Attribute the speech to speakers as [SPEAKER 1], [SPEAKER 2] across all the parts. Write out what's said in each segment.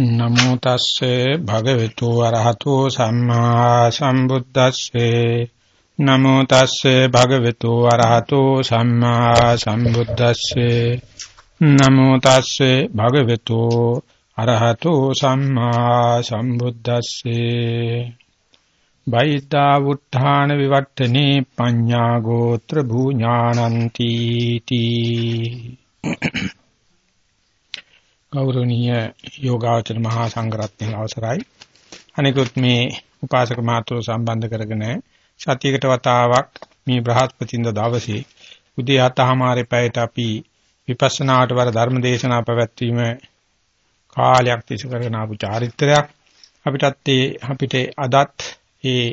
[SPEAKER 1] නමෝ තස්සේ භගවතු වරහතෝ සම්මා සම්බුද්දස්සේ. නමෝ තස්සේ භගවතු වරහතෝ සම්මා සම්බුද්දස්සේ. නමෝ තස්සේ භගවතු අරහතෝ සම්මා සම්බුද්දස්සේ. බයිතා වුත්ථාන විවට්ඨනේ පඤ්ඤා ගෝත්‍ර භූඥානන්ති තී. ගෞරවනීය යෝගාචර මහා සංඝරත්නයේ අවසරයි අනිකුත් මේ උපාසක මාතෘ සම්බන්ධ කරගෙන සතියකට වතාවක් මේ බ්‍රහස්පතින්ද දවසේ උදේ 7:00මාරේ පැයට අපි විපස්සනාට වර ධර්ම දේශනා පැවැත්වීම කාලයක් තිස්ස කරගෙන ආපු චාරිත්‍රයක් අපිටත් ඒ අපිට අදත් ඒ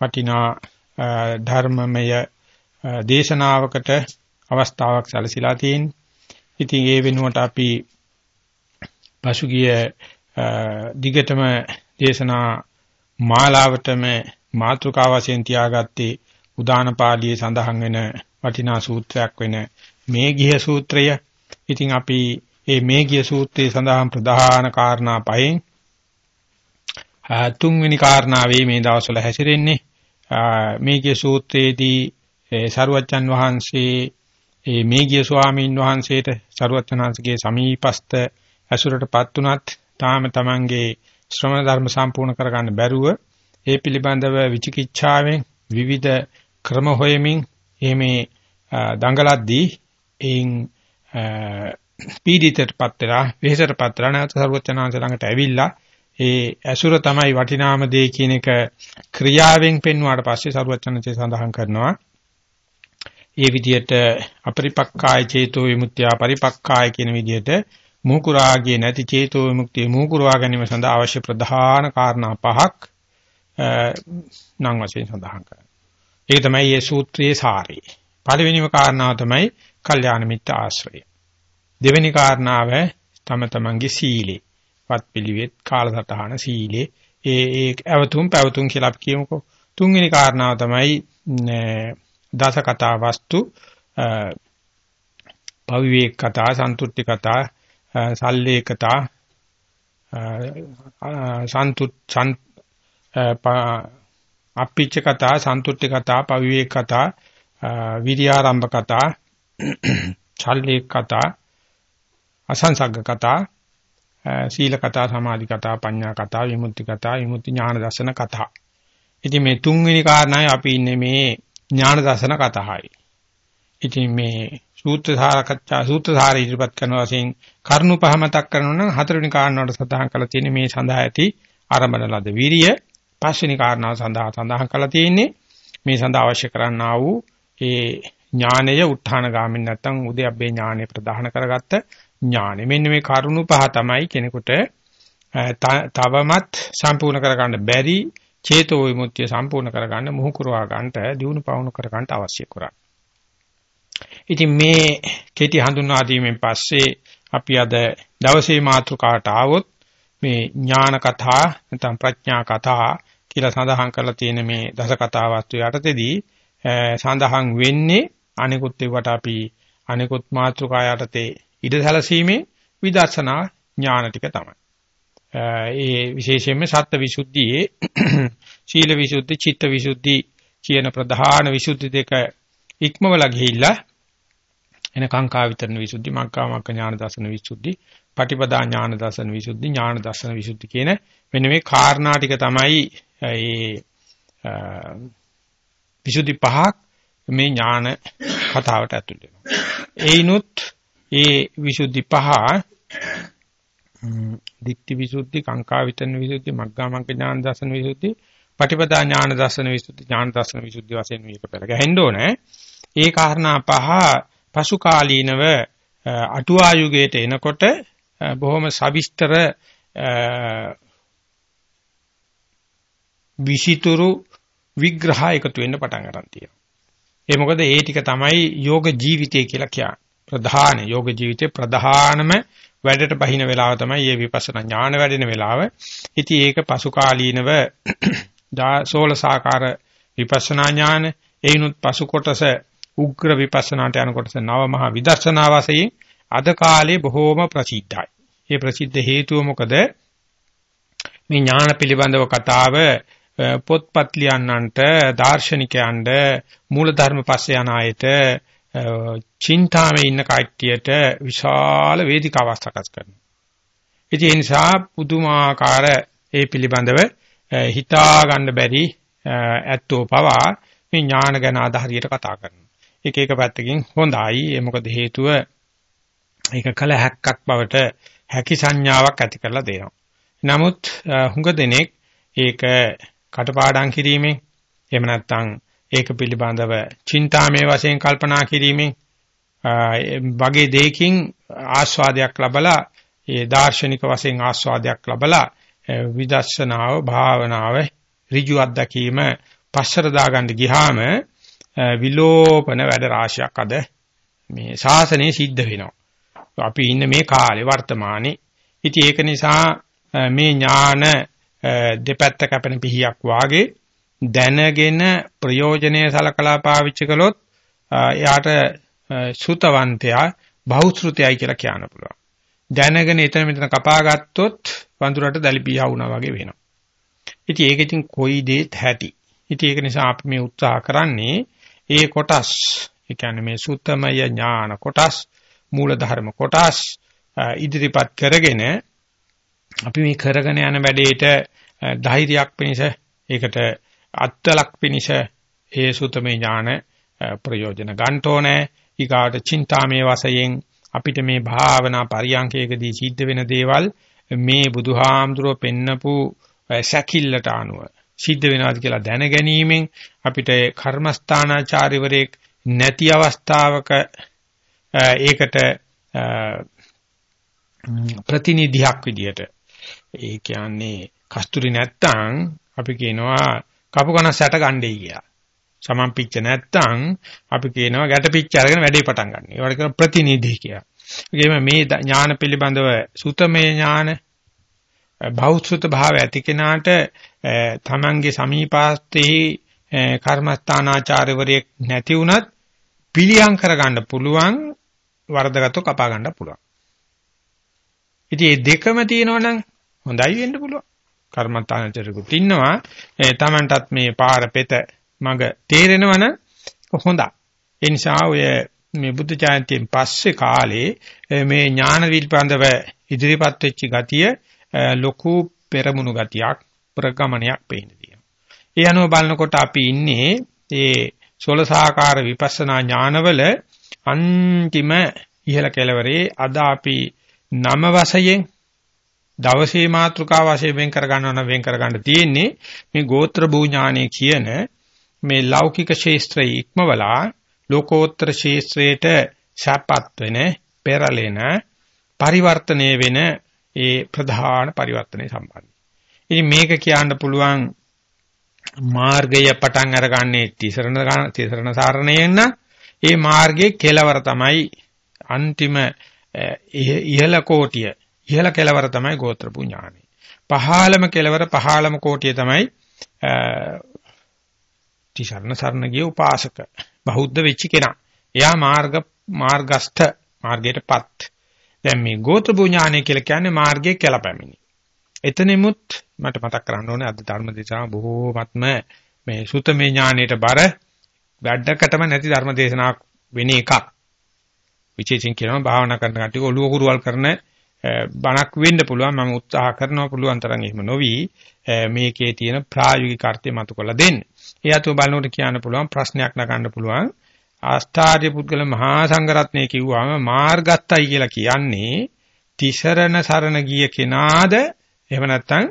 [SPEAKER 1] වටිනා ධර්මමය දේශනාවකට අවස්ථාවක් සැලසීලා තියෙනවා. ඉතින් ඒ වෙනුවට අපි පසුගිය දිගටම දේශනා මාලාවටම මාතෘකා වශයෙන් තියාගත්තේ උදාන පාළියේ සඳහන් වෙන වටිනා සූත්‍රයක් වෙන මේ ගිහ සූත්‍රය. ඉතින් අපි මේ මේ ගිය සූත්‍රයේ සඳහන් ප්‍රධාන කාරණා පහෙන් තුන්වෙනි කාරණාවේ මේ දවස්වල හැසිරෙන්නේ මේ ගිය සූත්‍රයේදී සරුවච්චන් වහන්සේ මේ මේ ගිය ස්වාමීන් වහන්සේට සරුවච්චන්හන්සේගේ සමීපස්ත ඇසුරටපත් උනත් තාම තමන්ගේ ශ්‍රමණ ධර්ම සම්පූර්ණ කරගන්න බැරුව ඒ පිළිබඳව විචිකිච්ඡාවෙන් විවිධ ක්‍රම හොයමින් එමේ දඟලද්දී එයින් පීඩිතටපත් වෙලා වෙහෙසටපත් වෙලා නැවත සර්වචනාංශ ළඟට ඇවිල්ලා ඒ ඇසුර තමයි වටිනාම දේ කියන එක ක්‍රියාවෙන් පෙන්වුවාට පස්සේ සර්වචනචේ සඳහන් කරනවා. ඒ විදිහට අපරිපක්කාය චේතෝ විමුක්තිය පරිපක්කාය කියන විදිහට මූකුරාගේ නැති චේතෝ විමුක්තිය මූකුරවා ගැනීම සඳහා අවශ්‍ය ප්‍රධාන කාරණා පහක් නම් වශයෙන් සඳහන් කරනවා. ඒක තමයි මේ සූත්‍රයේ සාරය. පළවෙනිම කාරණාව තමයි කල්යාණ මිත්‍ර ආශ්‍රය. දෙවෙනි කාරණාව තම තමන්ගේ සීලේ. වත්පිළිවෙත් කාලසටහන සීලේ ඒ ඒ අවතුම් පැවතුම් කියලා අපි කියමුකෝ. තුන්වෙනි කාරණාව තමයි දස කතා වස්තු පවිවේක කතා සන්තුට්ටි කතා සල්ලේකතා සන්තුත් අප්පිච්ච කතා සන්තුට්ටි කතා පවිවේක කතා විරියාරම්භ කතා චල්ලේක කතා අසංසග්ග කතා සීල කතා සමාධි කතා පඤ්ඤා කතා විමුක්ති කතා විමුක්ති ඥාන දර්ශන කතා. ඉතින් මේ තුන්වෙනි කාරණාවේ අපි ඉන්නේ මේ ඥාන දර්ශන කතාවයි. ඉතින් මේ සූත්‍ර සාරකච්ඡා සූත්‍ර සාරය ඉදිරිපත් කරන වශයෙන් කරුණු පහ මතක් කරනවා නම් හතරවෙනි කාරණාවට සඳහන් කරලා තියෙන්නේ මේ සඳහා ඇති ආරම්භන ලද විරිය. පස්වෙනි කාරණාව සඳහා සඳහන් කරලා තියෙන්නේ මේ සඳහා අවශ්‍ය කරන්නා වූ ඒ ඥානය උත්හාන ගාමින් නැත්තම් උද්‍යප්පේ ඥානය ප්‍රදාන කරගත්ත ඥානෙ මෙන්න මේ කරුණු පහ තමයි කෙනෙකුට තවමත් සම්පූර්ණ කරගන්න බැරි චේතෝ විමුක්තිය සම්පූර්ණ කරගන්න මුහු කරවා ගන්නට දිනු පවුණු කරගන්න අවශ්‍ය කරන්නේ. ඉතින් මේ කෙටි හඳුන්වා දීමෙන් පස්සේ අපි අද දවසේ මාතෘකාවට ආවොත් මේ ඥාන කතා නැත්නම් ප්‍රඥා කතා කියලා සඳහන් කරලා තියෙන මේ දස කතා වස්තු යටතේදී සඳහන් වෙන්නේ අනිකුත් ඒවට අපි අනිකුත් මාතෘකා යටතේ ඉඩ සැලසීමේ විදර්ශනා ඥාන ටික තමයි. ඒ විශේෂයෙන්ම සත්ත්ව විසුද්ධියේ සීල විසුද්ධි, චිත්ත විසුද්ධි කියන ප්‍රධාන විසුද්ධි දෙක ඉක්මවලා ගිහිල්ලා එන කාංකා විතරන විසුද්ධි මග්ගාමග්ග ඥාන දර්ශන විසුද්ධි පටිපදා ඥාන දර්ශන විසුද්ධි ඥාන දර්ශන විසුද්ධි කියන මෙන්න මේ කාරණා ටික තමයි ඒ විසුද්ධි පහක් මේ ඥාන කතාවට ඇතුල් වෙනවා. ඒිනුත් ඒ විසුද්ධි පහ දික්ටි විසුද්ධි කාංකා විතරන විසුද්ධි මග්ගාමග්ග ඥාන දර්ශන විසුද්ධි පටිපදා ඥාන දර්ශන විසුද්ධි ඥාන දර්ශන විසුද්ධි වශයෙන් මේක පෙළ ගැහෙන්න ඕනේ. ඒ කාරණා පහ පසු කාලීනව අටුවා යුගයට එනකොට බොහොම සවිස්තර විසිතුරු විග්‍රහ එකතු වෙන්න පටන් ගන්න තියෙනවා. ඒ මොකද ඒ ටික තමයි යෝග ජීවිතය කියලා කියන්නේ. ප්‍රධාන යෝග ජීවිතේ ප්‍රධානම වැඩට බහින වෙලාව තමයි මේ විපස්සනා ඥාන වැඩෙන වෙලාව. ඉතින් ඒක පසු කාලීනව 16 සාකාර විපස්සනා ඥාන එයිනුත් පසු කොටස උග්‍ර විපස්සනාට යනකොට නව මහා විදර්ශනා වශයෙන් අද කාලේ බොහෝම ප්‍රසිද්ධයි. ඒ ප්‍රසිද්ධ හේතුව මොකද? මේ ඥාන පිළිබඳව කතාව පොත්පත් ලියන්නන්ට දාර්ශනිකයන්ට මූලධර්ම පස්සේ යන අයට චින්තාමේ ඉන්න කට්ටියට විශාල වේදිකාවක් සකස් කරනවා. ඉතින් ඒ නිසා පුදුමාකාර ඒ පිළිබඳව හිතා ගන්න බැරි ඇත්තෝ පවා මේ ඥාන ගැන අද හරියට කතා කරනවා. එක එක පැත්තකින් හොඳයි. ඒ මොකද හේතුව ඒක කල හැක්කක් බවට හැකි සංඥාවක් ඇති කරලා දෙනවා. නමුත් හුඟ දෙනෙක් ඒක කටපාඩම් කිරීමෙන් එහෙම නැත්නම් ඒක පිළිබඳව චින්තාමය වශයෙන් කල්පනා කිරීමෙන් වගේ දෙයකින් ආස්වාදයක් ලබලා ඒ දාර්ශනික වශයෙන් ආස්වාදයක් ලබලා විදර්ශනාව භාවනාව ඍජු අත්දැකීම පස්සර දාගන්න ගියාම විලෝපන වැඩ රාශියක් අද මේ ශාසනයේ සිද්ධ වෙනවා. අපි ඉන්න මේ කාලේ වර්තමානයේ ඉතින් ඒක නිසා මේ ඥාන දෙපැත්ත කැපෙන පිහියක් වාගේ දැනගෙන ප්‍රයෝජනීය සලකලා පාවිච්චි කළොත් එයාට සුතවන්තයා බහුශෘතයයි කියලා කියන්න පුළුවන්. දැනගෙන එතන මෙතන කපා ගත්තොත් වඳුරට දලිපියා වුණා වගේ වෙනවා. ඉතින් ඒක ඉතින් කොයි දෙයක් හැටි. ඉතින් ඒක නිසා අපි මේ උත්සාහ කරන්නේ ඒ කොටස්, ඒ කියන්නේ මේ සුත්තමය ඥාන කොටස්, මූල ධර්ම කොටස් ඉදිරිපත් කරගෙන අපි මේ කරගෙන යන වැඩේට ධෛර්යයක් පිණිස ඒකට අත්ලක් පිණිස ඒ සුතමේ ඥාන ප්‍රයෝජන ගන්න ඕනේ. ඊගාට චින්තාමේ වශයෙන් අපිට මේ භාවනා පරියන්කයකදී සිද්ධ වෙන දේවල් මේ බුදුහාමුදුරුව පෙන්නපු සැකිල්ලට අනුව සිද්ධ වෙනවාද කියලා දැන ගැනීමෙන් අපිට කර්මස්ථානාචාර්යවරයෙක් නැති අවස්ථාවක ඒකට ප්‍රතිනිධියක් විදියට ඒ කියන්නේ කස්තුරි නැත්තම් අපි කියනවා කපු කන සැට ගන්නයි කියලා. සමන් පිච්ච නැත්තම් අපි කියනවා ගැට පිච්ච අරගෙන වැඩේ පටන් ගන්න. ඒවට කියන ප්‍රතිනිධි කියලා. ඒකෙම මේ ඥාන පිළිබඳව සුතමේ ඥාන බෞද්ධ භාව ඇති කෙනාට තමන්ගේ සමීපාස්තේ කර්මස්ථානාචාර්යවරයෙක් නැති වුණත් පිළියම් කරගන්න පුළුවන් වරදගත්ව කපා ගන්න පුළුවන්. ඉතින් මේ දෙකම තියෙනවනම් හොඳයි වෙන්න පුළුවන්. කර්මස්ථානාචාර්යකුත් ඉන්නවා. තමන්ටත් මේ පාර පෙත මග තේරෙනවනම් හොඳයි. ඒ නිසා ඔය මේ බුද්ධ ජයන්තියෙන් පස්සේ කාලේ මේ ඥාන විල්පන්දව ඉදිරිපත් වෙච්ච ගතිය ලොකු පෙරමුණු ගතියක් ප්‍රගමනයක් පේන්න තියෙනවා. ඒ අනුව බලනකොට අපි ඉන්නේ ඒ සෝලසාකාර විපස්සනා ඥානවල අන්තිම ඉහළ කෙළවරේ අද අපි නම වශයෙන් දවසේ මාත්‍රිකා වශයෙන් වෙන් කර ගන්නව නම් වෙන් කර ගන්න තියෙන්නේ මේ ගෝත්‍ර භූ ඥානය කියන මේ ලෞකික ශේස්ත්‍රයේ ඉක්මවලා ලෝකෝත්තර ශේස්ත්‍රයට ශාපත් වෙන පෙරලෙන පරිවර්තනය වෙන ඒ ප්‍රධාන පරිවර්තනයේ සම්බන්ධයි. ඉතින් මේක කියන්න පුළුවන් මාර්ගය පටන් අරගන්නේ තිසරණ තිසරණ සාරණයෙන් නම් ඒ මාර්ගයේ කෙලවර තමයි අන්තිම ඉහළ කෝටිය ඉහළ කෙලවර තමයි ගෝත්‍ර පුඥානෙ. පහළම කෙලවර පහළම කෝටිය තමයි තිසරණ සරණ ගිය උපාසක බෞද්ධ වෙච්ච කෙනා. එයා මාර්ග මාර්ගස්ත මාර්ගයටපත්. දැන් මේ ගෝත්‍ර පුඥානෙ කියලා කියන්නේ මාර්ගයේ කෙලපැමිණි. එතනෙමුත් මට මතක් කරන්න ඕනේ අද ධර්ම දේශනාව බොහෝමත්ම මේ සුතමේ ඥාණයට බර වැඩකටම නැති ධර්ම දේශනාවක් වෙන එකක්. විශේෂයෙන් කියනවා භාවනා කරන කට්ටිය ඔළුව කුරුවල් කරන බණක් වෙන්න පුළුවන් මම උත්සාහ කරනවා පුළුවන් තරම් එහෙම නොවි මේකේ තියෙන ප්‍රායෝගික අර්ථය මතු කරලා දෙන්න. ඒ අතව බලනකොට කියන්න පුළුවන් ප්‍රශ්නයක් නගන්න පුළුවන් ආස්ථාර්ය පුද්ගල මහා සංඝරත්නය කිව්වම මාර්ගත්තයි කියලා කියන්නේ තිසරණ සරණ ගිය කෙනාද එහෙම නැත්නම්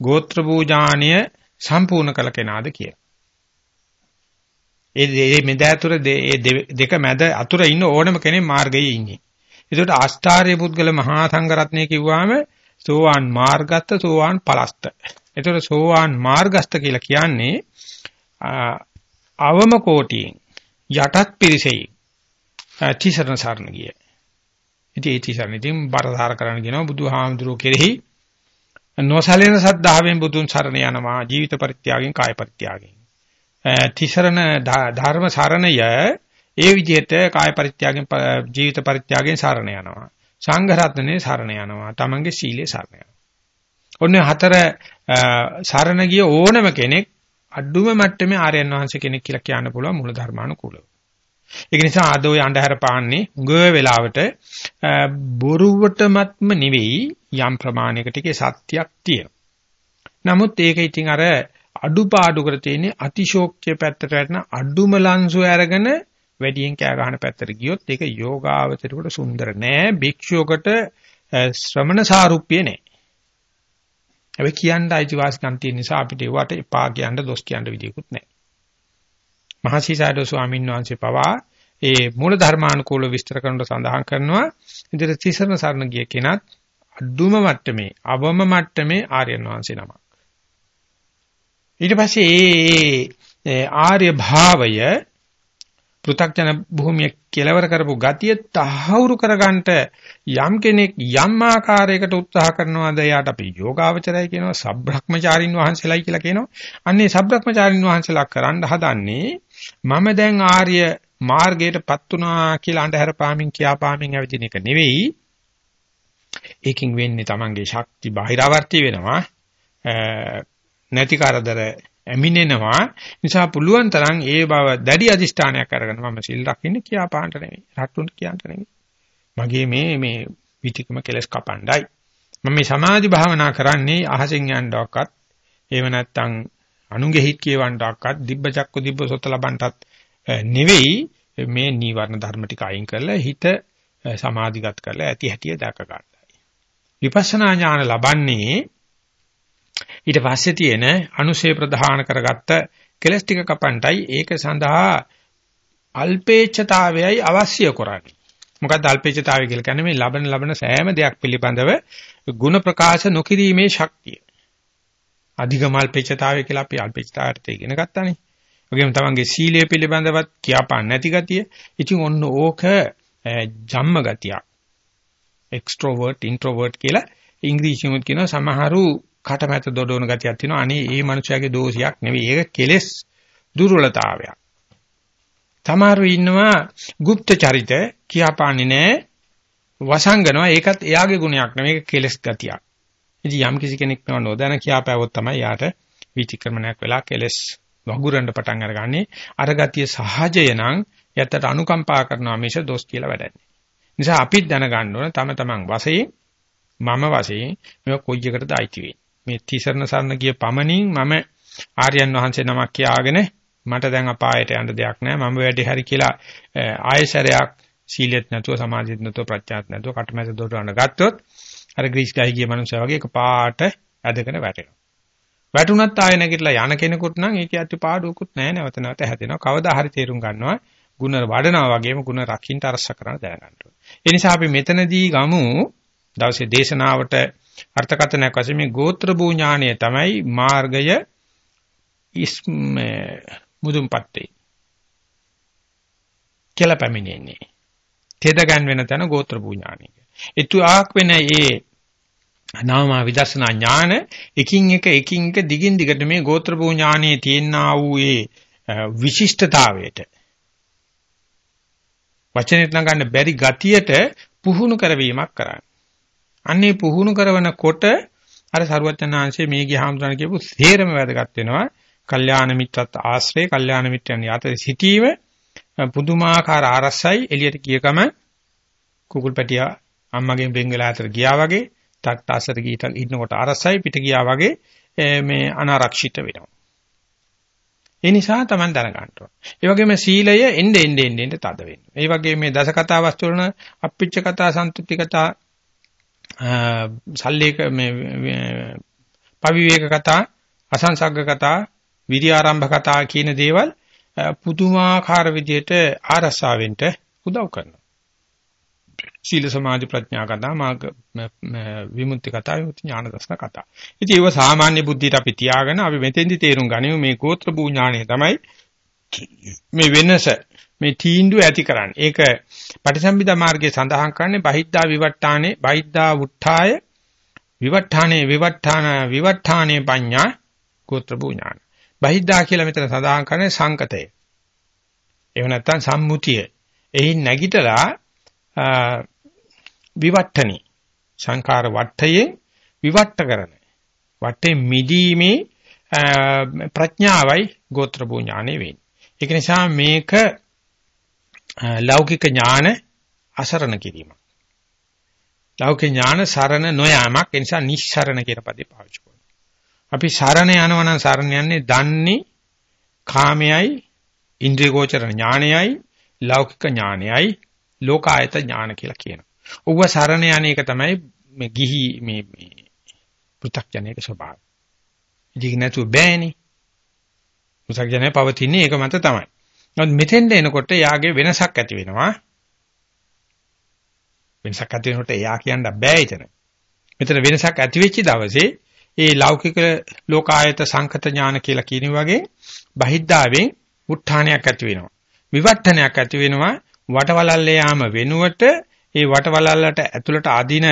[SPEAKER 1] ගෝත්‍ර පූජාණිය සම්පූර්ණ කළ කෙනාද කිය. ඒ මෙද අතුර දෙක මැද අතුර ඉන්න ඕනම කෙනෙක් මාර්ගයේ ඉන්නේ. ඒකට ආස්ථාර්ය පුද්ගල මහා සංඝරත්නය කිව්වම සෝවාන් මාර්ගස්ත සෝවාන් පලස්ත. ඒතකොට සෝවාන් මාර්ගස්ත කියලා කියන්නේ අවම කෝටියෙන් යටත් පිරිසෙයි තිසරණ සරණ ගිය. ඉතින් ඒ තිසරණ ඉතින් බරධාර කරන්න කියනවා බුදුහාමුදුරුවෝ කෙරෙහි නොසලෙන සද්ධාවෙන් බුදුන් සරණ යනවා ජීවිත පරිත්‍යාගයෙන් කාය පරිත්‍යාගයෙන්. තිසරණ ධර්ම සරණය ඒ විදිහට කාය පරිත්‍යාගයෙන් ජීවිත පරිත්‍යාගයෙන් සරණ යනවා. සංඝ රත්නේ සරණ යනවා. තමන්ගේ සීලේ සරණ යනවා. ඔන්න හතර සරණ ගිය ඕනම කෙනෙක් අඩුම මට්ටමේ ආර්යයන් වහන්සේ කෙනෙක් කියලා කියන්න පුළුවන් මූල ධර්මානුකූලව. ඒක නිසා අද ඔය අන්ධහර පාන්නේ උගව වෙලාවට බොරුවටමත්ම නෙවෙයි යම් ප්‍රමාණයකට ඒකේ සත්‍යයක් තියෙනවා. නමුත් ඒක ඉතින් අර අඩුපාඩු කර තියෙන්නේ අතිශෝක්තිය පැත්තට වැටෙන අඩුම ලංසු අරගෙන වැඩියෙන් කෑ ගන්න පැත්තට ගියොත් ඒක යෝගාවචරයට සුන්දර නෑ භික්ෂුවකට ශ්‍රමණ සාරුප්‍ය නෑ. හැබැයි කියන්න අයිතිවාසිකම් තියෙන නිසා අපිට ඒවට එපා කියන්න දොස් කියන්න විදියකුත් නැහැ. මහසිසාරද ස්වාමීන් වහන්සේ පවා ඒ මූල ධර්මානුකූල විස්තර කරනට සඳහන් කරනවා ඉදිරිය තිසරණ සරණ ගිය කෙනත් අඩුම මට්ටමේ අවම මට්ටමේ ආර්යයන් වහන්සේ නමක්. ඊට පස්සේ ඒ ආර්ය භාවය පෘථග්ජන භූමිය කෙලවර කරපු ගතිය තහවුරු කරගන්නට යම් කෙනෙක් යම් ආකාරයකට උත්සාහ කරනවාද එයාට අපි යෝගාවචරය කියනවා සබ්‍රහ්මචාරින් වහන්සේලායි කියලා කියනවා. අන්නේ සබ්‍රහ්මචාරින් වහන්සේලා කරන්න හදන්නේ මම දැන් ආර්ය මාර්ගයටපත් වුණා කියලා අඳුර පාමින් කියා පාමින් ඇවිදින එක නෙවෙයි. ඒකින් වෙන්නේ Tamange ශක්ති බාහිරවර්ති වෙනවා. නැති කරදර ඇමිනෙනවා. නිසා පුළුවන් තරම් ඒ බව දැඩි අදිෂ්ඨානයක් අරගෙන මම සිල් රකින්න කියා පාන්න නෙවෙයි. රට්ටුන්ට කියන්න නෙවෙයි. මගේ මේ මේ විතිකම කෙලස් කපණ්ඩයි. මම මේ සමාධි භාවනා කරන්නේ අහසෙන් යන්නවක්වත්. එහෙම නැත්නම් අනුගේ හිත් කියවන්නවක්වත් දිබ්බ චක්ක දිබ්බ සොත ලබන්නටත් නෙවෙයි මේ නීවරණ ධර්ම ටික අයින් කරලා හිත සමාධිගත කරලා ඇති හැටිය දැක ගන්නයි විපස්සනා ඥාන ලබන්නේ ඊට පස්සේ තියෙන අනුශේ ප්‍රධාන කරගත්ත කෙලස් ටික කපන්ටයි ඒක සඳහා අල්පේච්ඡතාවයයි අවශ්‍ය කරන්නේ. මොකක්ද අල්පේච්ඡතාවය කියලා කියන්නේ මේ ලබන ලබන සෑම දෙයක් පිළිබඳව ಗುಣ ප්‍රකාශ නොකිරීමේ ශක්තිය. අධිගම අල්පේච්ඡතාවය කියලා අපි අල්පේච්ඡතාවට ඉගෙන ගත්තානේ. වගේම තමන්ගේ සීලය පිළිබඳවත් කියාපාන්න නැති ගතිය. ඉතින් ඔන්න ඕක ජම්ම ගතියක්. එක්ස්ට්‍රෝවර්ට් ඉන්ට්‍රෝවර්ට් කියලා ඉංග්‍රීසියෙන් කියනවා සමහරු කටමැත දොඩවන ගතියක් තියෙනවා. අනේ ඒ මනුස්සයාගේ දෝෂයක් නෙවෙයි. ඒක කෙලෙස් දුර්වලතාවයක්. තමාරු ඉන්නවා গুপ্ত චරිත කියාපාන්නේ නැහැ. වසංගනවා. ඒකත් එයාගේ ගුණයක් නෙවෙයි. ඒක කෙලෙස් ගතියක්. ඉතින් යම් කිසි කෙනෙක් මේව නොදැන කියාපෑවොත් තමයි යාට විචක්‍රමණයක් වෙලා කෙලෙස් වගුරන්න පටන් අරගන්නේ. අර ගතිය සහජය නම් යත්තට අනුකම්පා කරනවා මිස දොස් කියලා වැඩන්නේ. නිසා අපිත් දැනගන්න ඕන තම තමන් වශයෙන් මම වශයෙන් මේක කොයි එකටද අයිති වෙන්නේ. මේ තිසරණ සරණ ගිය පමණින් මම ආර්යයන් වහන්සේ නමක් කියාගෙන මට දැන් අපායට යන්න දෙයක් නැහැ මම වැඩි හරි කියලා ආයශරයක් සීලියත් නැතුව සමාධියත් නැතුව ප්‍රඥාත් නැතුව කටමැද දොරවන්න ගත්තොත් අර ග්‍රීස් ගහයි ගිය මනුස්සයා වගේ එක පාට ඇදගෙන වැටෙනවා. වැටුණත් ආය නැගිටලා යන කෙනෙකුට නම් ඒකේ අති පාඩුවකුත් නැහැ නැවත නැවත හැදෙනවා. කවදා හරි තේරුම් ගන්නවා ಗುಣ වඩනවා වගේම ಗುಣ රකින්න අරස කරන දැනගන්න ඕනේ. ඒ නිසා අපි මෙතනදී ගමු දවසේ දේශනාවට අර්ථකථනයක් වශයෙන් මේ ගෝත්‍ර භූ ඥානය තමයි මාර්ගය මුදුන්පත් වේ. කියලා පැමිණෙන්නේ. තෙද ගන්න වෙන තැන ගෝත්‍ර භූ ඥානය. ඒතු ආක් වෙන ඒ නාම විදර්ශනා ඥාන එකින් එක එකින් එක දිගින් දිගට මේ ගෝත්‍ර භූ ඥානයේ තියෙනා වූ ඒ විශිෂ්ටතාවයට වචනෙත් නගන්න බැරි ගතියට පුහුණු කරවීමක් කරන්නේ. අන්නේ පුහුණු කරනකොට අර සරුවචනාංශයේ මේ ගියාම්තුන කියපු සේරම වැදගත් වෙනවා. කල්යාණ මිත්‍රත් ආශ්‍රේ, කල්යාණ මිත්‍රයන් යත සිටීම පුදුමාකාර ආරස්සයි එළියට ගියකම කුකුල් පැටියා අම්මගෙන් බෙන් වෙලා අතර ගියා වගේ තට්ට අසර ගිහින් ඉන්නකොට ආරස්සයි පිට ගියා වගේ මේ අනාරක්ෂිත වෙනවා. ඒ නිසා Taman දැනගන්න ඕන. ඒ වගේම සීලය එnde ende ende ende තද වෙනවා. ඒ වගේම මේ දස කතා වස්තු වල අප්පිච්ච කතා, සන්තුට්ටි කතා, සල්ලේක මේ පවිවේක කතා, අසංසග්ග කතා, විරි ආරම්භ කතා කියන දේවල් පුදුමාකාර විදිහට ආරසාවෙන්ට උදව් කරනවා. සීල සමාධි ප්‍රඥා කතා මාර්ග විමුක්ති කතා විමුක්ති ඥාන දර්ශන කතා. ඉතින් ඒව සාමාන්‍ය බුද්ධියට අපි තියාගෙන අපි මෙතෙන්දි තේරුම් ගනිමු මේ ගෝත්‍ර භූ ඥානය තමයි මේ වෙනස මේ තීන්දුව ඇති කරන්නේ. ඒක පටිසම්භිදා මාර්ගයේ සඳහන් කරන්නේ බහිද්දා විවට්ටානේ බහිද්දා උත්ථාය විවට්ටානේ විවට්ටාන විවට්ටානේ පඤ්ඤා ගෝත්‍ර භූ ඥාන. බහිද්දා කියලා මෙතන සඳහන් කරන්නේ සංකතය. එහෙම නැත්නම් සම්මුතිය. එහි නැගිටලා විවට්ටනි සංඛාර වට්ටයේ විවට්ට කරන වටේ මිදීමේ ප්‍රඥාවයි ගෝත්‍ර භූ ඥානෙ වෙන්නේ. ඒක නිසා මේක ලෞකික ඥාන අසරණ කිරීමක්. ලෞකික ඥාන සරණ නොයාමක් ඒ නිසා නිස්සරණ කියන පදේ පාවිච්චි කරනවා. අපි සරණ යනවා නම් සරණ යන්නේ දන්නේ කාමයයි ඉන්ද්‍රිය ගෝචර ඥානයයි ලෞකික ඥානයයි ලෝකායත ඥාන කියලා කියනවා. ඌව සරණ යන එක තමයි මේ ගිහි මේ මේ පෘථග්ජනයක ස්වභාවය. ඉතින් නැතු බෑනේ. පෘථග්ජනය පවතින්නේ ඒක මත තමයි. නමුත් මෙතෙන්ට එනකොට යාගේ වෙනසක් ඇති වෙනවා. වෙනසක් ඇති වෙනකොට එයා කියන්න බෑ එතන. මෙතන වෙනසක් ඇති වෙච්ච දවසේ ඒ ලෞකික ලෝකායත සංකත ඥාන කියලා කියන වගේ බහිද්ධාවෙන් උත්ථානයක් ඇති වෙනවා. විවට්ටනයක් ඇති වෙනවා වටවලල්ලේ යාම වෙනුවට ඒ වටවලල්ලට ඇතුළට අදින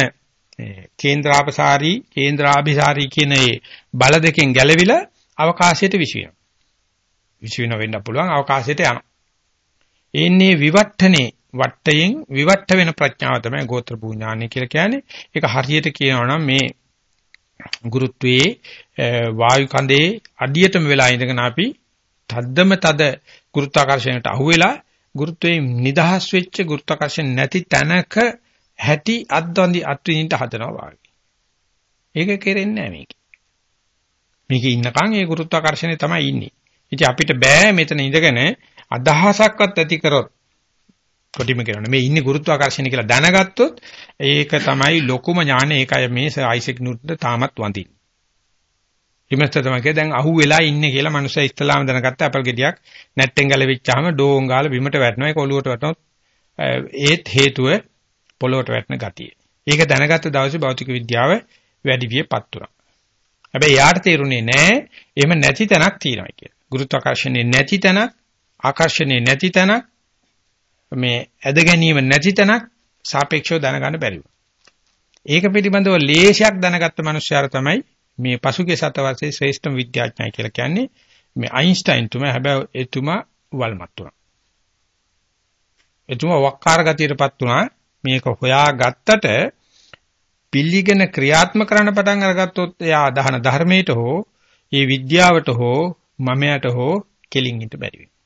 [SPEAKER 1] කේන්ද්‍රාපසාරී කේන්ද්‍රාභිසාරී කියන ඒ බල දෙකෙන් ගැලවිලා අවකාශයට විශ්විනවා. විශ්වින වෙන්න පුළුවන් අවකාශයට යනවා. එන්නේ විවට්ටනේ වට්ටයෙන් විවට්ට වෙන ප්‍රඥාව තමයි ගෝත්‍ර භූඥානය කියලා කියන්නේ. ඒක හරියට කියනවා නම් මේ ගුරුත්වයේ වායු කඳේ අඩියටම වෙලා ඉඳගෙන අපි තද්දම තද ගුරුත්වාකර්ෂණයට අහුවෙලා ගුරුත්වයේ නිදහස් වෙච්ච ගුරුත්වාකර්ෂණ නැති තැනක හැටි අද්වන්දි අත්විඳින්න හදනවා වාගේ. ඒක කෙරෙන්නේ නැහැ මේක. මේක ඉන්නකන් ඒ ගුරුත්වාකර්ෂණය තමයි ඉන්නේ. ඉතින් අපිට බෑ මෙතන ඉඳගෙන අදහසක්වත් ඇති කරොත් කොටිම කියනවා මේ ඉන්නේ ගුරුත්වාකර්ෂණය කියලා දැනගත්තොත් ඒක තමයි ලොකුම ඥාන ඒකයි මේ අයිසෙක් නිව්ටන් තාමත් වඳින්නේ. හිමස්ත තමයි කිය දැන් අහු වෙලා ඉන්නේ කියලා මනුස්සය ඉස්ලාම දැනගත්ත අපල් ගෙඩියක් නැට්ටෙන් ගැලවිච්චාම ඩෝන් ගාලා බිමට වැටෙනවා ඒක ඔලුවට වැටුනොත් ඒත් හේතුව පොළොවට වැටෙන ගතිය. ඒක දැනගත්ත දවසේ භෞතික විද්‍යාව වැඩි වියපත් වුණා. හැබැයි යාට තේරුනේ නෑ එහෙම නැති තැනක් තියෙනවා කියලා. ගුරුත්වාකර්ෂණේ නැති තැනක් ආකර්ෂණේ නැති තැනක් මේ ඇද ගැනීම නැති තැනක් සාපේක්ෂව දැනගන්න බැරි ඒක පිළිබඳව ලේසියක් දැනගත්ත මනුස්සයාර තමයි මේ පසුගිය සතවර්ෂයේ ශ්‍රේෂ්ඨම විද්‍යාඥයා කියලා කියන්නේ මේ අයින්ස්ටයින් තුමා හැබැයි එතුමා වල්මත් වුණා. එතුමා වක්කාර ගතියටපත් වුණා මේක හොයාගත්තට පිළිගෙන ක්‍රියාත්මක කරන්න පටන් අරගත්තොත් එයා අදහන ධර්මයට හෝ ඒ විද්‍යාවට හෝ මමයට හෝ කෙලින් ඉන්න බැරි වෙනවා.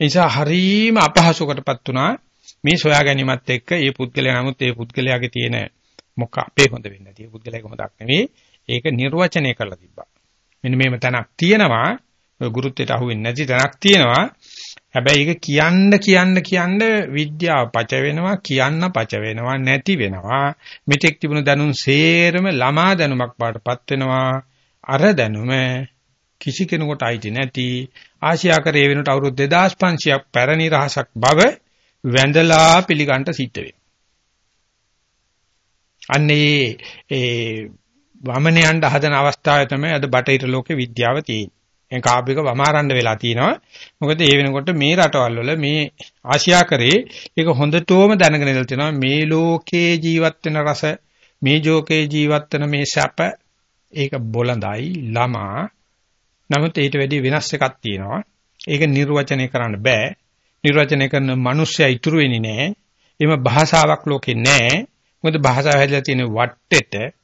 [SPEAKER 1] ඒ නිසා හරීම අපහසුකටපත් වුණා මේ සොයා ගැනීමත් එක්ක ඒ පුද්ගලයා නමුත් ඒ පුද්ගලයාගේ තියෙන මොක අපේ හොඳ වෙන්නේ නැති. ඒ පුද්ගලයාගේ හොඳක් නෙවෙයි. ඒක නිර්වචනය කරලා තිබ්බා. මෙන්න මේම තැනක් තියෙනවා. ගුරුත්වයට අහු වෙන්නේ නැති තැනක් තියෙනවා. හැබැයි ඒක කියන්න කියන්න කියන්න විද්‍යාව පච වෙනවා කියන්න පච වෙනවා නැති වෙනවා මෙතෙක් තිබුණු දැනුම් සේරම ළමා දැනුමක් බාටපත් වෙනවා අර දැනුම කිසි කෙනෙකුට අයිති නැති ආසියාකරයේ වෙනට අවුරුදු 2500ක් පැරණි රහසක් බව වැඳලා පිළිගන්න සිද්ධ වෙනවා. අන්නේ ඒ වමනයන්ට හදන අවස්ථාවේ තමයි අද බටහිර ලෝකේ විද්‍යාව තියෙන්නේ. ඒ කාබ්බික වමාරන්න වෙලා තියෙනවා. මොකද ඒ වෙනකොට මේ රටවල් වල මේ ආසියාකරයේ ඒක හොඳටම දැනගෙන ඉඳලා තියෙනවා මේ ලෝකේ ජීවත් වෙන රස මේ ජෝකේ ජීවත් වෙන මේ සැප ඒක බොළඳයි ළමා නමුත් ඊට වැඩි වෙනස් එකක් තියෙනවා. ඒක නිර්වචනය කරන්න බෑ. නිර්වචනය කරන මිනිස්සයා ඉතුරු වෙන්නේ නැහැ. එimhe භාෂාවක් ලෝකේ නැහැ. මොකද භාෂාව හැදලා තියෙන වට්ටෙට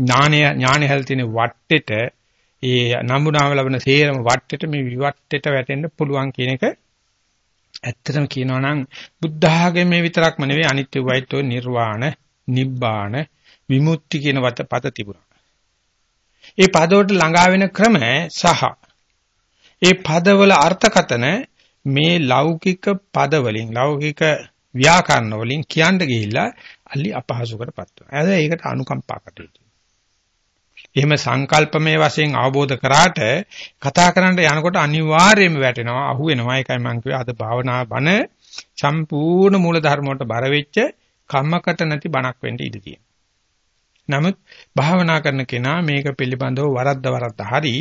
[SPEAKER 1] ඥානය ඥානය හැදලා තියෙන වට්ටෙට ඒ නම්බුනාම ලබන සේරම වට්ටෙට මේ විවට්ටෙට වැටෙන්න පුළුවන් කියන එක ඇත්තටම කියනවා නම් බුද්ධ ආගමේ විතරක්ම නෙවෙයි අනිත්‍ය වෛත්‍ය නිර්වාණ නිබ්බාන විමුක්ති කියන වත පද තිබුණා. ඒ පදවලට ළඟා වෙන ක්‍රම සහ ඒ පදවල අර්ථකතන මේ ලෞකික පද වලින් ලෞකික ව්‍යාකරණ වලින් කියන්න ගිහිල්ලා අලි අපහසුකටපත් වෙනවා. අද ඒකට අනුකම්පා කටයුතු. එහෙම සංකල්පමය වශයෙන් අවබෝධ කරාට කතා කරන්න යනකොට අනිවාර්යයෙන්ම වැටෙනවා. අහු වෙනවා. ඒකයි මම කිව්වේ. අද භාවනා බණ සම්පූර්ණ මූල ධර්ම වලට බර වෙච්ච කම්මකට නැති බණක් වෙන්න ඉඩ තියෙනවා. නමුත් භාවනා කරන කෙනා මේක පිළිබඳව වරද්ද වරද්ද හරි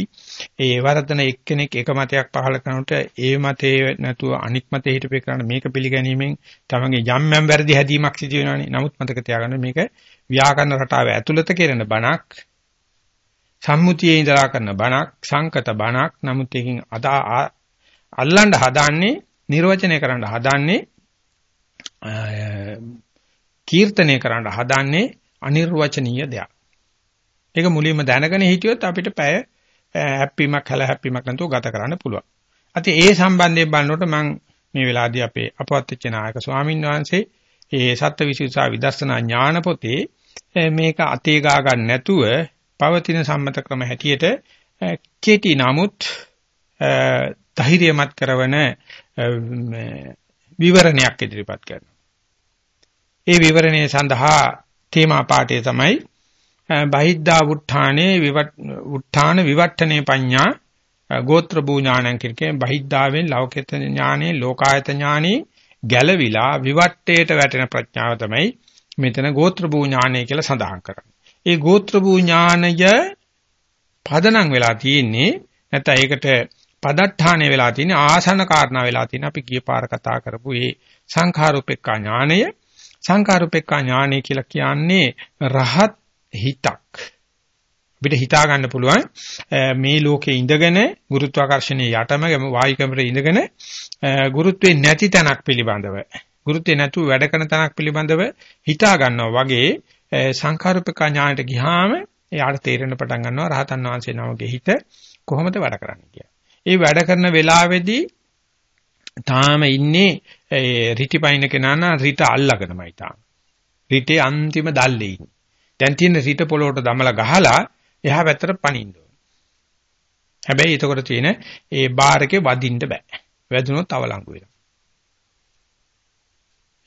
[SPEAKER 1] ඒ වරදන එක්කෙනෙක් එක මතයක් පහල කරනකොට ඒ මතේ නැතුව අනික් මතේ හිටපේ කරන මේක පිළිගැනීමෙන් තමගේ යම් යම් වැරදි හැදීමක් සිදු වෙනවානේ. නමුත් මතක තියාගන්න මේක ව්‍යාකරණ රටාව ඇතුළත කෙරෙන බණක් සම්මුතියේ ඉඳලා කරන බණක් සංකත බණක් නමුත් එකකින් අදා අල්ලන්න හදාන්නේ නිර්වචනය කරන්න හදාන්නේ කීර්තනය කරන්න හදාන්නේ අනිර්වචනීය දෙයක්. ඒක මුලින්ම දැනගෙන හිටියොත් අපිට පැය හැප්පීමක් හැල හැප්පීමක් නැතුව ගත කරන්න පුළුවන්. අතින් ඒ සම්බන්ධයෙන් බලනකොට මම මේ වෙලාවේදී අපේ අපවත් වෙච්ච නායක ස්වාමීන් වහන්සේ ඒ සත්‍යවිසුසා විදර්ශනා ඥාන පොතේ මේක අතේ ගා ගන්න නැතුව පවතින සම්මත ක්‍රම හැටියට කෙටි නමුත් ධෛර්යමත් කරන විවරණයක් ඉදිරිපත් කරනවා. ඒ විවරණය සඳහා තේමා පාඩේ තමයි බහිද්ධා වුත්ථානේ වුත්ථාන විවට්ඨනේ පඤ්ඤා ගෝත්‍ර භූ ඥානං කියන්නේ බහිද්ධාවෙන් ලෞකික ඥානේ ලෝකායත ඥානේ ගැලවිලා විවට්ටේට වැටෙන ප්‍රඥාව තමයි මෙතන ගෝත්‍ර භූ ඥානය කියලා සඳහන් කරන්නේ. ඒ ගෝත්‍ර භූ ඥානය පදනම් වෙලා තියෙන්නේ. නැත්නම් ඒකට පදට්ඨානය වෙලා තියෙන ආසන කාරණා වෙලා තියෙන අපි ගිය පාර කතා කරපු මේ සංඛාරුපෙක්ඛා ඥානය. සංඛාරුපෙක්ඛා ඥානය කියලා කියන්නේ රහත් හිතක්. අපිට හිතා ගන්න පුළුවන් මේ ලෝකේ ඉඳගෙන ගුරුත්වාකර්ෂණයේ යටම වායු කැමරේ ඉඳගෙන ගුරුත්වේ නැති තැනක් පිළිබඳව ගුරුත්වේ නැතුව වැඩ කරන තැනක් පිළිබඳව හිතා ගන්නවා වගේ සංඛාරුපික ඥාණයට ගියාම එයාට තේරෙන්න පටන් ගන්නවා රහතන් වහන්සේ නමගේ හිත කොහොමද වැඩ කරන්නේ කියලා. ඒ වැඩ කරන වෙලාවේදී තාම ඉන්නේ ඒ රිටිපයින් කෙනා නම් රිට අල්ලගෙනමයි තාම. රිටේ අන්තිම දැල්ලේ ඉන්නේ. දැන් තියෙන රිට පොළොවට දමලා ගහලා එහා පැත්තට පනින්න ඕන. හැබැයි එතකොට තියෙන ඒ බාර් එකේ වදින්න බෑ. වැදුනොත් අවලංගු වෙනවා.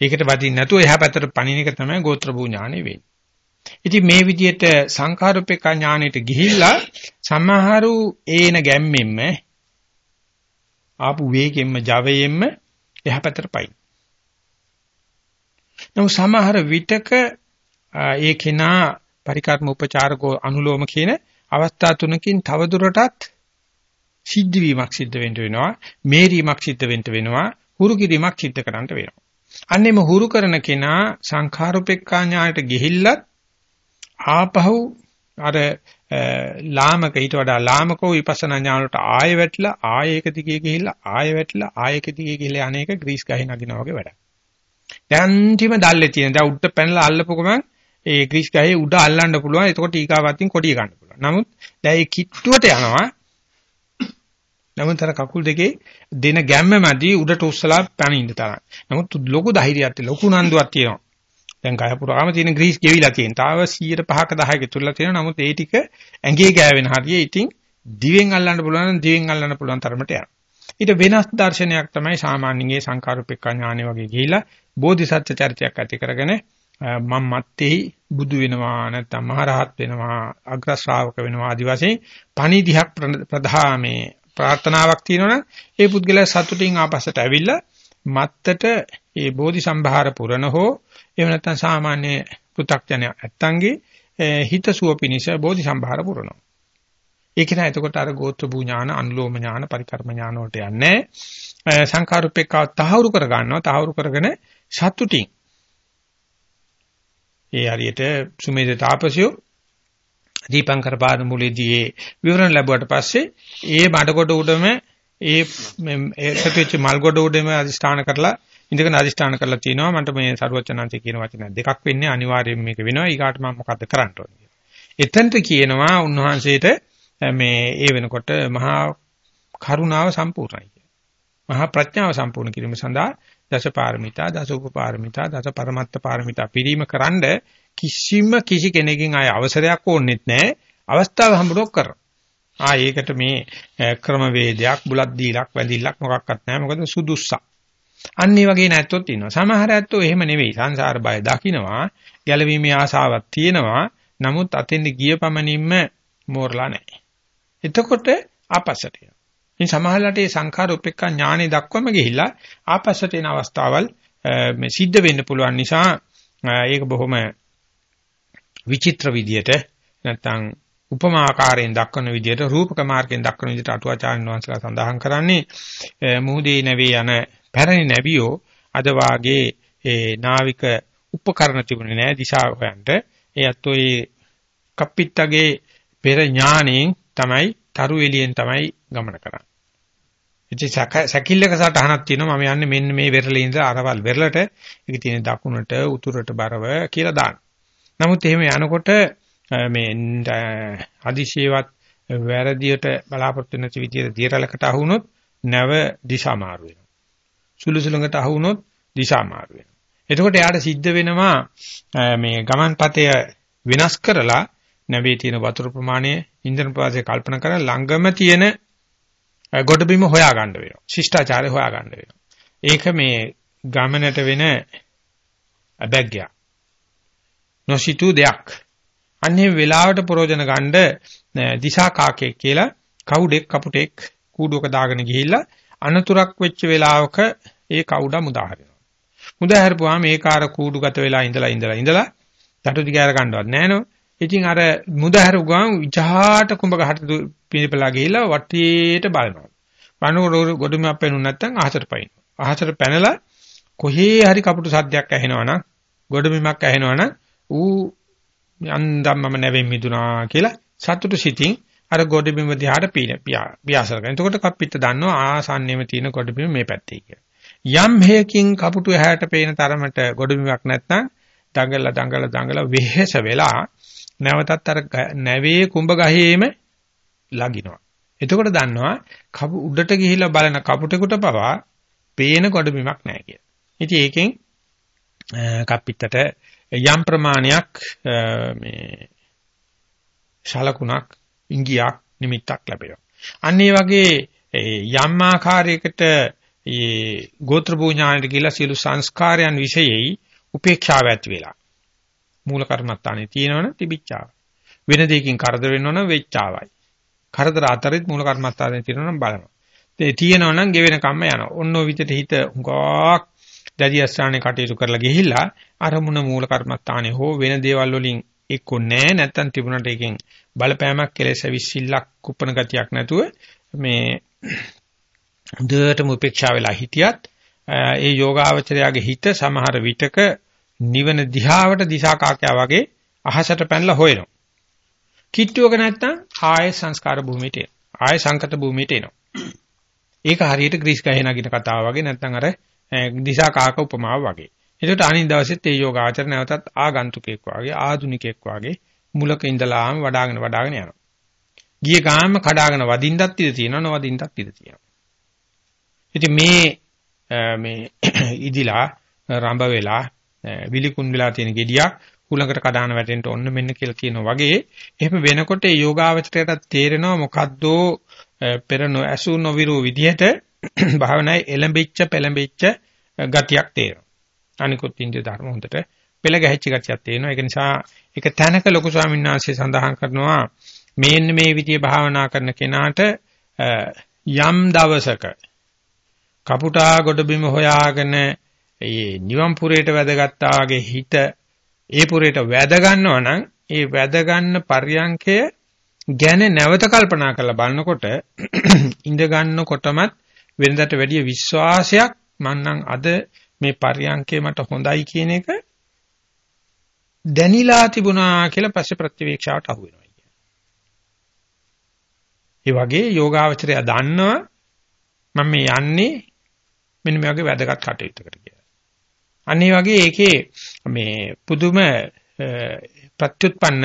[SPEAKER 1] ඒකට වදින්න නැතුව එහා පැත්තට පනින එක තමයි ගෝත්‍ර භූ ඥානෙ වෙන්නේ. ඉතින් මේ විදිහට සංඛාරුපේක ඥානෙට ගිහිල්ලා සමහරු ඒන ගැම්මෙන්ම ආපු වේගෙන්ම ජවයෙන්ම එහා පැත්තට පයින්. නමුත් සමහර විටක ඒ කෙනා පරිකර්ම උපචාරකෝ අනුලෝම කියන අවස්ථා තුනකින් තවදුරටත් සිද්ධ වීමක් සිද්ධ වෙන්න වෙනවා මේරීමක් සිද්ධ වෙන්න වෙනවා හුරු කිරීමක් සිද්ධ කරන්න වෙනවා අන්නේම හුරු කරන කෙනා සංඛාරුපෙක්ඛා ඥාණයට ගිහිල්ලත් ආපහු අර ලාමක ඊට වඩා ලාමකෝ විපස්සනා ඥානවලට ආයෙ වැටිලා ආයෙ එක දිගේ ගිහිල්ලා ආයෙ වැටිලා ආයෙ එක දිගේ ගිහිල්ලා අනේක ග්‍රීස් ගහේ නගිනා වගේ වැඩක්. දැන් අන්තිම දැල්ලේ තියෙන දැන් උඩට පැනලා අල්ලපු ගමන් ඒ ග්‍රීස් ගහේ උඩ අල්ලන්න පුළුවන්. එතකොට ඊකාවත්ින් කොඩිය ගන්න පුළුවන්. නමුත් දැන් ඒ කිට්ටුවට යනවා. නමුත් අර කකුල් දෙකේ දෙන ගැම්ම මැදි උඩට උස්සලා පැනින්න තරම්. නමුත් ලොකු ධෛර්යයක් ලොකු නන්දුවක් තියෙනවා. දැන් කය පුරාම තියෙන ග්‍රීස් ගෙවිලා තියෙන. තාව 105ක 10ක තුල්ලා තියෙනවා. නමුත් ඒ ටික ඇඟේ ගෑවෙන හරිය ඉතින් දිවෙන් අල්ලන්න පුළුවන් නම් දිවෙන් අල්ලන්න පුළුවන් තරමට යනවා. ඊට වෙනස් දර්ශනයක් තමයි සාමාන්‍යයේ සංකාරූපේක ඥානෙ වගේ ගිහිලා බෝධිසත්ව චරිතයක් ඇති කරගෙන මම මත්තේ බුදු වෙනවා නැත්නම් මහරහත් වෙනවා අග්‍ර ශ්‍රාවක වෙනවා ආදි වශයෙන් පණිදිහක් ප්‍රධාමේ ප්‍රාර්ථනාවක් තියෙනවනම් ඒ පුද්ගලයා සතුටින් ආපස්සට ඇවිල්ලා මත්තට ඒ බෝධි සම්භාර පුරන හෝ එහෙම නැත්නම් සාමාන්‍ය පෘ탁ජන ඇත්තන්ගේ හිත සුව පිනිස බෝධි සම්භාර පුරනවා. ඒක නෑ එතකොට අර ගෝත්‍ර භූ ඥාන අනුලෝම ඥාන පරිකර්ම ඥාන වලට යන්නේ සංඛාරුපේක්ඛව තහවුරු කර ගන්නවා. තහවුරු කරගෙන සතුටින් ඒ හරියට සුමේද තාපසියෝ දීපංකර පාද මුලේදී ඒ විවරණ ලැබුවට පස්සේ ඒ මඩකොට උඩම ඒ ඒකෙච්ච මල්ගොඩ උඩම අදිස්ථාන කරලා ඉඳගෙන අදිස්ථාන කරලා තිනවා මන්ට මේ සරුවචනාන්ති කියන වචන දෙකක් වෙන්නේ අනිවාර්යයෙන් මේක වෙනවා ඊගාට මම මොකද්ද කරන්න ඕනේ එතනට කියනවා උන්වහන්සේට මේ ඒ වෙනකොට මහා කරුණාව සම්පූර්ණයි මහා ප්‍රඥාව සම්පූර්ණ කිරීම සඳහා දස පාරමිතා, දස උපපාරමිතා, දස පරමත්ත පාරමිතා පිරීම කරන්න කිසිම කිසි කෙනෙකුගෙන් ආය අවසරයක් ඕනෙත් නැහැ. අවස්ථාව හම්බුනොත් කර. ආ ඒකට මේ ක්‍රම වේදයක්, බුලත් දීලක්, වැදිල්ලක් මොකක්වත් නැහැ. මොකද සුදුස්සා. අන්නේ වගේ නැත්තොත් ඉන්නවා. සමහර ඇත්තෝ එහෙම නෙවෙයි. සංසාර බය දකින්නවා, ගැලවීමේ ආසාවක් තියෙනවා. නමුත් අතෙන්ද ගිය පමණින්ම මෝරලා නැහැ. එතකොට ආපස්සට යනවා. ඉතින් සමහරවිට මේ සංඛාර උපේක්ඛා ඥානෙ දක්වම ගිහිල්ලා ආපස්සට එන අවස්ථාවල් මේ සිද්ධ වෙන්න පුළුවන් නිසා ඒක බොහොම විචිත්‍ර විදියට නැත්නම් උපමා ආකාරයෙන් දක්වන විදියට රූපක මාර්ගයෙන් දක්වන විදියට අටුවාචාර්ය වංශලා සඳහන් කරන්නේ මුහුදේ නැවේ යන පැරණි නැවියෝ අද වාගේ ඒ නාවික උපකරණ තිබුණේ නැහැ දිශා හොයන්න. ඒ අතෝ ඒ කප්පිට්ටගේ පෙර ඥාණයෙන් තමයි තරු එළියෙන් තමයි ගමන කරන්නේ. ඉතින් සැකිල්ලක සටහනක් තියෙනවා මම යන්නේ මෙන්න මේ වෙරළේ ඉඳලා අරවල් වෙරළට ඒක තියෙන දකුණට උතුරට බරව කියලා දාන්න. නමුත් එහෙම යනකොට මේ හදිසියවත් වැරදියට බලාපොරොත්තු නැති විදියට දියරලකට අහු වුණොත් නැව දිශා මාරු වෙනවා. සුළු සුළඟට අහු වුණොත් දිශා මාරු වෙනවා. එතකොට එයාට සිද්ධ වෙනවා මේ ගමන්පතය විනාශ කරලා නැවේ තියෙන වතුර ප්‍රමාණය ඉන්ධන ප්‍රවාහය කල්පනා කරලා ළඟම තියෙන ගොඩබිම හොයා ගන්න වෙනවා. ශිෂ්ටාචාරය හොයා ගන්න වෙනවා. ඒක මේ ගමනට වෙන අබැග්ගයක්. නොසිතූ දෙයක්. අන්නේ වෙලාවට ප්‍රෝජන ගන්න දිශා කාකේ කියලා කවුඩෙක් කපුටෙක් කූඩුවක දාගෙන ගිහිල්ලා අනතුරක් වෙච්ච වෙලාවක ඒ කවුඩ මුදා හරිනවා. මුදා හරපුවාම ඒ කාර කූඩුගත වෙලා ඉඳලා ඉඳලා ඉඳලා තටු දිගාර ගන්නවත් නැහැ නෝ. ඉතින් අර මුදා හරපුවාම විජහාට කුඹ ගහට පිළිපලා ගිහිල්ලා වටේට බලනවා. බලනකොට ගොඩම අපේනු නැත්තම් අහසට පයින්. අහසට පැනලා කොහේ හරි කපුටු සද්දයක් ඇහෙනවනම් ගොඩබිමක් ඇහෙනවනම් ඌ යන්දම් මම නැවෙන් මිදුනා කියලා සතුටු සිතින් අර ගොඩබිම දිහාට පීන පියාසර කරන. එතකොට කප්පිට දන්නවා ආසන්නෙම තියෙන ගොඩබිම මේ පැත්තේ කියලා. යම් හේකින් කපුටු ඇහැට පේන තරමට ගොඩබිමක් නැත්නම් දඟල දඟල දඟල වෙහෙස වෙලා නැවතත් අර නැවේ කුඹ ගහේම ලගිනවා. එතකොට දන්නවා කපු උඩට ගිහිලා බලන කපුටෙකුට පවා පේන ගොඩබිමක් නැහැ කියලා. ඉතින් ඒකෙන් කප්පිටට යම් ප්‍රමාණයක් මේ ශලකුණක් ඉංගියක් නිමිත්තක් ලැබෙනවා. අන්න ඒ වගේ යම් ආකාරයකට මේ ගෝත්‍ර භූඥාණයට කියලා සියලු සංස්කාරයන් විශේෂයි උපේක්ෂාව ඇති වෙලා. මූල කර්මත්තානේ තියෙනවනේ තිබිච්චාව. වෙන දෙයකින් කරදර වෙනවනම් වෙච්චාවයි. කරදර අතරින් මූල කර්මත්තානේ තියෙනවනම් බලනවා. ඒ තියෙනවනම් ගෙවෙන කම්ම යනවා. ඔන්න ඔය විදිහට හිත හුඟක් දැඩි අස්ථානේ කටයුතු කරලා ගිහිල්ලා අරමුණ මූල කර්මත්තානේ හෝ වෙන දේවල් වලින් එක්කෝ නැහැ නැත්තම් තිබුණට එකෙන් බලපෑමක් කෙලෙස විශ්ිල්ලක් කුප්පන ගතියක් නැතුව මේ හොඳටම උපේක්ෂා වෙලා හිටියත් ඒ යෝගාවචරයාගේ හිත සමහර විටක නිවන දිහාවට දිශා කාකයා වගේ අහසට පැනලා හොයනවා. කිට්ටුවක නැත්තම් ආය සංස්කාර භූමියට ආය සංකත භූමියට එනවා. ඒක හරියට ග්‍රීස් ගහේ නගින කතාව වගේ නැත්තම් අර දිශා කාක උපමාව වගේ. ඒකට අනිත් දවසෙත් ඒ යෝගාචර නැවතත් ආගන්තුකෙක් වගේ ආදුනිකෙක් වගේ මුලක ඉඳලාම වඩාගෙන වඩාගෙන යනවා. ගිය ගාම කඩාගෙන වදින්නත් ඉඩ තියෙනවා නොවදින්නත් ඉඩ තියෙනවා. ඉතින් මේ මේ ඉදිලා රඹ වෙලා විලිකුන් වෙලා තියෙන gediyak හුලඟට කඩාන වැටෙන්න ඔන්න මෙන්න කියලා කියනවා වගේ එහෙම වෙනකොට ඒ යෝගාවචරයට තේරෙනවා මොකද්ද පෙර නොඇසු නොවිරු විදිහට භාවනාවේ එලඹිච්ච පෙලඹිච්ච ගතියක් තේරෙනවා. අනිකුත් ඉන්දිය ධර්ම හොඳට පෙළ ගැහිච්ච ගතියක් තියෙනවා. ඒක නිසා ඒක තැනක ලොකු ස්වාමීන් වහන්සේ සඳහන් කරනවා මේන්න මේ විදිය භාවනා කරන කෙනාට යම් දවසක කපුටා ගොඩබිම හොයාගෙන මේ නිවන් පුරේට වැදගත්තා වගේ හිත ඒ පුරේට වැද ගන්නවා නම් ඒ වැද ගන්න පර්යංකය ගැන නැවත කල්පනා කරලා බලනකොට ඉඳ ගන්නකොටමත් වෙනදට වැඩිය විශ්වාසයක් මන්නම් අද මේ පර්යංකේ මට හොඳයි කියන එක දැනිලා තිබුණා කියලා පස්සේ ප්‍රතිවීක්ෂාවට අහු වෙනවා කියන්නේ. ඒ වගේ යෝගාවචරය දන්නවා මම මේ යන්නේ මෙන්න මේ වගේ වැදගත් කටයුත්තකට කියලා. අන්න ඒ වගේ ඒකේ මේ පුදුම ප්‍රත්‍යুৎපන්න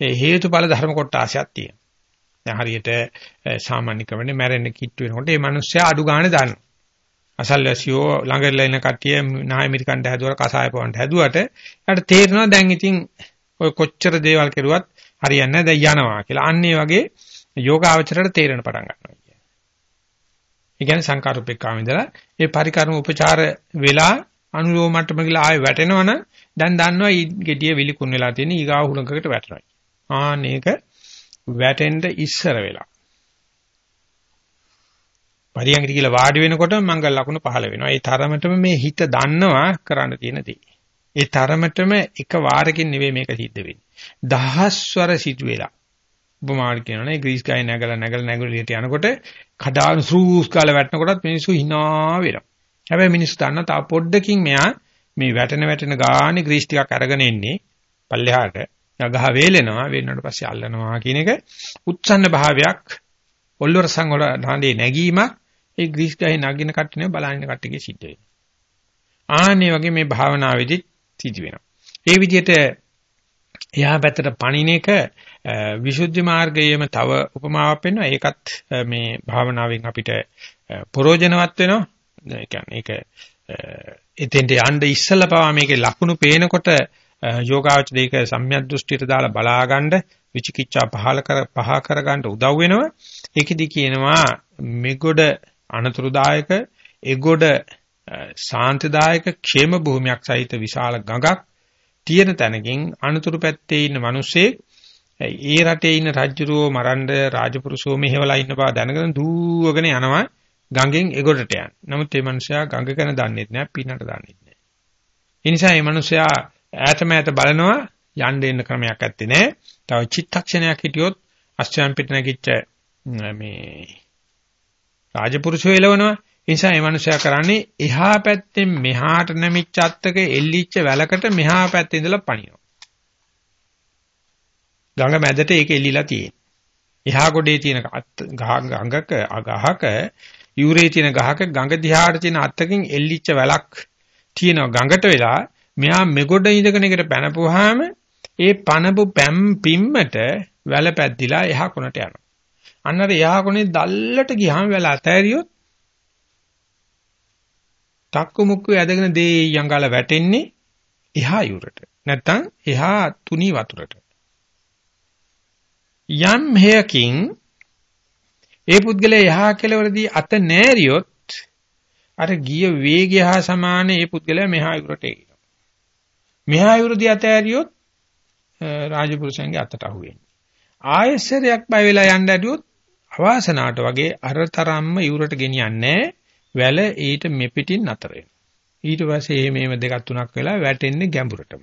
[SPEAKER 1] හේතුඵල ධර්ම කොටාසයක් තියෙනවා. දැන් හරියට සාමාන්‍ය ක්‍රමනේ මැරෙන්න කිට්ටු වෙනකොට මේ මිනිස්සයා අඩු ගානේ දානවා. අසල්වැසියෝ ළඟදලා ඉන්න කට්ටිය නාය මිරිකන්ට හැදුවට කසාය පොවන්ට හැදුවට යාට තේරෙනවා දැන් ඉතින් ඔය කොච්චර දේවල් කෙරුවත් හරියන්නේ නැහැ දැන් යනවා කියලා. අන්න ඒ වගේ යෝගාවචරයට තේරෙන පටන් ගන්නවා කියන්නේ. ඒ කියන්නේ සංකාරූපේක්කාම ඉඳලා ඒ පරිකර්ම උපචාර වෙලා අනුලෝම මට්ටම ගිහලා ආයෙ වැටෙනවනම් දැන් දන්නවා ඊ gediya විලිකුන් වෙලා තියෙන ඊගාව හුලඟකට වැටෙනවා. ආන්න ඒක වැටෙන්න ඉස්සර වෙලා. පරියන්කට කියලා වාඩි වෙනකොට මංගල ලකුණු පහළ වෙනවා. ඒ තරමටම මේ හිත දන්නවා කරන්න තියෙන දේ. ඒ තරමටම එක වාරකින් නෙවෙයි මේක සිද්ධ වෙන්නේ. දහස්වර සිදු වෙලා. උපමාවට කියනවනේ ග්‍රීස් ගාය නැගලා නැගලා නැගලා යනකොට කඩාන සූස් කාලා වැටෙනකොටත් මිනිස්සු hina වෙනවා. හැබැයි මිනිස්සු දන්නා තා පොඩ්ඩකින් මෙයා මේ වැටෙන වැටෙන ගානේ ග්‍රීස් ටිකක් අරගෙන එන්නේ පල්ලෙහාට. ගහ වේලෙනවා වෙනකොට පස්සේ අල්ලනවා කියන එක උත්සන්න භාවයක් ඔල්වරසන් වල නාඳේ නැගීමක් ඒ ග්‍රීස් ගහේ නගින කට්ටිය බලහින කට්ටියගේ සිද්ධ වෙනවා. ආන්නේ වගේ මේ භාවනාවේදී සිදු වෙනවා. ඒ විදිහට එහා පැත්තට පණින එක විසුද්ධි මාර්ගයේම තව උපමාවක් වෙනවා. ඒකත් මේ භාවනාවෙන් අපිට ප්‍රෝජනවත් වෙනවා. ඒ කියන්නේ ඒක එතෙන්ට යන්න ඉස්සලා පවා මේකේ ලකුණු පේනකොට යෝගාචරයක සම්‍යක් දෘෂ්ටියට දාලා බලාගන්න විචිකිච්ඡා පහල කර පහ කරගන්න උදව් වෙනවා. ඒකෙදි කියනවා මෙගොඩ අනතුරුදායක එගොඩ සාන්තිදායක ക്ഷേම භූමියක් සහිත විශාල ගඟක් තියෙන තැනකින් අනතුරු පැත්තේ ඉන්න මිනිස්සේ ඒ රටේ ඉන්න රජුරෝ මරණ්ඩ රාජපුරුෂෝ මෙහෙवला ඉන්න බව දැනගෙන දුවගෙන යනවා ගඟෙන් එගොඩට යන. නමුත් මේ මිනිසයා ගඟ ගැන දන්නේ නැහැ, පින්නට දන්නේ නැහැ. ඒ නිසා මේ මිනිසයා ඈතම ඈත බලනවා යන්න එන්න ක්‍රමයක් ඇත්තේ නැහැ. තව චිත්තක්ෂණයක් හිටියොත් අස්චයන් පිට නැගිච්ච මේ රාජපුරුෂෝ එලවනවා. ඒ නිසා මේ මිනිසයා කරන්නේ එහා පැත්තෙන් මෙහාට නැමිච්ච අත්තක එල්ලිච්ච වැලකට මෙහා පැත්තේ ඉඳලා පනිනවා. ගඟ මැදට ඒක එල්ලිලා තියෙන්නේ. එහා ගොඩේ තියෙන ගඟක අගහක යූරේ තියෙන ගහක ගඟ දිහාට තියෙන අත්තකින් එල්ලිච්ච වැලක් තියෙනවා ගඟට වෙලා මෙහා මෙගොඩ ඉඳගෙන එකට පැනපුවාම ඒ පනපු පැම් පිම්මට වැල පැද්දිලා එහා කොනට යනවා. අන්නර එහා කොනේ දැල්ලට ගියාම වැල අතෑරියොත් තක්කු මුක්කු ඇදගෙන දේ යංගල වැටෙන්නේ එහා යුරට. නැත්තම් එහා තුනී වතුරට. යම් හේයකින් ඒ පුද්ගලයා යහා කෙලවරදී අත නෑරියොත් අර ගිය වේගය හා සමාන ඒ පුද්ගලයා මෙහා යුරට එනවා. මෙහා යුරදී අත ඇරියොත් රාජපුරුෂයන්ගේ අතට අහු වෙන්නේ. ආයසරයක් බය වෙලා යන්න ඇදුවොත් අවාසනාවට වගේ අරතරම්ම යුරට ගෙනියන්නේ වැල ඊට මෙපිටින් නතර ඊට පස්සේ මේව දෙකක් තුනක් වෙලා වැටෙන්නේ ගැඹුරටම.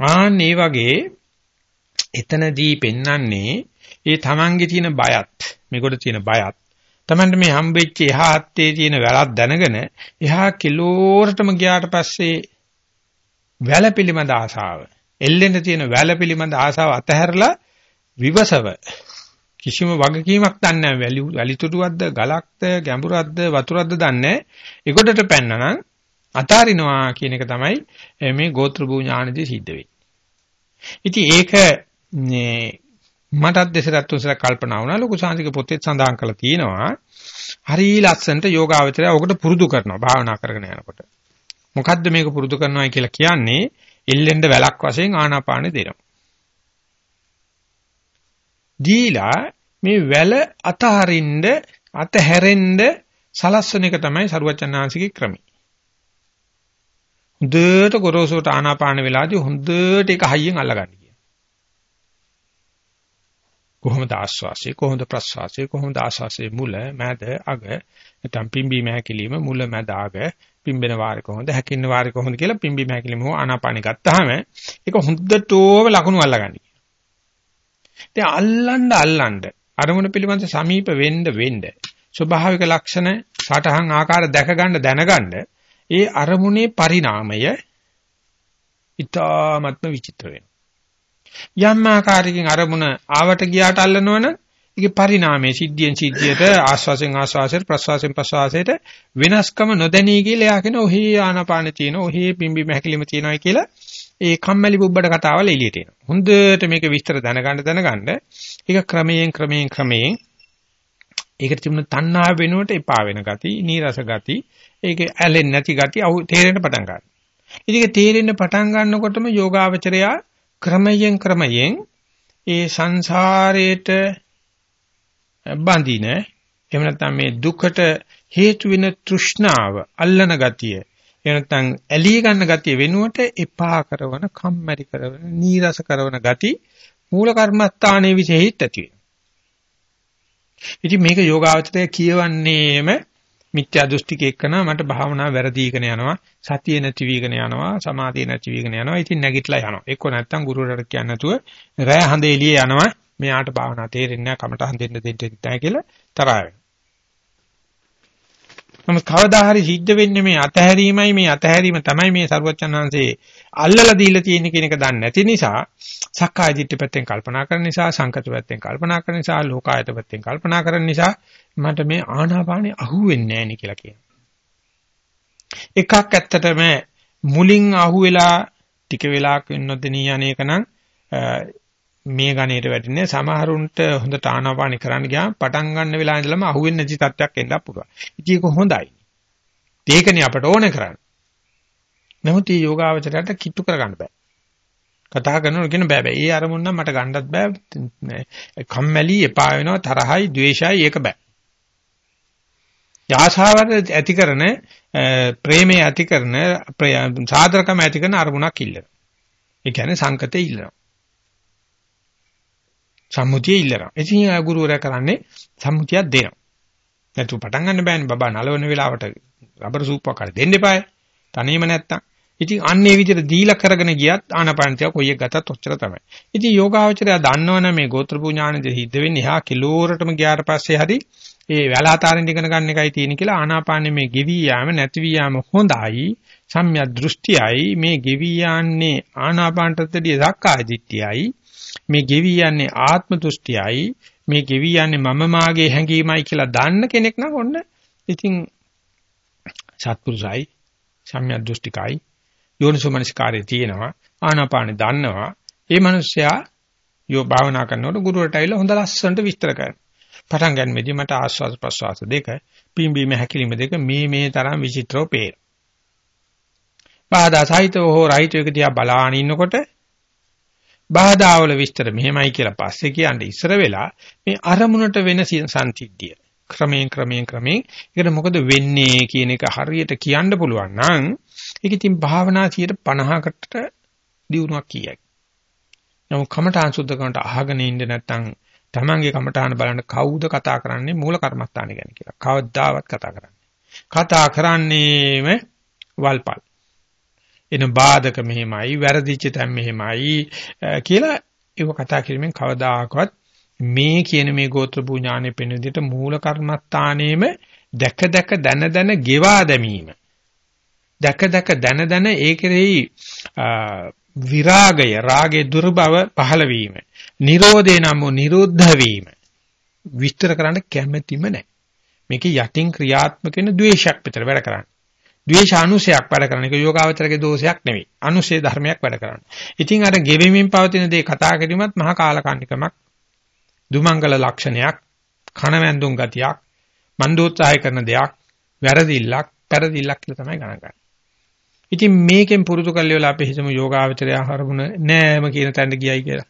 [SPEAKER 1] ආන් මේ වගේ එතනදී පෙන්වන්නේ ඒ තමන්ගේ තියෙන බයත් මේකට තියෙන බයත් තමන්ට මේ හම්බෙච්ච එහා අත්තේ තියෙන වැලක් දැනගෙන එහා කිලෝරටම ගියාට පස්සේ වැල පිළිබඳ ආසාව එල්ලෙන්න තියෙන වැල පිළිබඳ ආසාව අතහැරලා විවසව කිසිම වගකීමක් දන්නේ නැහැ. වැලි වැලිතුඩුවක්ද ගලක්ද ගැඹුරක්ද වතුරක්ද දන්නේ ඒකොටට පැන්නනම් අතාරිනවා කියන එක තමයි මේ ගෝත්‍ර භූ ඥානදී සිද්ධ වෙන්නේ. ඉතින් ඒක මටත් දෙසරත් තුසර කල්පනා වුණා. ලොකු සාංශික පොතේ සඳහන් කරලා තියෙනවා. හරි ලස්සනට යෝගාවචරය ඔකට පුරුදු කරනවා භාවනා කරගෙන යනකොට. මොකද්ද මේක පුරුදු කරනවායි කියලා කියන්නේ එල්ලෙන්ද වැලක් වශයෙන් ආනාපානෙ දෙනවා. දීලා මේ වැල අතහරින්න අතහැරෙන්න සලස්වන එක තමයි සරුවචනාංශිකේ ක්‍රමය. හොඳට ගොරෝසුට ආනාපාන වෙලාදී හොඳට ඒක හයියෙන් අල්ලගන්න කොහොමද ආස්වාසිය? කොහොමද ප්‍රස්වාසිය? කොහොමද ආස්වාසියේ මුල මැද අග? නැත්නම් පිම්බීම හැකිලිම මුල මැද අග? පිම්බෙන වාරේ කොහොමද? හැකින්න වාරේ කොහොමද කියලා පිම්බීම හැකිලිම හෝ ආනාපානෙ ගත්තාම ඒක හොඳටම ලකුණු අල්ලගන්න. ඉතින් අල්ලන්න අල්ලන්න අරමුණ පිළිබඳ සමීප වෙන්න වෙන්න ස්වභාවික ලක්ෂණ සටහන් ආකාර දැක ගන්න දැනගන්න ඒ අරමුණේ පරිණාමය ඊ타ත්ම විචිත්‍ර වෙනවා. යම් ආකාරයකින් අරමුණ ආවට ගියාට අල්ලනවනම් ඒකේ පරිණාමයේ සිද්ධියෙන් සිද්ධියට ආස්වාසෙන් ආස්වාසයට ප්‍රස්වාසෙන් ප්‍රස්වාසයට වෙනස්කම නොදැනී කියලා එයා කියන ඔහේ ආනාපාන තියෙන ඔහේ පිම්බි මහකිලිම තියෙනවායි කියලා ඒ කම්මැලි බුබ්බඩ කතාවල එළියට එනවා. හොඳට මේක විස්තර දැනගන්න දැනගන්න ඒක ක්‍රමයෙන් ක්‍රමයෙන් ක්‍රමයෙන් ඒකට තිබුණ තණ්හා වෙනුවට එපා වෙන ගති, නීරස ගති, ඒකේ ඇලෙන්නේ නැති ගති තේරෙන්න පටන් ගන්නවා. ඉතින් ඒක තේරෙන්න පටන් ගන්නකොටම යෝගාවචරයා ක්‍රමයෙන් ක්‍රමයෙන් ඒ සංසාරේට බඳින එහෙම නැත්නම් මේ දුකට හේතු වෙන තෘෂ්ණාව අල්ලන ගතිය එහෙම නැත්නම් ඇලී ගන්න ගතිය වෙනුවට එපා කරන කම්මැලි කරන නීරස කරන ගති මූල කර්මස්ථානයේ විශේෂිත ඇති වෙනවා. ඉතින් මේක යෝගාවචරය කියවන්නේම මිත්‍යා දෘෂ්ටික එක්කන මට භාවනා වැරදීගෙන යනවා සතිය නැති වීගෙන යනවා සමාධිය නැති වීගෙන යනවා ඉතින් නැගිටලා යනවා. එක්ක නැත්තම් ගුරුවරට කියන්නේ නැතුව රෑ හඳ එළිය යනවා. මෙයාට භාවනා තේරෙන්නේ නැහැ කමට හඳෙන්න දෙන්න නැහැ කියලා තරහ වෙනවා නමුත් කවදා හරි සිද්ධ වෙන්නේ මේ අතහැරීමයි මේ අතහැරීම තමයි මේ සරුවචනහන්සේ අල්ලලා දීලා තියෙන කියන එක දන්නේ නැති නිසා සක්කාය දිට්ඨි පැත්තෙන් කල්පනා කරන නිසා සංකත පැත්තෙන් කල්පනා කරන නිසා ලෝකායත පැත්තෙන් කල්පනා කරන නිසා මට මේ ආනාපානෙ අහුවෙන්නේ නැහැ නේ කියලා කියනවා. එකක් ඇත්තටම මුලින් අහුවෙලා ටික වෙලාවක් වෙන්නොත්දී අනේක නම් මේ ගණේට වැටෙන්නේ සමහරුන්ට හොඳට ආනාපානි කරන්න ගියාම පටන් ගන්න වෙලාව ඉඳලම අහුවෙන්නේ නැති තත්ත්වයක් එන්නත් පුළුවන්. ඉතින් ඒක හොඳයි. ඒකනේ අපට ඕනේ කරන්නේ. නමුත් මේ යෝගාවචරයට කිට්ටු කරගන්න බෑ. කතා කරනකොට කියන බෑ බෑ. ඒ අරමුණ නම් මට ගන්නත් බෑ. කම්මැලි එපා වෙනවා තරහයි ද්වේෂයි ඒක බෑ. ආශාවට ඇති කරන ප්‍රේමයේ ඇති කරන සාධරකම ඇති කරන අරමුණක් ඉල්ලන. ඒ කියන්නේ සංකතේ ඉල්ලනවා. සම්මුතිය ඉල්ලනවා. ඉතින් ගුරුවරයා කරන්නේ සම්මුතියක් දෙනවා. නැතු පටන් ගන්න බෑනේ බබා නලවන වෙලාවට රබර් සූප්පක් හරි දෙන්න එපායි. තනියම නැත්තම්. ඉතින් අන්නේ විදිහට දීලා කරගෙන ගියත් ආනපනතිය කොයි එක ගතත් ඔච්චර තමයි. ඉතින් යෝගාවචරය දන්නවනේ මේ ගෝත්‍ර පුඥානෙදී හිද්ද වෙන්නේ එහා කිලෝරටම ගියාට පස්සේ හරි ඒ වැලාතාරින් ඉගෙන ගන්න එකයි තියෙන කියලා ආනාපානෙ මේ ගෙවි යාම නැති වී යාම හොඳයි සම්‍යක් දෘෂ්ටියයි මේ ගෙවි යන්නේ ආනාපානටදී සක්කාය දිට්ඨියයි මේ ගෙවි යන්නේ ආත්ම දෘෂ්ටියයි මේ ගෙවි යන්නේ මම මාගේ හැඟීමයි කියලා දන්න කෙනෙක් නම් ඔන්න ඉතින් සත්පුරුසයි සම්‍යක් දෘෂ්ටිකයි යෝනිසෝමනස්කාරයේ තියෙනවා ආනාපානෙ දන්නවා ඒ මිනිස්සයා යෝ භාවනා කරනකොට ගුරුවරට ඇවිල්ලා හොඳ ලස්සනට විස්තර කරනවා පටන් ගන්නෙදී මට ආස්වාද ප්‍රසවාස දෙක පිම්බීම හැකිලිම දෙක මේ මේ තරම් විචිත්‍රව පේන. බාධා සහිතව හෝ රහිතව එක දිහා බලාගෙන ඉන්නකොට බාධාවල විස්තර මෙහෙමයි කියලා පස්සේ කියන්නේ ඉස්සර වෙලා මේ අරමුණට වෙන සංසිද්ධිය. ක්‍රමයෙන් ක්‍රමයෙන් ක්‍රමයෙන් ඒකට මොකද වෙන්නේ කියන එක හරියට කියන්න පුළුවන් නම් ඒක ඉතින් භාවනා 50කට දියුණුවක් කියයි. නමුත් කමඨාන් සුද්ධ කරනට අහගෙන ඉන්න නැත්නම් තමන්ගේ කමඨාන බලන්න කවුද කතා කරන්නේ මූල කර්මස්ථාන ගැන කියලා. කවදාවත් කතා කරන්නේ. කතා කරන්නේම වල්පල්. එන බාධක මෙහෙමයි, වැරදිච්ච තැන් මෙහෙමයි කියලා ඒක කතා කිරීමෙන් කවදාකවත් මේ කියන මේ ගෝත්‍ර භූ ඥානෙ පෙන විදිහට මූල කර්මස්ථානයේම දැක දැක දන දන ගෙවා දැමීම. දැක දැක දන දන ඒ කෙරෙහි විරාගය රාගේ දුර්බව පහළ වීම. නිරෝධේ නම් නිරුද්ධ වීම. විස්තර කරන්න කැමැතිම නැහැ. මේක යටින් ක්‍රියාත්මක වෙන ද්වේෂයක් විතර වැඩ කරන්නේ. ද්වේෂ අනුසයක් වැඩ කරන එක යෝගාවචරගේ දෝෂයක් නෙවෙයි. අනුසය ධර්මයක් වැඩ කරන්නේ. ඉතින් අර ගෙවෙමින් පවතින දේ කතා කිරීමත් මහා කාලකන්නිකමක්. දුමංගල ලක්ෂණයක් කණවැන්දුම් ගතියක් මන්දෝත්සාහය කරන දෙයක් වැරදිල්ලක් පෙරදිල්ලක් කියලා තමයි ගණන් ගන්නේ. ඉතින් මේකෙන් පුරුදු කල්ලි වෙලා අපි හිතමු යෝගාවචරය ආහාරමුණ නෑම කියන තැනට ගියයි කියලා.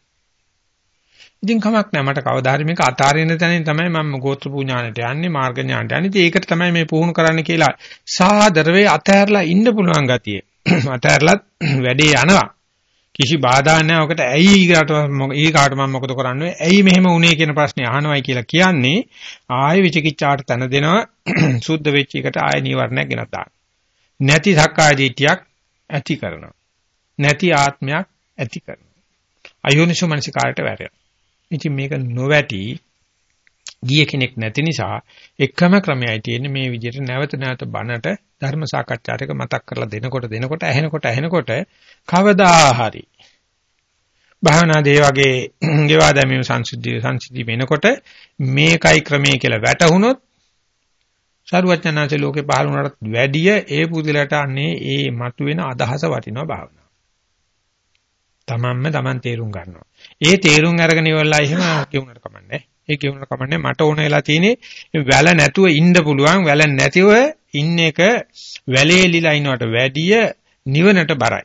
[SPEAKER 1] ඉතින් කමක් නෑ මට කවදා හරි මේක අතාරින්න තැනින් තමයි මම ගෝත්‍ර පූජානට යන්නේ මාර්ග ඥානට යන්නේ. ඉතින් ඒකට තමයි මේ පුහුණු කරන්න කියලා සාදරවේ අතහැරලා ඉන්න පුළුවන් ගතිය. අතහැරලත් වැඩේ යනවා. කිසි බාධා නැහැ. ඔකට ඇයි ඊකට ඊකාට මම මොකද කරන්නේ? ඇයි මෙහෙම වුනේ කියන ප්‍රශ්නේ අහනවයි කියලා කියන්නේ ආයෙ විචිකිච්ඡාට තන දෙනවා. සුද්ධ වෙච්ච එකට ආයෙ නීවරණයක් ගෙනත් දානවා. නැති සක්කාය දිට්ඨියක් ඇති කරනවා. නැති ආත්මයක් ඇති කරනවා. අයෝනිසෝ මනසිකාරයට වැටෙනවා. ඉතින් මේක නොවැටි ගිය කෙනෙක් නැති නිසා එකම ක්‍රමයයි තියෙන්නේ මේ විදිහට නැවත නැවත බණට ධර්ම සාකච්ඡාටක මතක් කරලා දෙනකොට දෙනකොට ඇහෙනකොට ඇහෙනකොට කවදා හරි භාවනා දේ වගේ ගෙවා දැමීම සංසිද්ධිය සංසිද්ධි වෙනකොට මේකයි ක්‍රමයේ කියලා වැටහුනොත් සරුවචනාංශ ලෝකේ පහළ වුණාට වැඩිය ඒ පුදුලට අන්නේ ඒ මතුවෙන අදහස වටිනවා භාවනාව. තමන්ම තමන් තේරුම් ගන්නවා. ඒ තේරුම් අරගෙන ඉවරලා එහෙම කියුණාට කමන්නේ. ඒ කියුණාට කමන්නේ මට ඕන වෙලා තියෙන්නේ වැල නැතුව ඉන්න පුළුවන් වැල නැතිව ඉන්න එක වැලේ ලිලා ඉන්නවට වැඩිය නිවනට බරයි.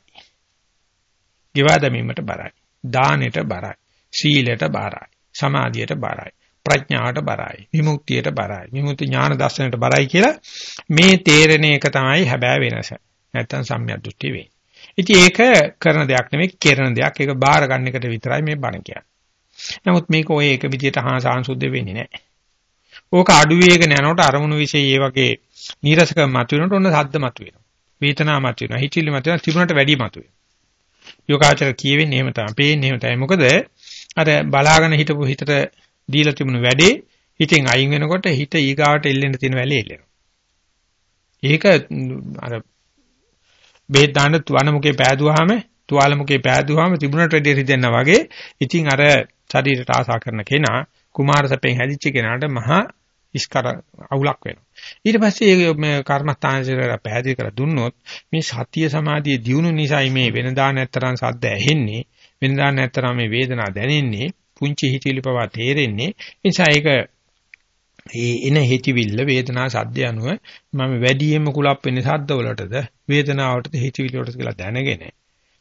[SPEAKER 1] ගෙවා දැමීමට බරයි. දානෙට බරයි. සීලයට බරයි. සමාධියට බරයි. ප්‍රඥාවට බරයි. විමුක්තියට බරයි. විමුක්ති ඥාන දර්ශනයට බරයි කියලා මේ තේරෙන එක තමයි හැබෑ වෙනස. නැත්තම් සම්‍යක් දෘෂ්ටි වෙන්නේ. ඉතින් ඒක කරන දෙයක් නෙමෙයි කරන දෙයක්. ඒක බාර ගන්න එකට විතරයි මේ බණ කියන්නේ. නමුත් මේක ඔය එක විදියට හා සාංශුද්ධ වෙන්නේ නැහැ. ඕක අඩු වේගන යනකොට අරමුණු વિશે මේ වගේ නීරසක මතුවෙනකොට ඔන්න සද්ද මතුවෙනවා. වේතනා මතුවෙනවා. හිතිලි මතුවෙනවා. තිබුණට වැඩි මතුවෙනවා. යෝගාචර කියවෙන්නේ එහෙම තමයි. පේන්නේ එහෙම තමයි. මොකද අර බලාගෙන හිටපු හිතට දීලා තිබුණු වැඩේ හිතෙන් අයින් වෙනකොට හිත ඊගාවට එල්ලෙන්න තියෙන වැලේ එල්ලෙනවා. ඒක අර බෙහෙත් දාන්න වනමුකේ පෑදුවාම තුවාලමුකේ පෑදුවාම තිබුණට වැඩි රිදෙනා වගේ ඉතින් අර ශරීරයට ආසා කරන කෙනා කුමාර සපෙන් හැදිච්ච කෙනාට මහා ඉස්කර අවුලක් වෙනවා. ඊට පස්සේ මේ කර්මස්ථානචරය පැහැදිලි කර දුන්නොත් මේ සතිය සමාධිය දියුණු නිසායි මේ වෙනදා නැත්තරන් සද්ද ඇහෙන්නේ. වෙනදා නැත්තරන් මේ වේදනාව දැනෙන්නේ. පුංචි හිතිලි පවා තේරෙන්නේ. නිසා ඒක ඒ එන හිතවිල්ල වේදනා සද්ද යනුව මම වැඩියෙන්ම කුලප් වෙන්නේ සද්ද වලටද වේදනාවටද හිතවිලි වලටද කියලා දැනගෙන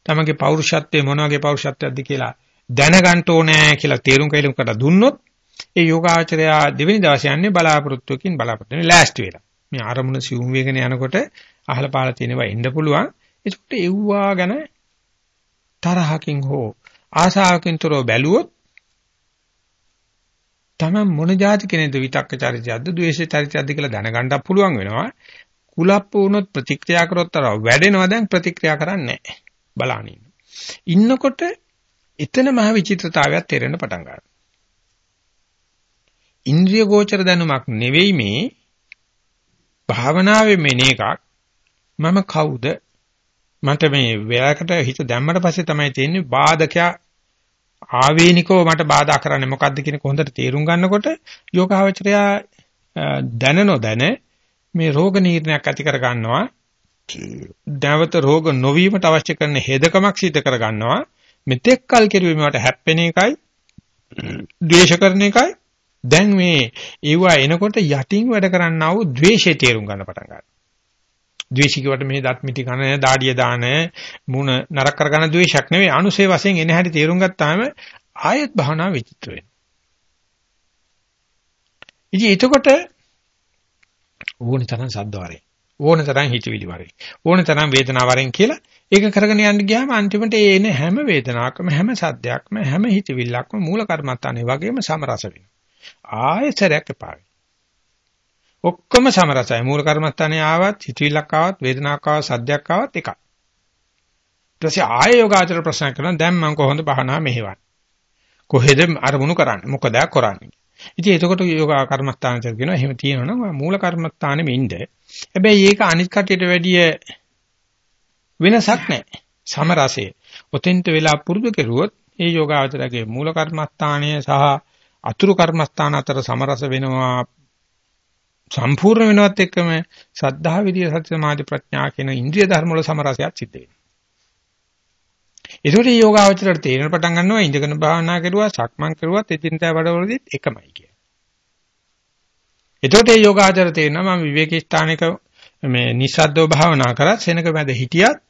[SPEAKER 1] තමගේ පෞරුෂත්වයේ මොන වගේ පෞරුෂත්වයක්ද කියලා දැනගන්න ඕනේ කියලා තේරුම් කයිලුම් කරලා දුන්නොත් ඒ යෝගාචරය දෙවෙනි දවසේ යන්නේ බලාපොරොත්තුකින් බලාපොරොත්තු වෙන ලෑස්ති වෙලා. මේ ආරමුණ සිවුම් වේගන යනකොට අහල පාල තියෙනවා එන්න පුළුවන්. ඒකට එව්වා ගැන තරහකින් හෝ ආසාවකින් තොරව බැලුවොත් තමන් මොන જાති කෙනෙක්ද විතක්ක චරිතයක්ද ද්වේෂ චරිතයක්ද කියලා දැනගන්නත් පුළුවන් වෙනවා. කුලප්ප වුණොත් ප්‍රතික්‍රියා කරොත් අර වැඩෙනවා දැන් ප්‍රතික්‍රියා කරන්නේ නැහැ. බලන්න ඉන්නකොට එතන මහ විචිත්‍රතාවයක් තේරෙන්න පටන් ගන්නවා. ඉන්ද්‍රිය ගෝචර දැනුමක් නෙවෙයි මේ භාවනාවේ මෙන එකක් මම කවුද මට මේ වෙලකට හිත දැම්මට පස්සේ තමයි තේන්නේ බාධකයා ආවේනිකව මට බාධා කරන්නේ මොකද්ද කියන හොඳට තේරුම් ගන්නකොට යෝගාවචරයා දැන නොදැන මේ රෝග නිర్ణයක් ඇති කර ගන්නවා දවත රෝග නොවීමට අවශ්‍ය කරන හේදකමක් සිදු කර ගන්නවා මෙතෙක් කල් කෙරුවේ මට හැප්පෙන එකයි ද්වේෂ කරන එකයි. දැන් මේ ඒවා එනකොට යටින් වැඩ කරන්නා වූ ද්වේෂය තේරුම් ගන්න පටන් ගන්නවා. ද්වේෂිකවට මේ දත් මිටි කන දාඩිය දාන මුණ නරක කරගන්න ද්වේෂයක් නෙවෙයි අනුසේ වශයෙන් එන හැටි තේරුම් ගත්තාම ආයත් භාවනා විචිත්‍ර වෙනවා. ඉතින් එතකොට ඕන තරම් සද්ද වරේ ඕන තරම් හිතවිලි වරේ ඕන තරම් වේදනාව වරෙන් කියලා ඒක කරගෙන යන්න ගියාම අන්තිමට ඒ එන හැම වේදනාවක්ම හැම සද්දයක්ම හැම හිතවිල්ලක්ම මූල කර්මත්තානේ වගේම සමරස වෙනවා. ආයතරයක් එපා ඔක්කොම සමරසයි. මූල කර්මස්ථානේ ආවත්, හිතවිල්ලක් ආවත්, වේදනාවක් ආවත්, සද්දයක් ආවත් එකයි. ඊට පස්සේ ආය යෝගාචර ප්‍රශ්න කරනවා දැන් මම කොහොමද බහනා මෙහෙවන්නේ? කොහෙද අරමුණු කරන්නේ? මොකද කරන්නේ? ඉතින් එතකොට යෝගා කර්මස්ථානචර කියනවා එහෙම තියෙනවනම් මූල කර්මස්ථානෙම ඉන්න. හැබැයි ඒක අනිත් කටියට වැඩිය වෙනසක් නැහැ. සමරසයේ. ඔතෙන්ට වෙලා පුරුදු කෙරුවොත් ඒ යෝගාචරයේ මූල කර්මස්ථානය සහ අතුරු කර්මස්ථාන අතර සමරස වෙනවා සම්පූර්ණ වෙනවත් එක්කම සද්ධා විදිය සත්‍ය සමාධි ප්‍රඥා කියන ඉන්ද්‍රිය ධර්ම වල සමරසයක් සිද්ධ වෙනවා. ඒකට යෝගාවචරයට තේරෙන පටන් ගන්නවා ඉඳගෙන භාවනා කරුවා සක්මන් කරුවත් එදිනදා වැඩවලදීත් එකමයි කිය. ඒකට මේ යෝගාචර තේරෙනවා මම විවේක ස්ථානයක මේ නිස්සද්දව භාවනා කරත් සෙනක මැද හිටියත්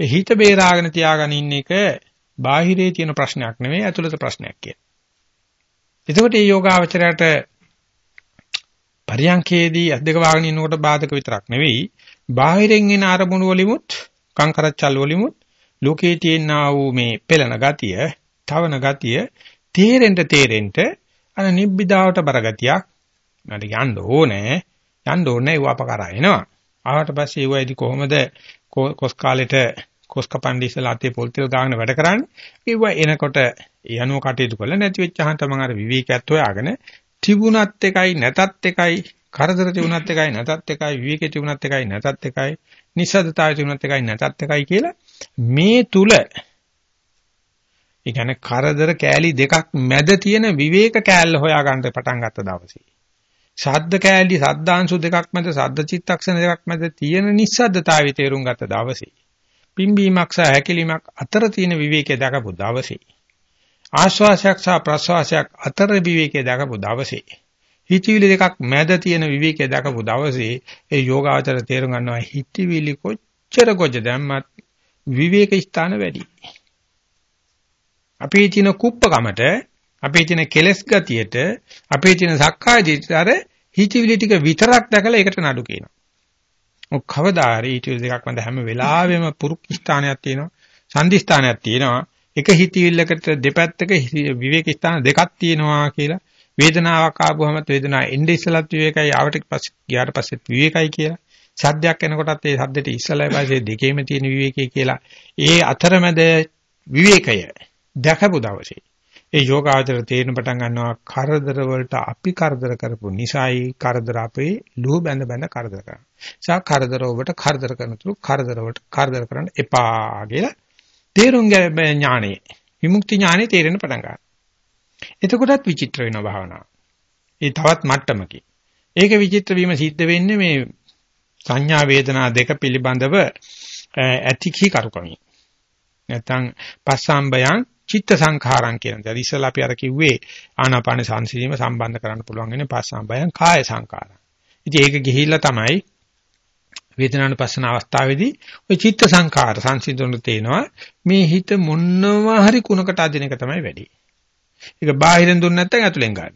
[SPEAKER 1] හිත බේරාගෙන තියාගෙන ඉන්න එක බාහිරේ තියෙන ප්‍රශ්නයක් නෙවෙයි ඇතුළත ප්‍රශ්නයක් කිය. එතකොට මේ යෝගාවචරයට පරියන්කේදී අද්දක වාගෙන ඉන්නකොට බාධක විතරක් නෙවෙයි. බාහිරින් එන අරමුණු වලිමුත් කංකරච්චල් වලිමුත් ලෝකේ තියෙනා වූ මේ පෙළන ගතිය, තවන ගතිය තේරෙන්න තේරෙන්න අර නිබ්බිදාවට බර ගතියක් මට යන්න ඕනේ. යන්න ඕනේ ඒව අපකරා එනවා. ආවට පස්සේ ඒවයිදි කොහොමද කොස් කාලෙට කොස් කපන්ඩි ඉස්සලා අතේ පොල් තෙල් ගාගෙන වැඩ කරන්නේ? ඒව එනකොට ඒ අනුව කටයුතු කළා නැති වෙච්චහන් තමන් අර විවේකයක් හොයාගෙන තිබුණත් එකයි නැතත් එකයි කරදර තිබුණත් එකයි නැතත් එකයි විවේකේ තිබුණත් එකයි නැතත් එකයි නිස්සද්දතාවය තිබුණත් එකයි නැතත් එකයි කියලා මේ තුල ඒ කියන්නේ කරදර කෑලි දෙකක් මැද තියෙන විවේක කෑල්ල හොයාගන්න පටන් ගත්ත දවසේ. ශබ්ද කෑලි සද්දාංශු දෙකක් මැද සද්ද චිත්තක්ෂණ දෙකක් මැද තියෙන නිස්සද්දතාවය තේරුම් ගත්ත දවසේ පිම්බීමක් සහ හැකිලීමක් අතර තියෙන විවේකය දකපු දවසේ ආශ්වාසයක් සහ ප්‍රශ්වාසයක් අතර විවේකයේ දකපු දවසේ හිතවිලි දෙකක් මැද තියෙන විවේකයේ දකපු දවසේ ඒ යෝගාචර තේරුම් ගන්නවා හිතවිලි කොච්චර කොච්චර දැම්මත් විවේක ස්ථාන වැඩි. අපේ තියෙන කුප්පකමට අපේ තියෙන කෙලස් ගතියට අපේ තියෙන සක්කාය දිට්ඨියට හිතවිලි ටික විතරක් දැකලා ඒකට නඩු කියනවා. ඔක් කවදා හරි හිතවිලි දෙකක් මැද හැම වෙලාවෙම පුරුක් ස්ථානයක් තියෙනවා. සංදි ස්ථානයක් තියෙනවා. එක හිතවිල්ලකට දෙපැත්තක විවේක ස්ථාන දෙකක් තියෙනවා කියලා වේදනාවක් ආවම වේදනාව එන්නේ ඉස්සලත් විවේකයි ආවට පස්සේ ගියාට පස්සෙත් විවේකයි කියලා සද්දයක් එනකොටත් ඒ සද්දෙට ඉස්සලයි පස්සේ දෙකේම තියෙන විවේකයි කියලා ඒ අතරමැද විවේකය දැකපු දවසේ ඒ යෝගාචර තේරෙන පටන් ගන්නවා කරදර වලට අපි කරදර කරපු නිසායි කරදර අපේ ලුහ බැඳ බැඳ කරදර කරනවා. සා කරදර ඔබට කරදර කරනතුරු කරදර වලට කරදර කරන්න එපා කියලා තේරුම් ගැනීම ඥානෙ විමුක්ති ඥානෙ තේරෙන්න පටන් ගන්නවා. එතකොටත් විචිත්‍ර වෙනවා භාවනාව. ඒ තවත් මට්ටමකින්. ඒක විචිත්‍ර වීම සිද්ධ වෙන්නේ මේ සංඥා වේදනා දෙක පිළිබඳව ඇතිකී කරුකමින්. නැත්තම් පස්සම්බයං චිත්ත සංඛාරං කියන දේ. ඉස්සලා අපි අර කිව්වේ ආනාපාන සංසිඳීම සම්බන්ධ කරන්න පුළුවන් වෙන්නේ පස්සම්බයං කාය සංඛාරං. ඉතින් ඒක ගිහිල්ලා තමයි වේදනානුපස්සන අවස්ථාවේදී ওই චිත්ත සංඛාර සංසිඳුන තේනවා මේ හිත මොනවා හරි කුණකට අදින එක තමයි වැඩි. ඒක බාහිරින් දුන්න නැත්නම් ඇතුලෙන් ගන්න.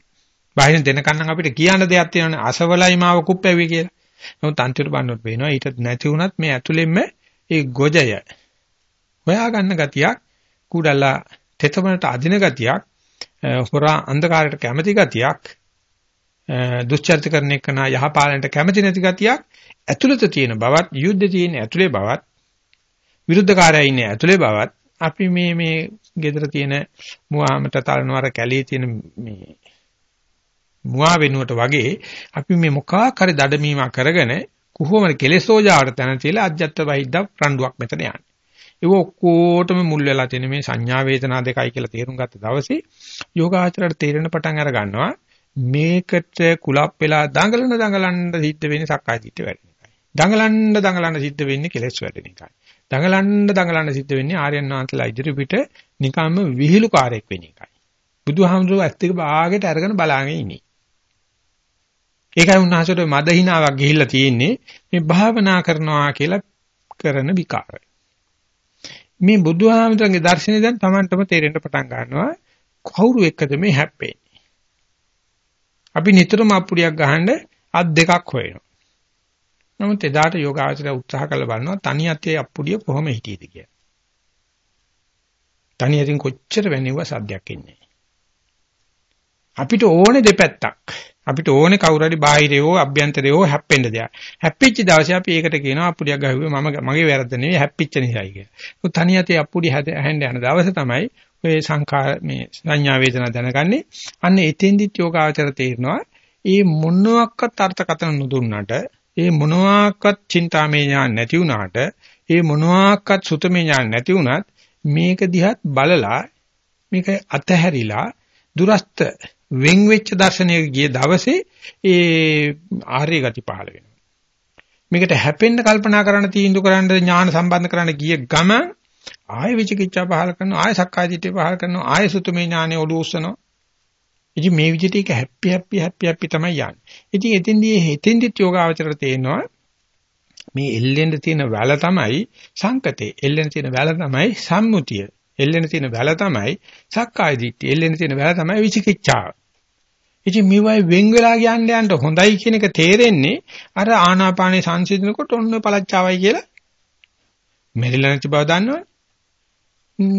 [SPEAKER 1] බාහිරින් දෙනකන් නම් අපිට කියන්න දෙයක් තියෙනවානේ අසවලයි මාව කුප්පැවි කියලා. නමුත් අන්තිමට බලනකොට පේනවා ඊට නැති වුණත් මේ ඇතුලෙන්ම ඒ ගොජය හොයා ගන්න ගතියක් කුඩලා තෙතමනට අදින ගතියක් හොරා අන්ධකාරයට කැමැති ගතියක් දුස්චරිත කරන එකන යහපාලනට කැමැති නැති ගතියක් ඇතුළත තියෙන බවත් යුද්ධ තියෙන ඇතුලේ බවත් විරුද්ධකාරයයි ඉන්නේ ඇතුලේ බවත් අපි මේ මේ gedara තියෙන මුවාමට තලනවර කැලේ තියෙන මේ මුවා වෙනුවට වගේ අපි මේ මොකක් හරි දඩමීමක් කරගෙන කොහොමද කෙලෙසෝජාවට තැන තියලා අජත්ත වෛද්‍ය රණ්ඩුවක් මෙතන යන්නේ. ඒක ඔක්කොටම මුල් වෙලා තියෙන මේ සංඥා වේදනා දෙකයි කියලා තේරුම් ගත්ත දවසේ යෝගාචරයට තේරෙන පටන් අර ගන්නවා මේකට කුලප් වෙලා දඟලන දඟලන්න සිද්ධ වෙන්නේ සක්කාය දිට්ඨිය වැඩෙන එකයි. දඟලන්න දඟලන්න සිද්ධ වෙන්නේ කෙලෙස් වැඩෙන එකයි. දඟලන්න දඟලන්න සිද්ධ වෙන්නේ ආර්යයන් වහන්සේලා ඉදිරි පිට නිකම්ම විහිළුකාරයක් වෙන එකයි. බුදුහාමුදුරුවෝ ඇත්ත එක බාගෙට අරගෙන බලාගෙන ඉන්නේ. ඒකයි උන්වහන්සේට මද හිනාවක් ගිහිල්ලා තියෙන්නේ මේ භාවනා කරනවා කියලා කරන විකාරය. මේ බුදුහාමුදුරන්ගේ දර්ශනය දැන් Tamanටම තේරෙන්න පටන් ගන්නවා කවුරු එක්කද මේ හැප්පෙන්නේ. අපි නිතරම අප්පුඩියක් ගහන්න අත් දෙකක් හොයනවා. නමුත් එදාට යෝගාචරය උත්සාහ කළ බලනවා තනියතේ අප්පුඩිය කොහොම හිටියේද කියලා. තනියකින් කොච්චර වෙනෙව සද්දයක් එන්නේ. අපිට ඕනේ දෙපැත්තක්. අපිට ඕනේ කවුරු හරි බාහිරේ හෝ අභ්‍යන්තරේ හෝ හැප්පෙන්න දෙයක්. හැප්පිච්ච දවසේ අපි ඒකට කියනවා අප්පුඩියක් ගහුවේ මම මගේ වැරද්ද නෙවෙයි හැප්පිච්ච නිසායි කියලා. මොකද තනියතේ අප්පුඩි හැඳ යන දවස තමයි ඔය සංඛාර මේ සංඥා වේදනා දැනගන්නේ. අන්න එතෙන්දිත් යෝගාචර තේරෙනවා. ඒ මොනවාක්වත් අර්ථකථන නොදුන්නාට, ඒ මොනවාක්වත් චින්තාමය ඥාන නැති වුණාට, ඒ මොනවාක්වත් සුතමේ ඥාන නැති වුණත් මේක දිහත් බලලා මේක අතහැරිලා දුරස්ත වෙන් වෙච්ච දර්ශනයක ගිය දවසේ ඒ ආර්ය ගති පහළ වෙනවා. මේකට හැපෙන්න කල්පනා කරන්න තීන්දුව කරන්න ඥාන සම්බන්ධ කරන්න ගිය ගම ආය විචිකිච්ඡා පහළ කරනවා ආය සක්කාය දිට්ඨිය පහළ කරනවා ආය සුතුමේ ඥානෙ ඔලු උස්සනවා. ඉතින් මේ විදිහට ඒක හැප්පි හැප්පි හැප්පි හැප්පි තමයි යන්නේ. ඉතින් එතෙන්දී එතෙන්දිත් යෝගාවචරයට තේනවා මේ එල්ලෙන්න තියෙන වැල තමයි සංකතේ. එල්ලෙන්න තියෙන වැල තමයි සම්මුතිය. එල්ලෙන තියෙන වැල තමයි සක්කාය දිට්ඨිය. එල්ලෙන තියෙන වැල තමයි විචිකිච්ඡාව. ඉතින් මේවයි වෙන් වෙලා යන්න යන්න හොඳයි කියන එක තේරෙන්නේ අර ආනාපානේ සංසිඳනකොට ඔන්න පළච්චාවයි කියලා මෙරිලා නැති බව දන්නවනේ.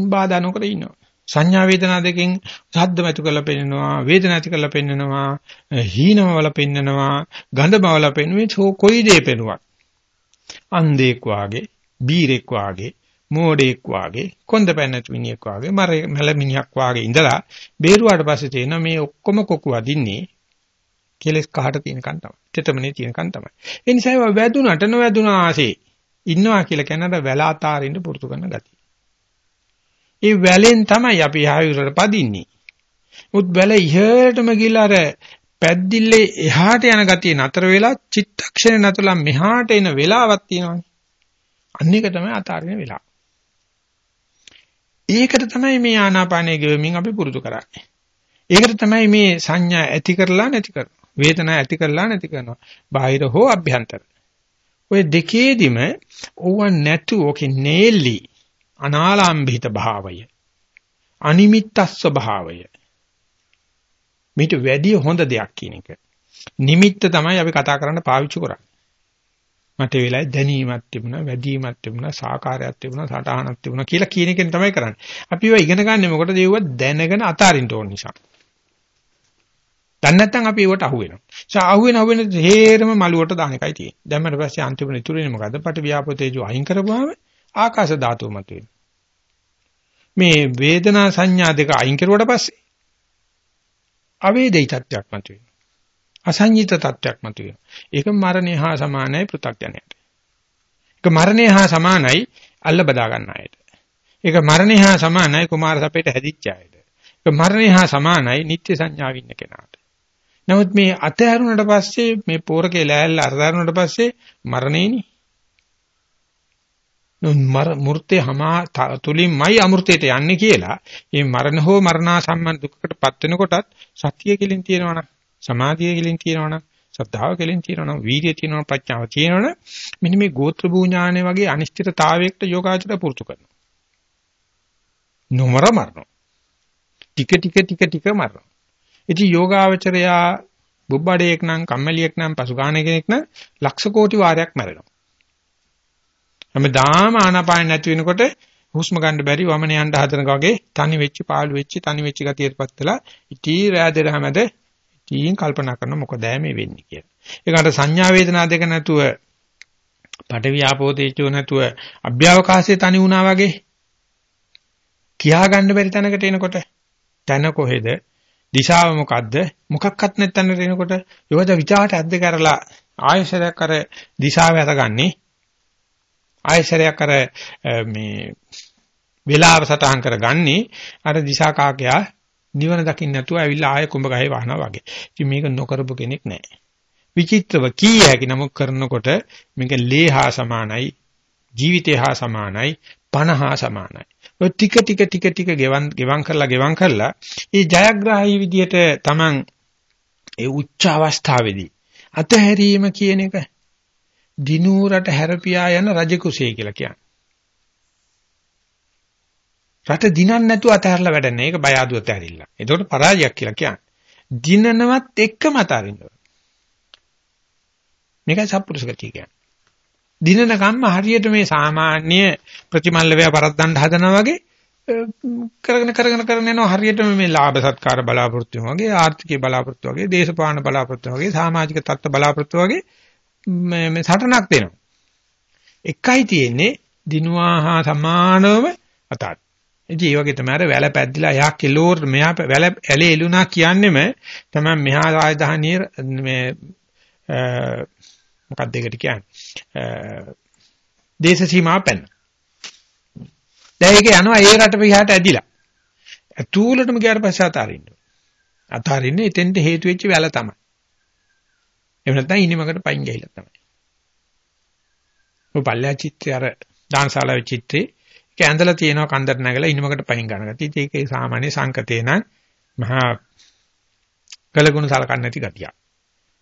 [SPEAKER 1] බාධා නොකර ඉන්නවා. සංඥා වේදනා දෙකෙන් සද්ද මතු කරලා පෙන්නනවා වේදනා ඇති කරලා පෙන්නනවා හීනම වල පෙන්නනවා ගඳ බවල පෙන්නුවේ කොයි දේ පෙනුවක් අන්ධෙක් වාගේ බීරෙක් වාගේ මෝඩෙක් වාගේ කොන්ද පැන්නතු මිනිහෙක් වාගේ මර මල මිනිහක් වාගේ ඉඳලා බේරුවාට පස්සේ තේන මේ ඔක්කොම කොකු අදින්නේ කෙලස් කහට තියෙනකන් තමයි. තෙතමනේ තියෙනකන් තමයි. ඒ නිසා ඒවා වැදුනට නොවැදුනා ආසේ ඉන්නවා කියලා කියනට වැල අතාරින්න පුරුදු කරන ගතිය. ඒ වැලෙන් තමයි අපි ආයුරට පදින්නේ. මුත් වැල ඉහළටම ගිහලා අර පැද්දිල්ලේ එහාට යන ගතිය නතර වෙලා චිත්තක්ෂණේ නතරලා මෙහාට එන වෙලාවක් තියෙනවානේ. අන්න එක තමයි අතාරින වෙලාව. ඒකට තමයි මේ ආනාපානය ගෙවමින් අපි පුරුදු කරන්නේ. ඒකට තමයි මේ සංඥා ඇති කරලා නැති කරනවා. වේදනා ඇති කරලා නැති කරනවා. බාහිර හෝ අභ්‍යන්තර. ඔය දෙකේදිම ඕව නැතු ඔකේ නේලි අනාලම්භිත භාවය. අනිමිත්තස්ස භාවය. මේට වැඩි හොඳ දෙයක් කියන එක. නිමිත්ත තමයි අපි කතා කරන්න පාවිච්චි කරන්නේ. මට ඒ වෙලාවේ දැනීමක් තිබුණා, වැදීමක් තිබුණා, සාකාරයක් තිබුණා, සටහනක් තිබුණා කියලා කියන එකෙන් තමයි කරන්නේ. අපි ඒවා ඉගෙන ගන්න මොකටද ඒව දැනගෙන අතාරින්න ඕන නිසා. දැන් නැත්තම් අපි ඒවට අහු වෙනවා. ඒ අහු වෙන අහු වෙන හේරම මලුවට දාන එකයි තියෙන්නේ. දැම්මට පස්සේ අන්තිමට ඉතුරුනේ මොකද්ද? පට ව්‍යාපෝතේජෝ අයින් කරපුවාම ආකාශ ධාතුව මතුවේ. මේ වේදනා සංඥා දෙක අයින් කරුවට පස්සේ අවේදිත තත්ත්වයක් මතුවේ. අසංජිත තත්වයක් මතුවෙනවා. ඒක මරණය හා සමානයි පෘථග්ජනයට. ඒක මරණය හා සමානයි අල්ල බදා ගන්න අයට. ඒක මරණය හා සමානයි කුමාර සපේට හැදිච්ච අයට. ඒක මරණය හා සමානයි නිත්‍ය සංඥාව ඉන්න කෙනාට. නමුත් මේ අතහැරුණට පස්සේ මේ පෝරකේ ලෑල්ල අරදාරුණට පස්සේ මරණේනි. මර මූර්තේ හමා තුලින්මයි අමෘතයට යන්නේ කියලා. මේ මරණ හෝ මරණා සම්බන්ධ දුකකටපත් වෙනකොටත් සතිය කෙලින් තියෙනවනම් සමාධිය කෙලින් තියෙනවනම් සද්ධාව කෙලින් තියෙනවනම් වීර්යය තියෙනවනම් ප්‍රඥාව තියෙනවනම් මෙන්න මේ ගෝත්‍ර භූඥානය වගේ අනිශ්චිතතාවයකට යෝගාචර පුරුදු කරනවා. නොමර මරනවා. ටික ටික ටික ටික මරනවා. ඉතින් යෝගාවචරයා බුබ්බඩේක් නම් කම්මැලියෙක් නම් පසුගාන කෙනෙක් නම් ලක්ෂ කෝටි වාරයක් මැරෙනවා. හැමදාම ආනාපාන නැති වෙනකොට හුස්ම ගන්න බැරි වමන යන්න හදනක වගේ තනි වෙච්ච පාළු වෙච්ච තනි වෙච්ච ගතියටපත් වෙලා ඉතී රැදෙර හැමද ඉතින් කල්පනා කරන මොකද මේ වෙන්නේ කියලා. ඒකට සංඥා වේදනා දෙක නැතුව පටවි ආපෝ තේජෝ නැතුව අභ්‍යවකාශයේ තනි වුණා වගේ කියා ගන්න බැරි තැනකට එනකොට තැන කොහෙද දිශාව මොකද්ද මොකක්වත් නැත්නම් එනකොට යෝධ විචාරට ඇද්ද කරලා ආයශරයක් අර දිශාව අරගන්නේ ආයශරයක් අර මේ වේලාව සටහන් කරගන්නේ අර දිශා කාකයා නිවන දකින්න නැතුව ඇවිල්ලා ආයෙ කුඹ ගහේ වහනවා වගේ. ඉතින් මේක නොකරපු කෙනෙක් නැහැ. විචිත්‍රව කී හැකි නමුත් කරනකොට මේක ලේ හා සමානයි ජීවිතය හා සමානයි පණ හා සමානයි. ඔය ටික ටික ටික ටික ගෙවන් ගෙවන් කරලා ගෙවන් කරලා මේ ජයග්‍රාහී විදියට Taman ඒ උච්ච අවස්ථාවේදී අතහැරීම කියන එක දිනූරට හැරපියා යන රජ කුසී කියලා කියන්නේ. රට දිනන්න නැතුව අතහැරලා වැඩන්නේ. ඒක බය ආදුව අතහැරිල්ල. ඒකට පරාජයක් කියලා කියන්නේ. දිනනවත් එක්කම අතහරින්න ඕන. මේකයි සත්පුරුෂ ගතිය කියන්නේ. දිනන කම්ම හරියට මේ සාමාන්‍ය ප්‍රතිමල්ලවය පරද්දන්න හදනවා වගේ කරගෙන කරගෙන කරගෙන යනවා හරියට මේ ලාභ සත්කාර බලාපොරොත්තු වගේ ආර්ථිකයේ බලාපොරොත්තු වගේ දේශපාලන බලාපොරොත්තු වගේ සමාජික තත්ත්ව බලාපොරොත්තු වගේ මේ සටනක් දෙනවා. එකයි තියෙන්නේ දිනුවා හා සමානවම අතත්. ඉතින් ඒ වගේ තමයි අර වැල පැද්දිලා යා කිලෝර් මෙහා වැල ඇලේ එළුණා කියන්නෙම තමයි මෙහා රාජධානිය මේ මොකක්ද ඒකට කියන්නේ දේශ සීමාව පැන්න. දැන් ඒක යනවා ඒ රට පිටහට ඇදිලා. අතූලටම ගියාට පස්සේ අතාරින්න. අතාරින්නේ එතෙන්ට හේතු වෙච්ච වැල තමයි. එහෙම නැත්නම් ඉනිමකට පයින් ගිහිල්ලා තමයි. ඔය පල්ලා චිත්‍රය අර දානශාලාවේ චිත්‍රේ ඒක ඇඳලා තියෙනවා කන්දට නැගලා ඉනිමකට පයින් ගන්න ගතිය. ඉතින් ඒකේ සාමාන්‍ය සංකතේ නම් මහා කලගුණ සලකන්නේ නැති ගතියක්.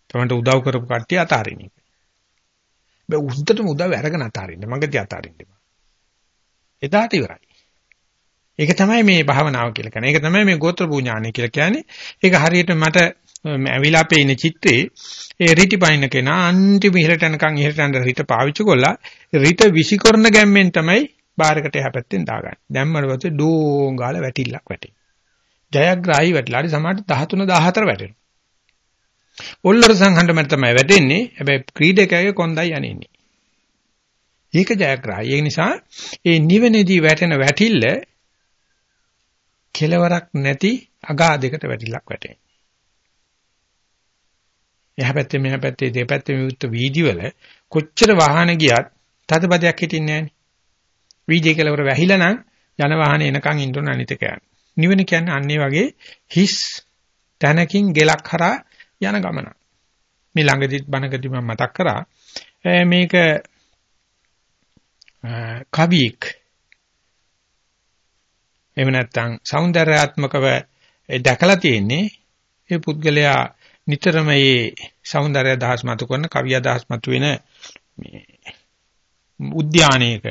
[SPEAKER 1] තමන්ට උදව් කරපු කට්ටිය අතාරින්න. බෑ උන්ටම උදව් අරගෙන අතාරින්න. මගදී අතාරින්න. එදාට ඉවරයි. ඒක තමයි මේ භාවනාව කියලා කියන්නේ. ඒක තමයි මේ ගෝත්‍ර පූඥානය කියලා කියන්නේ. ඒක හරියට මට ඇවිලා පේන චිත්‍රේ ඒ රිටිපයින් කෙනා අන්තිම ඉහළට යනකම් ඉහළට යන රිට පාවිච්චි කළා. රිට විසිකරන ගැම්මෙන් තමයි බාරකට එහා පැත්තෙන් දාගන්නේ. දැම්මම පස්සේ ඩෝංගාල වැටිල්ලක් වැටේ. ජයග්‍රාහී වැටලා හරි සමහරට 13 14 වැටෙනවා. ඔල්ලර සංහඬ තමයි වැටෙන්නේ. හැබැයි ක්‍රීඩකයාගේ කොන්දයි යන්නේ. ඒක ජයග්‍රහයි. ඒ නිසා ඒ නිවෙනේදී වැටෙන වැටිල්ල කෙලවරක් නැති අගාධයකට වැටිලක් වැටෙනවා. එහා පැත්තේ මෙහා පැත්තේ දෙපැත්තේ විවුත් වීදිවල කොච්චර වාහන ගියත් තදබදයක් හිටින්නේ නැහැ. වීදියේ කෙලවර වැහිලා නම් යන වාහනේ එනකන් ඉන්න ඕන අනිතක යන. නිවන කියන්නේ අන්නේ වගේ හිස් තැනකින් ගෙලක් හරහා යන ගමන. මේ ළඟදිත් බණකදී මම මතක් කරා මේක කවියෙක් එහෙම නැත්නම් సౌందర్యාත්මකව දැකලා තියෙන්නේ ඒ පුද්ගලයා නිතරම මේ సౌందර්ය අදහස් මතු කරන කවිය අදහස් මතු වෙන මේ උද්‍යානයක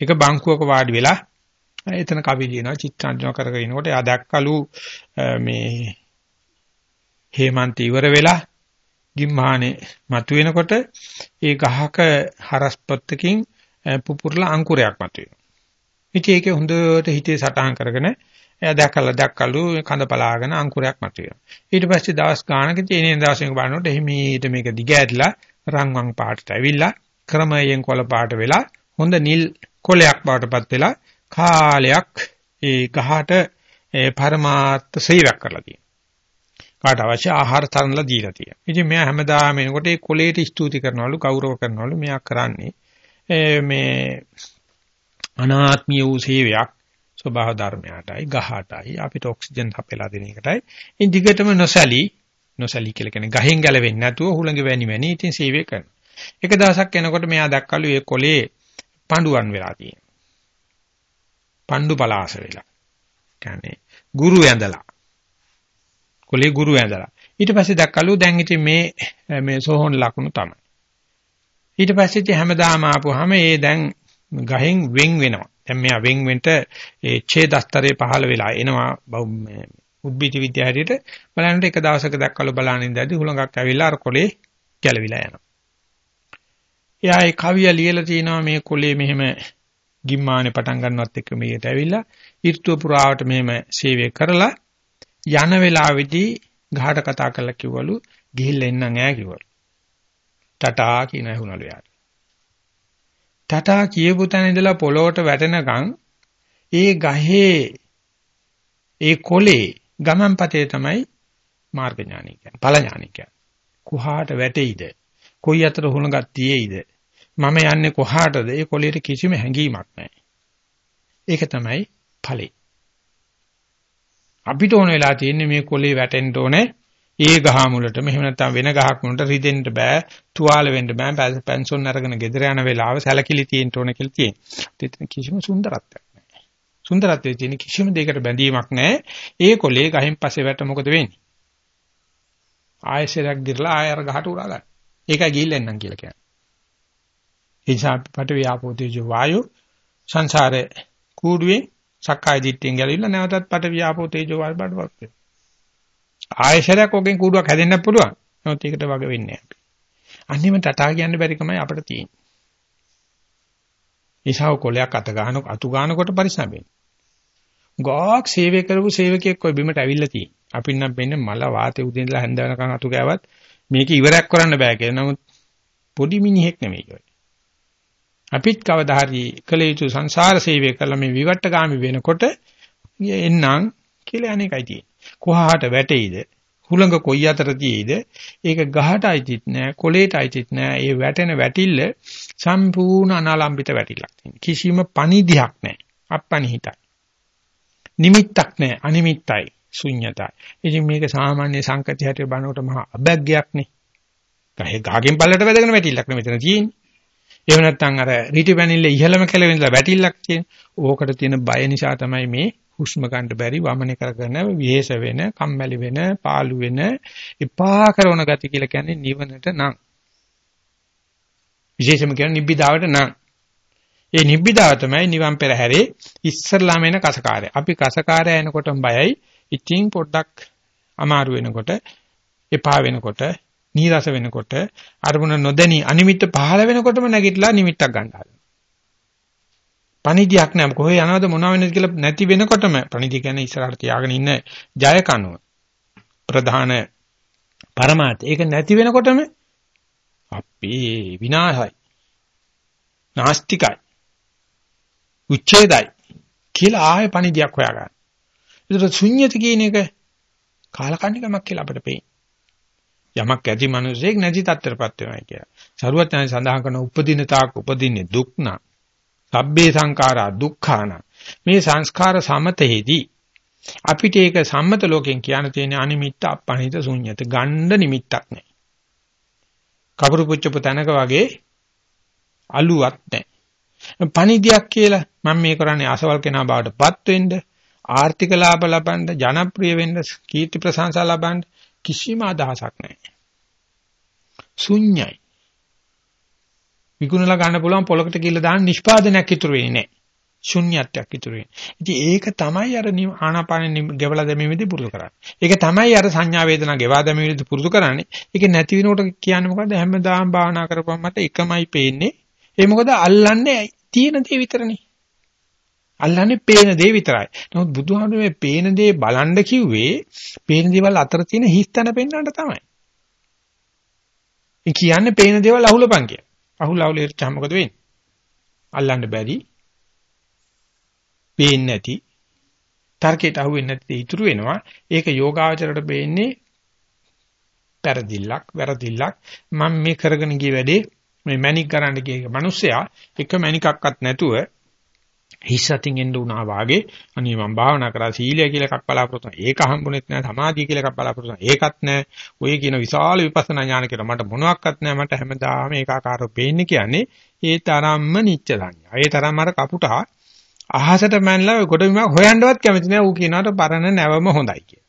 [SPEAKER 1] එක බංකුවක වාඩි වෙලා එතන කවි කියනවා චිත්තාන්ජන කරගෙන ඉනකොට එයා දැක්කලු මේ හේමන්ත ඉවර වෙලා ගිම්හානේ මතු වෙනකොට ඒ ගහක හරස්පත්තකින් පුපුරලා අංකුරයක් මතු වෙනවා. ඉතින් ඒකේ හොඳට හිතේ සටහන් කරගෙන එයා දැක්කලා දැක්කලු කඳ පලාගෙන අංකුරයක් මතුවෙනවා. ඊට පස්සේ දවස් ගානකදී එනේ දවසෙක බලනකොට එහිමීට මේක දිගෑරිලා රන්වන් පාටට ඇවිල්ලා ක්‍රමයෙන් කොළ පාට වෙලා හොඳ නිල් කොළයක් බවටපත් වෙලා කාලයක් ඒ ගහට පරමාර්ථ සේවයක් කරලා තියෙනවා. කාට අවශ්‍ය ආහාර තරණලා දීලා තියෙනවා. ඉතින් මෙයා හැමදාම එනකොට ඒ කොලේට ස්තුති කරනවලු ගෞරව කරනවලු මෙයා කරන්නේ මේ අනාත්මීය වූ සේවයක් ස්වභාව ධර්මයටයි ගහටයි අපිට ඔක්සිජන් හපෙලා දෙන එකටයි. ඉන් දිගටම නොසැලී නොසලී කියලා කියන්නේ ගහෙන් ගැලවෙන්නේ නැතුව හුළඟ වැනි වැනි ඉතින් සේවය කරනවා. එක දවසක් එනකොට මෙයා දැක්කලු ඒ කොලේ පඬුවන් වෙලා තියෙනවා. පණ්ඩු පලාස වෙලා. කියන්නේ ගුරු ඇඳලා. කොලේ ගුරු ඇඳලා. ඊට පස්සේ දැක්කලු දැන් ඉතින් මේ මේ සෝහන් ලකුණු තමයි. ඊට පස්සේ ඉතින් හැමදාම ආපුවාම ඒ දැන් ගහෙන් වෙන් වෙනවා. දැන් මෙයා වෙන් වෙන්න ඒ ඡේදස්තරේ පහළ වෙලා එනවා උද්භිද විද්‍යාවේට බලන්නට එක දවසක දැක්කලු බලන ඉඳදී හුලඟක් ඇවිල්ලා අර කොලේ ගැලවිලා යනවා. එයා ඒ කවිය ලියලා තිනවා මේ කොලේ මෙහෙම ගිම්මානේ පටන් ගන්නවත් එක්ක මේකට ඇවිල්ලා ඍතුව පුරාවට මෙහෙම සේවය කරලා යන වෙලාවේදී ගහට කතා කරලා කිව්වලු ගිහිල්ලා එන්නම් ඈ කිව්වලු. ටටා කියන ඇහුණලු යාට. ටටා කියපු තැන ඉඳලා පොළොවට වැටෙනකන් ඒ ගහේ ඒ කොලේ ගමන්පතේ තමයි මාර්ග ඥානය කියන්නේ. ඵල ඥානය කියන්නේ. කුහාට වැටෙයිද? කොයි අතර හුණගක් තියේයිද? මම යන්නේ කොහාටද? ඒ කොලේට කිසිම හැඟීමක් නැහැ. ඒක තමයි ඵලෙ. අපිට ඕන වෙලා තියෙන්නේ මේ කොලේ වැටෙන්න ඕනේ. ඒ ගහ මුලට මෙහෙම නැත්නම් වෙන ගහක් මුලට රිදෙන්න බෑ, තුවාල වෙන්න බෑ, පෙන්ෂන් අරගෙන ගෙදර යන වෙලාව සැලකිලි තියෙන්න ඕන කියලා තියෙනවා. කිසිම සුන්දරත්වයක් නැහැ. සුන්දරත්වයේ තියෙන කිසිම දෙයකට බැඳීමක් නැහැ. ඒ කොලේ ගහෙන් පස්සේ වැට මොකද වෙන්නේ? ආයෙසරක් ගිරලා ආයෙ අර ගහට උරා ගන්න. ඒකයි ගිහිල්ලා එන්නම් කියලා කියන්නේ. ඒ නිසා පට ව්‍යාපෝ තේජෝ වායු සංසාරේ කූඩුවේ සක්කාය දිට්ඨියෙන් ගැලවිලා නැවතත් පට ව්‍යාපෝ තේජෝ වායු බඩපත් වෙනවා. ආයෙසරයක් ඔගෙන් කූඩුවක් හැදෙන්නත් පුළුවන්. නමුත් ඒකට වග වෙන්නේ නැහැ. අන්තිම ටටා කියන්න බැරි කමයි අපිට තියෙන්නේ. ඒසාව කොලයක් අත ගන්න අතු ගන්නකොට පරිස්සම් වෙන්න. ගෝක් සේවය කරපු සේවකයෙක් ඔය බිමට ඇවිල්ලා තියෙන්නේ. අපින් නම් වෙන්නේ මල වාතේ උදේ ඉඳලා හැන්ද වෙනකන් අතු ගෑවත් මේක ඉවරයක් කරන්න බෑ කියලා. නමුත් පොඩි මිනිහෙක් නෙමෙයි ඔය. අපිත් කවදා හරි කළ යුතු සංසාර සේවය කළා මේ විවට්ටගාමි වෙනකොට එන්නම් කියලා අනේකයි තියෙන්නේ. කොහාට වැටෙයිද? හුළඟ කොයි අතර තියෙයිද? ඒක ගහට අයිතිත් නෑ, කොලේට අයිතිත් නෑ. ඒ වැටෙන වැටිල්ල සම්පූර්ණ අනාලම්බිත වැටිල්ලක් තියෙනවා. කිසිම පණිදියක් නෑ. අප්පනිහිතයි. නිමිත්තක් නෑ, අනිමිත්තයි, ශුන්‍යතයි. ඉතින් මේක සාමාන්‍ය සංකතිය හැටියට බලනකොට මහා අබැග්ගයක් නේ. ගහේ ගහකින් පල්ලට වැදගෙන වැටිල්ලක් නෙමෙයි මෙතන තියෙන්නේ. එහෙම නැත්නම් අර රීටි පැනිල්ල ඉහළම කෙලවෙනලා වැටිල්ලක් තියෙන. ඕකට තියෙන බය නිසා තමයි මේ හුස්ම ගන්න බැරි වමන කරගෙන විහෙස වෙන, කම්මැලි වෙන, පාළු වෙන, එපා කරන ගති කියලා කියන්නේ නිවනට නම්. විශේෂම කියන්නේ නිබ්බිදාවට නම්. ඒ නිබ්බිදාව තමයි නිවන් පෙරහැරේ ඉස්සරලාම එන කසකාරය. අපි කසකාරය එනකොටම බයයි. ඉතින් පොඩ්ඩක් අමාරු වෙනකොට, එපා වෙනකොට, නීරස වෙනකොට අරමුණ නොදැනී අනිමිත්ත පහළ වෙනකොටම නැගිටලා නිමිත්තක් ගන්න හදනවා. පණිදියක් නෑ කොහේ යනවද මොනව වෙනවද කියලා නැති වෙනකොටම පණිදි කියන්නේ ඉස්සරහට තියාගෙන ඉන්න ජය කනුව. ප්‍රධාන පරමාර්ථ. ඒක නැති වෙනකොටම අපි විනාශයි. නාස්තිකයි. උච්ඡේදයි කියලා ආයෙ පණිදියක් හොයාගන්න. ඒතර ශුන්්‍යත කියන එක කාලකන්නිකමක් කියලා අපිට පේන්නේ. යමක් ඇති මිනිසෙක් නැති තත්ත්වයටපත් වෙනවා කියලා. සරුවත් යන සඳහන් කරන උපදින තාක් උපදින්නේ දුක්නා. සබ්බේ සංඛාරා දුක්ඛාන. මේ සංස්කාර සමතෙහිදී අපිට ඒක සම්මත ලෝකෙන් කියන්න තියෙන අනිමිත්ත අපණිත ශුන්්‍යත ගණ්ඩ නිමිත්තක් නැහැ. කපුරු පුච්චපු තැනක වගේ අලුවක් නැහැ. පණිදියක් කියලා මම මේ කරන්නේ අසවල් කෙනා බවටපත් වෙන්න ආර්ථික ලාභ ලබන්න ජනප්‍රිය වෙන්න කීර්ති ප්‍රශංසා ලබන්න කිසිම අදහසක් නැහැ. ශුන්‍යයි. විකුණලා ගන්න පුළුවන් පොලකට කියලා දාන්න නිෂ්පාදනයක් ඉතුරු වෙන්නේ නැහැ. ශුන්‍යත්වයක් ඉතුරු වෙන්නේ. ඉතින් ඒක තමයි අර ආනාපාන ගෙවලා දැමීමේදී පුරුදු කරන්නේ. ඒක තමයි අර සංඥා වේදනා ගෙවා දැමීමේදී පුරුදු කරන්නේ. ඒක නැති වෙනකොට කියන්නේ මොකද්ද? හැමදාම භාවනා කරපුවම මට එකමයි පේන්නේ. ඒ මොකද අල්ලන්නේ තියෙන දේ විතරනේ. අල්ලන්නේ පේන දේ විතරයි. නමුත් බුදුහාමුදුරුවෝ මේ පේන දේ බලන්න කිව්වේ පේන දේවල් අතර තියෙන හිස්තන පෙන්වන්න තමයි. ඒ කියන්නේ පේන දේවල් අහුලපන් කිය. අහුල අහුල ඉච්චා මොකද වෙන්නේ? අල්ලන්න බැරි. පේන්නේ නැති. තර්කයට අහුවෙන්නේ නැති ඉතුරු වෙනවා. ඒක යෝගාචරයට බේන්නේ පෙරදිල්ලක්, වැරදිල්ලක්. මම මේ කරගෙන ගිය වැඩේ මේ මැනික් කරන්න ගිය මිනිස්සයා එක මැනිකක්වත් නැතුව හිස්සතින් එන්න උනා වාගේ අනේ මම භාවනා කරා සීලය කියලා එකක් බලාපොරොත්තු වෙනවා. ඒක හම්බුනේත් නෑ සමාධිය කියලා එකක් බලාපොරොත්තු වෙනවා. ඒකත් නෑ. ඔය කියන විශාල විපස්සනා ඥාන කියලා මට මොනවත් නෑ. මට හැමදාම ඒකාකාරව පේන්නේ කියන්නේ ඒ තරම්ම නිච්ච සංඥා. ඒ තරම්ම අර කපුටා අහසට මැනලා ගොඩබිමක් හොයන්නවත් කැමති නෑ. ඌ කියනවාට පරණ නැවම හොඳයි කියලා.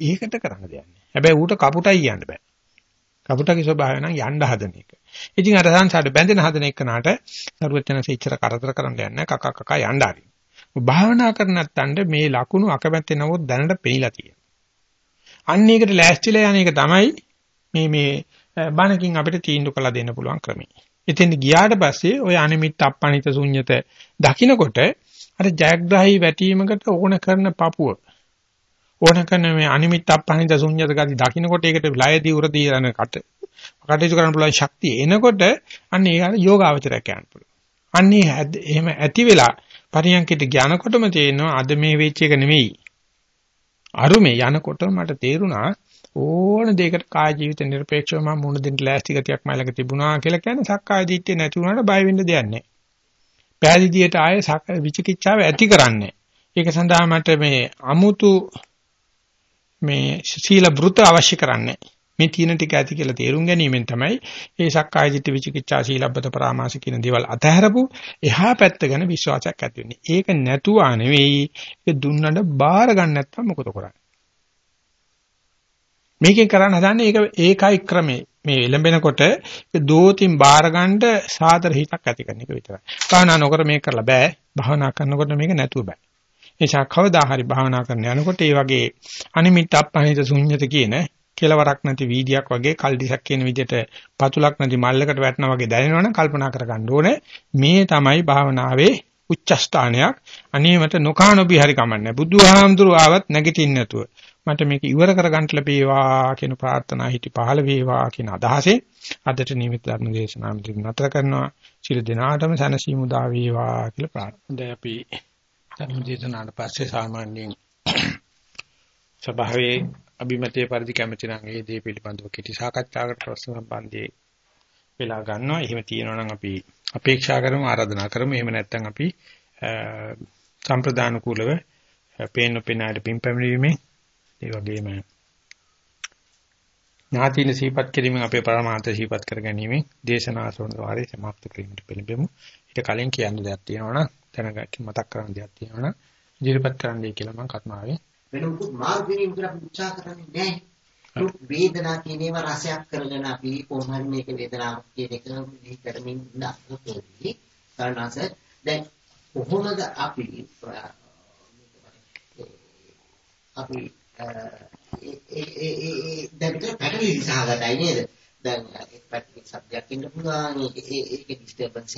[SPEAKER 1] ඒකට කරන්න දෙයක් නෑ. හැබැයි ඌට කපුටයි කියන්න බෑ. කපුටගේ ස්වභාවය නම් යන්න හදන එක. ඉතින් අර සංසාරේ බැඳෙන හදන එකනට සරුවචනසේ ඉච්චර කරදර කරන්න යන්නේ කක කක යන්න ආරි. භාවනා කරන නැත්තඳ මේ ලකුණු අකමැත්තේ නමුත් දැනට පෙනිලා තියෙනවා. අන්න ඒකට ලෑස්තිලා යන එක තමයි මේ මේ බණකින් අපිට තීන්දුව කළ දෙන්න පුළුවන් ක්‍රමය. ඉතින් ගියාට පස්සේ ඔය අනිමිත් අප්පනිත ශුන්්‍යත දකින්නකොට අර ජයග්‍රහී වැටීමකට ඕන කරන පපුව ඕන කරන මේ අනිමිත් අප්පනිත ශුන්්‍යත ගති දකින්නකොට ඒකට ලයදී උරදී යන කට කටයුතු කරන්න පුළුවන් ශක්තිය එනකොට අන්න ඒ යෝගාවචරය කියන්න පුළුවන්. අන්නේ එහෙම ඇති වෙලා පරියන්කිට ඥානකොටම තේරෙනවා අද මේ වෙච්ච එක නෙමෙයි. අරුමේ යනකොට මට තේරුණා ඕන දෙයකට කාය ජීවිත නිර්පේක්ෂව මම මුණ දෙන්න ලෑස්ති ගතියක් මයිලක තිබුණා කියලා කියන්නේ සක්කාය දිට්ඨිය නැති වුණාට බය වෙන්න දෙයක් නැහැ. පෑදීදියට ආයේ විචිකිච්ඡාව ඇති කරන්නේ. ඒක සඳහා මට මේ අමුතු මේ සීල වෘත අවශ්‍ය කරන්නේ. මේ තියෙන ටික ඇති කියලා තේරුම් ගැනීමෙන් තමයි මේ සක්කාය දිට්ඨි විචිකිච්ඡා සීලබ්බත පරාමාස කියන දේවල් අතහැරපු එහා පැත්ත ගැන විශ්වාසයක් ඇති වෙන්නේ. ඒක නැතුවා නෙවෙයි. ඒක දුන්නට බාර ගන්න නැත්නම් මොකද කරන්නේ? මේකෙන් කරන්න හදන්නේ ඒක ඒකයි ක්‍රමේ. මේ එළඹෙනකොට දෝතින් බාර ගන්න සාදර හිතක් ඇති කරන එක විතරයි. භාවනා නොකර මේක කරලා බෑ. භාවනා කරනකොට මේක නැතුව බෑ. එනිසා කවදා හරි භාවනා කරන්න යනකොට මේ වගේ අනිමිත් අපහනිත ශුන්්‍යත කියන කෙලවරක් නැති වීදියක් වගේ කල්ඩිසක් කියන විදිහට පතුලක් නැති මල්ලකට වැටෙනා වගේ දැනෙනවනම් කල්පනා කරගන්න ඕනේ. මේ තමයි භාවනාවේ උච්චස්ථානයක්. අනේ මට නොකානොබි හරි කමන්නේ බුදුහාමුදුරුව ආවත් නැගිටින්න නැතුව. මට මේක ඉවර කරගන්න ලැබේවා කියන ප්‍රාර්ථනා හිටි පහළ වේවා කියන අදහසෙන් අදට නිමිත ධර්ම දේශනාව මෙතන නතර කරනවා. සියලු දෙනාටම සනසීමු දා වේවා කියලා ප්‍රාර්ථනා. අපි ධර්ම දේශනාවට පස්සේ සාමාන්‍යයෙන් සභාවේ අභිමතයේ පරිදි කැමති නම් ඒ දේ පිළිබඳව කෙටි සාකච්ඡාවකට ප්‍රශ්න සම්බන්ධයේ වෙලා ගන්නවා. එහෙම තියෙනවා නම් අපි අපේක්ෂා කරමු ආරාධනා කරමු. එහෙම නැත්නම් අපි සම්ප්‍රදාන කුලව පේන පේනාට පින් පැමිණීමේ ඒ වගේම ඥාතින සීපත් කිරීමෙන් අපේ පරමාර්ථ සීපත් කර ගැනීම දේශනාසෝන වාරේ සමාප්ත කිරීමට පෙළඹෙමු. ඊට කලින් කියන්න දෙයක් තියෙනවා නම් දැනගන්න මතක් කරන්න දෙයක් තියෙනවා නම් ඉදිරිපත් කරන්නයි කියලා මම කර්මාවේ
[SPEAKER 2] වෙන මොකුත් මාර්ග දිනීම කියලා අපි උත්සාහ කරන්නේ නැහැ. දුක් වේදනා කියන ඒවා රසයක් කරගෙන අපි කොහොමද මේක වේදනාවක් කියන එක මෙහි කරමින් ඉන්නකොටදී කාරණාස දැන් කොහොමද අපි අපි ඒ ඒ ඒ දැන් විතර පැටලී සහගතයි නේද? දැන් ඒක පැටලී සබ්ජෙක්ට් ඉන්න පුළුවන් ඒ ඒක ඩිස්ටර්බන්ස්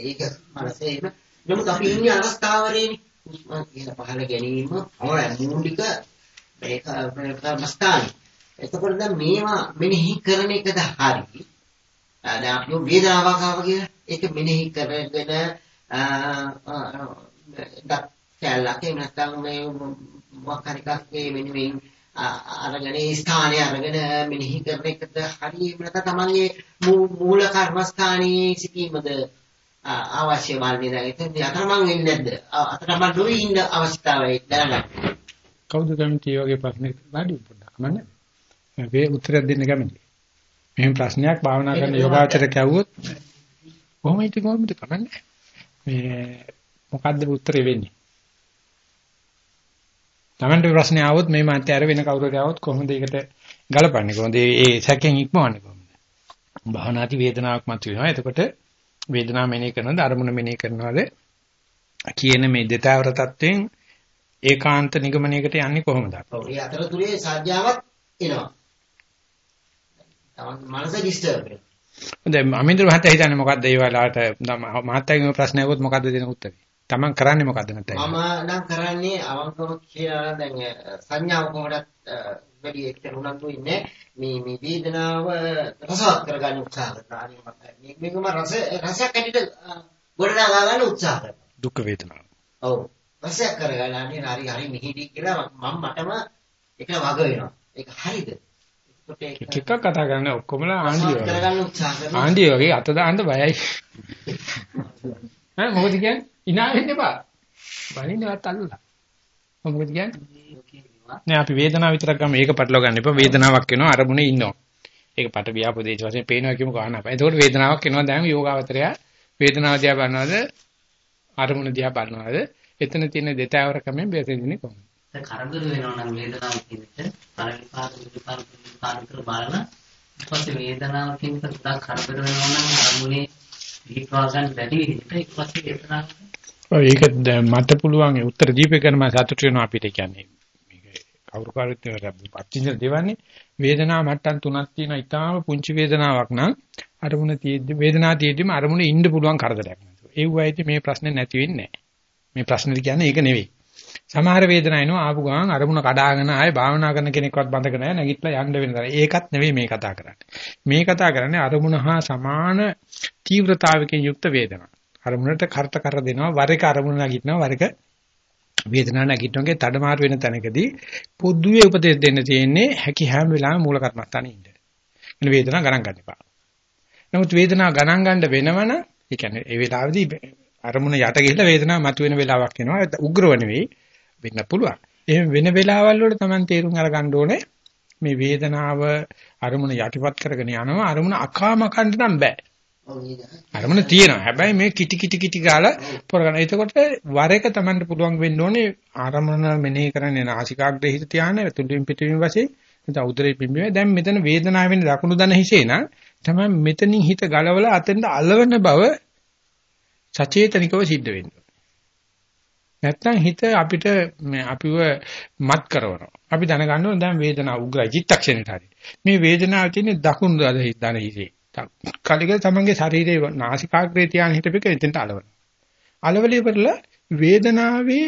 [SPEAKER 2] ඒක මනසේ එන නමුත් අපි ඉන්නේ අවස්ථාවරේනේ හුස්ම කියන පහළ ගැනීම තමයි මූලික මේක කර්මස්ථානයි. එතකොට දැන් මේවා මෙනෙහි කරන එකද හරි. දැන් අපි වේදනාවක් ආව කියලා ඒක මෙනෙහි කරගෙන දත් කැලලක් එහෙම නැත්නම් මේ මොකක් හරි එකක් මේ මෙන්න අරගෙන ඒ ස්ථානය අරගෙන මෙනෙහි කරන එකද හරි එහෙම නැත්නම් තමන්ගේ මූල කර්මස්ථානයේ සිටීමද අවශ්‍ය වන්නේ දැන් එතෙන්දී අතරමං වෙන්නේ නැද්ද? අතරමං නොවි ඉන්න අවස්ථාවයි දැනගන්න.
[SPEAKER 1] කවුද කැමති වගේ ප්‍රශ්නයක් වැඩි පොඩ්ඩක් මන්නේ. මේ උත්තරයක් දෙන්න කැමති. මෙහෙම ප්‍රශ්නයක් භාවනා කරන යෝගාචර කැවුවොත් කොහොමද කොහොමද කමන්නේ? මේ මොකද්ද උත්තරේ වෙන්නේ? Tamante ප්‍රශ්නේ ආවොත් මේ මාත්‍ය අර වෙන කවුරු හරි ආවොත් කොහොමද ඒකට ගලපන්නේ? කොහොමද ඒ සැකෙන් ඉක්මවන්නේ කොහොමද? භාවනාති වේදනාවක් මත වෙනවා. එතකොට වේදනාව මෙනෙහි කරනවද අරමුණ මෙනෙහි කරනවද කියන මේ දෙතාවර තත්වයෙන් ඒකාන්ත නිගමනයකට යන්නේ කොහොමද?
[SPEAKER 2] ඔව් ඒ අතරතුරේ සාධ්‍යාවක් එනවා. තමන් මනස ඩිස්ටර්බ් වෙනවා.
[SPEAKER 1] දැන් අමින්ද්‍ර මහත්තයා හිතන්නේ මොකද්ද ඒ වෙලාවට මහත්තයාගේ ප්‍රශ්න ඇහුවොත් මොකද්ද දෙන උත්තරේ? තමන් කරන්නේ මොකද්ද නැත්නම්?
[SPEAKER 2] මම නම් කරන්නේ අවංකව කියලා දැන් සංඥාව කොහොමද වැඩි එක්තන උනන්දු ඉන්නේ මේ මේ වේදනාව රසවත් කරගන්න උත්සාහ කරනවා. අනේ මේකම රස රසයක් ඇටිට ගොඩනගා ගන්න උත්සාහ කරනවා.
[SPEAKER 1] දුක් වේදනාව.
[SPEAKER 2] ඔව්. රසයක් කරගන්න අනේ හරි හරි මිහිරි කියලා මම මටම ඒක වග වෙනවා. ඒක හරිද?
[SPEAKER 1] එකක් කතා කරන ඔක්කොමලා ආණ්ඩිය වගේ. ආණ්ඩිය වගේ අත දාන්න බයයි. ඈ මොකද කියන්නේ? ඉනා වෙන්න එපා. බනින්නවත් අල්ලලා. මොකද කියන්නේ? නෑ අපි වේදනාව විතරක් ගමු. ඒක පටලවා ගන්න එපා. වේදනාවක් වෙනවා අරමුණේ ඉන්නවා. ඒක පට ව්‍යාපදේශ වශයෙන් පේනවා කියමු ගන්න අපා. එතකොට වේදනාවක් එනවා දැන් යෝගාවතරය වේදනාව දිහා බලනවාද අරමුණ දිහා බලනවාද එතන තියෙන දෙතෑවර ක්‍රමෙන් බෙදෙන්නේ කොහොමද?
[SPEAKER 3] දැන් කරදර වෙනවා නම් වේදනාව කියනට පරිපාක විපාක විපාක බලන ඊපස්සේ වේදනාව කියන එක ටිකක් කරදර වෙනවා නම් අරමුණේ ගන්න බැරි විදිහට ඊපස්සේ වේදනාව
[SPEAKER 1] ඒක මට පුළුවන් උත්තර දීපේ මම සතුටු වෙනවා අපිට කියන්නේ මේක කවුරු කාරුත් අත්‍යන්ත දෙවන්නේ වේදනාව මට්ටම් තුනක් තියෙනවා ඊටාම පුංචි වේදනාවක් නම් අරමුණ තියෙද්දි වේදනාව තියෙද්දිම අරමුණේ ඉන්න පුළුවන් කරදරයක් නෑ ඒ වයිති මේ ප්‍රශ්නේ නැති වෙන්නේ නෑ මේ ප්‍රශ්නේ කියන්නේ ඒක නෙවෙයි සමහර වේදනා එනවා ආපු ගමන් අරමුණ කඩාගෙන ආයේ භාවනා කරන කෙනෙක්වත් බඳක නැහැ නැගිටලා යන්න වෙන තරම්. ඒකත් නෙවෙයි මේ කතා කරන්නේ. මේ කතා කරන්නේ අරමුණ හා සමාන තීව්‍රතාවකින් යුක්ත වේදනා. අරමුණට කරත කර දෙනවා වර එක අරමුණ නැගිටිනවා වර එක වේදනාව නැගිටිනගේ තඩමාරු වෙන තැනකදී පොදුවේ උපදෙස් දෙන්න තියෙන්නේ හැකි හැම වෙලාවෙම මූල කර්මස්ථානේ ඉන්න. එන වේදනාව ගණන් ගන්න එපා. නමුත් වේදනාව ගණන් ගන්න වෙනවනම් ඒ කියන්නේ ඒ වෙලාවේදී අරමුණ යට ගිහිල්ලා වේදනාව මතුවෙන වෙලාවක් එනවා. උග්‍රව නෙවෙයි වෙන්න පුළුවන්. එහෙම වෙන වෙලාවල් වල Taman තේරුම් අරගන්න ඕනේ මේ වේදනාව අරමුණ යටිපත් කරගෙන යනවා අරමුණ අකාමකණ්ඩ නම් බෑ. අරමුණ තියෙනවා. හැබැයි මේ කිටි කිටි කිටි ගාලා පොරගන්න. එතකොට වර එක Tamanට පුළුවන් වෙන්න ඕනේ අරමුණ මෙනෙහි කරන්නේ නාසිකාග්‍රේ හිත තියාන තුලින් පිටින් වශයෙන් නැත්නම් උදරේ පිම්බීම. දැන් මෙතන වේදනාව වෙන දකුණු දන හිසේ නම් තමයි මෙතනින් හිත ගලවලා අතෙන්ද අලවන බව සචේතනිකව සිද්ධ වෙන්නේ. නැත්නම් හිත අපිට අපිව මත් කරනවා. අපි දැනගන්න ඕන දැන් වේදනාව උග්‍රයි චිත්තක්ෂණයට හරි. මේ වේදනාව තියෙන්නේ දකුණු දන හිසේ. කලික තමන්ගේ ශරීරයේ නාසිකාග්‍රේ තියාන හිටපෙක එතෙන්ට අලවන. අලවලේ වල වේදනාවේ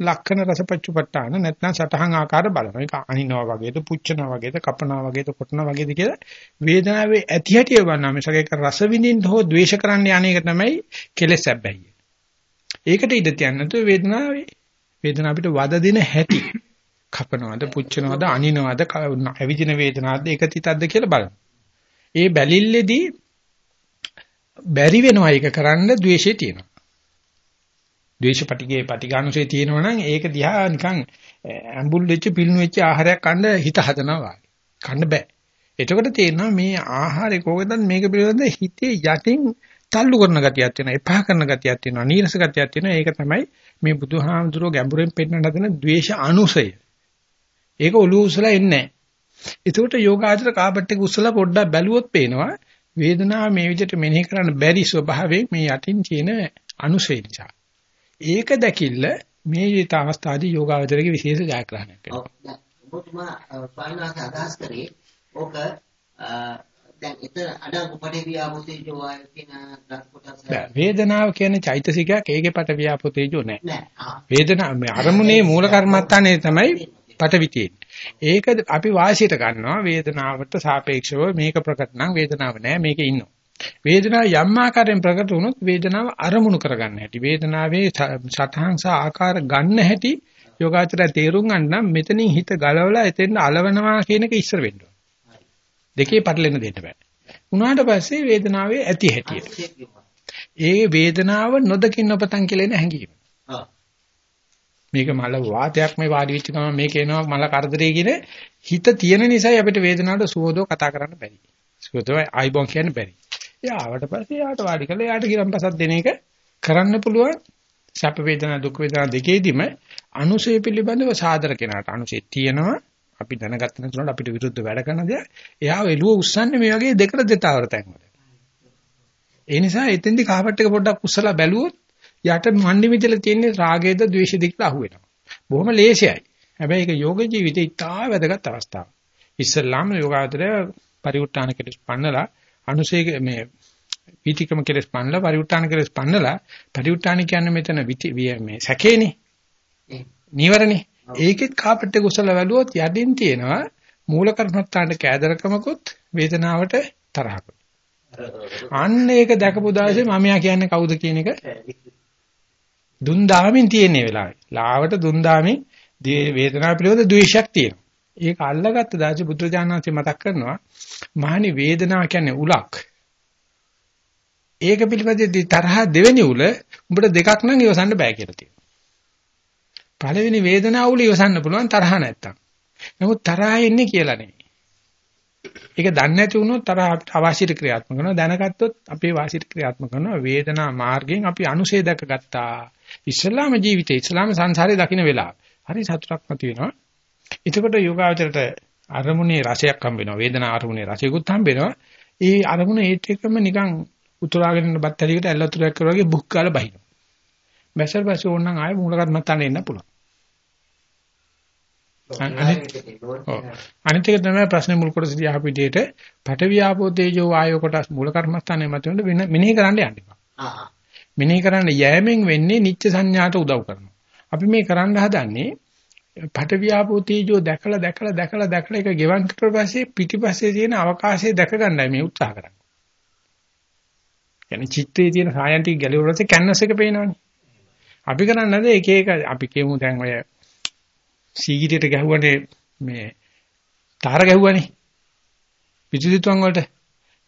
[SPEAKER 1] ලක්ෂණ රසපච්චුපට්ඨාන නැත්නම් සටහන් ආකාර බලනවා. ඒක අනිනවා වගේද, පුච්චනවා වගේද, කපනවා වගේද, කොටනවා වගේද කියලා වේදනාවේ ඇති හැටිය බලනවා. මේසක එක රස විඳින්න හෝ ද්වේෂ කරන්න යන්නේක තමයි කෙලෙස් හැබැයි. ඒකට ඉඩ තියන්නේ නැතුව වේදනාවේ වේදනාව අපිට වද දෙන හැටි කපනවද පුච්චනවද අනිනවද ඇවිදින වේදනාවද එකතිතක්ද කියලා බලන්න. ඒ බැලිල්ලේදී බැරි වෙනවා ඒක කරන්න ද්වේෂය තියෙනවා. ද්වේෂපටිගේ පටිඝානුසේ තියෙනවා නම් ඒක දිහා නිකන් ඇඹුල් වෙච්ච පිළිණු වෙච්ච ආහාරයක් කන්න හිත හදනවා වගේ. කන්න බෑ. එතකොට තේරෙනවා මේ ආහාරේ කෝකද මේක පිළිබඳ හිතේ යටින් තල්ලු කරන ගතියක් තියෙනවා එපා කරන ගතියක් තියෙනවා නීරස ගතියක් තියෙනවා ඒක තමයි මේ බුදුහාමුදුරුවෝ ගැඹුරෙන් පෙන්වන්න හදන ද්වේෂ අනුසය ඒක ඔලුව උසලා එන්නේ නැහැ ඒකට යෝගාචර කාපට්ටේක උසලා පොඩ්ඩක් බැලුවොත් පේනවා වේදනාව මේ විදිහට මෙනෙහි කරන්න බැරි ස්වභාවයෙන් මේ යටින් තියෙන අනුසය නිසා ඒක දැකිල්ල මේ ඊට අවස්ථාවේදී යෝගාචරයේ විශේෂ ජයග්‍රහණයක්
[SPEAKER 2] වෙනවා. ඔබතුමා ස්වාමීන් අදහස් කරේ ඕක දැන් එතන අඩංගු පටේ ව්‍යාපෝතේජෝ ආය කියන කොටස
[SPEAKER 1] වේදනාව කියන්නේ චෛතසිකයක් ඒකේ පට ව්‍යාපෝතේජෝ නෑ. වේදනාව අරමුණේ මූල කර්මත්තානේ තමයි පටවි තියෙන්නේ ඒක අපි වාසියට ගන්නවා වේදනාවට සාපේක්ෂව මේක ප්‍රකට නම් වේදනාව නෑ මේකේ ඉන්නවා වේදනාව යම් ආකාරයෙන් ප්‍රකට වුණොත් වේදනාව අරමුණු කරගන්න හැටි වේදනාවේ සතහන් ආකාර ගන්න හැටි යෝගාචරය තේරුම් ගන්න මෙතනින් හිත ගලවලා එතෙන් අලවනවා කියන එක ඉස්සර වෙන්න දෙකේ පටලෙන්න දෙන්න බෑ. උනාට පස්සේ වේදනාවේ ඇති හැටියට. ඒ වේදනාව නොදකින් නොපතන් කියලා එන හැඟීම. මේක මල වාතයක් මේ වාඩි වෙච්ච ගමන් මේක එනවා මල කරදරේ කියන හිත තියෙන නිසායි අපිට වේදනාවට සුවදෝ කතා කරන්න බැරි. සුවදෝ ආයිබෝන් කියන්න බැරි. එයාට පස්සේ එයාට වාඩි කරලා එයාට ගිරම්පසක් දෙන එක කරන්න පුළුවන් සැප වේදනා දුක් වේදනා දෙකේදීම අනුසය පිළිබඳව සාදර කෙනාට අනුසය තියෙනවා අපි දැනගත්ත නැතුනට අපිට විරුද්ධ වැඩ කරන දේ එයාව එළුව උස්සන්නේ මේ වගේ දෙකට දෙතාවර තැන්වල. ඒ නිසා එතෙන්දි කහපට් එක පොඩ්ඩක් උස්සලා බැලුවොත් යට මණ්ඩි මිදල තියෙන රාගයද ද්වේෂද කියලා අහුවෙනවා. බොහොම ලේසියයි. හැබැයි ඒක යෝග ජීවිතේ ඉතා වැදගත් අවස්ථාවක්. ඉස්සල්ලාම යෝගාවතර පරිඋත්තාන කෙලස් පන්නලා අනුසය මේ වීතිකම කෙලස් පන්නලා පරිඋත්තාන කෙලස් පන්නලා පරිඋත්තාන කියන්නේ මෙතන මේ සැකේනේ. නීවරනේ. ඒකෙත් කාපට් එක උසලා වැළුවොත් යටින් තියෙනවා මූල කර්මත්තාන්ට කෑදරකමකුත් වේදනාවට තරහකුත්. අන්න ඒක දැකපු දාසේ මමයා කියන්නේ කවුද කියන එක දුන් දාමින් තියෙන වෙලාවේ. ලාවට දුන් දාමින් වේදනාව පිළිබඳ ද්වේෂයක් තියෙනවා. ඒක අල්ලගත්ත දාසේ බුදුරජාණන්සේ මතක් කරනවා මහනි වේදනාව කියන්නේ උලක්. ඒක පිළිබඳදී තරහ දෙවෙනි උල උඹට දෙකක් නම් ඉවසන්න බෑ කියලා තියෙනවා. පළවෙනි වේදනාව උල ඉවසන්න පුළුවන් තරහ නැත්තම්. නමුත් තරහ එන්නේ කියලා නෙමෙයි. ඒක දන්නේ නැති වුණොත් තරහ අපිට අවාසියට ක්‍රියාත්මක කරනවා. දැනගත්තොත් අපේ වාසියට ක්‍රියාත්මක කරනවා. වේදනා මාර්ගයෙන් අපි අනුශේ දැකගත්තා. ඉස්ලාම ජීවිතේ ඉස්ලාම සංසාරේ දකින්න වෙලාව. හරි සතුටක් නැති වෙනවා. එතකොට යෝගාවචරයට අරමුණේ රසයක් හම්බ වෙනවා. වේදනා අරමුණේ රසයකුත් හම්බ වෙනවා. ඒ අරමුණ ඒත් එක්කම නිකන් උතුරාගෙන යන බත් ඇලියකට ඇල්ලතුරක් කරා වගේ බුක් කාලා බහිනවා. මැසර් පස්සේ ඕනනම් ආයෙ මූලකත් මතන්න එන්න පුළුවන්. අනිත් එක තමයි ප්‍රශ්නේ මුල් කොටසදී අහපු විදිහට පටවියාපෝ තේජෝ වායෝ කොටස් මූල කර්මස්ථානයේ මත වෙන මෙනෙහි කරන්න යන්න එපා. මෙනෙහි කරන්න යෑමෙන් වෙන්නේ නිච්ච සංඥාට උදව් කරනවා. අපි මේ කරන්න හදන්නේ පටවියාපෝ තේජෝ දැකලා දැකලා දැකලා දැකලා ඒක ගෙවන් කරලා පස්සේ පිටිපස්සේ තියෙන අවකාශය දැක ගන්නයි මේ උත්සාහ කරන්නේ. يعني චිත්‍රයේ තියෙන සායන්ටික ගැලවුවොත් කැන්වස් එක පේනවනේ. අපි කරන්නේ නැද එක එක අපි කියමු දැන් ඔය සීගිරියට ගැහුවනේ මේ තාර ගැහුවනේ. පිටුදිතුන් වලට.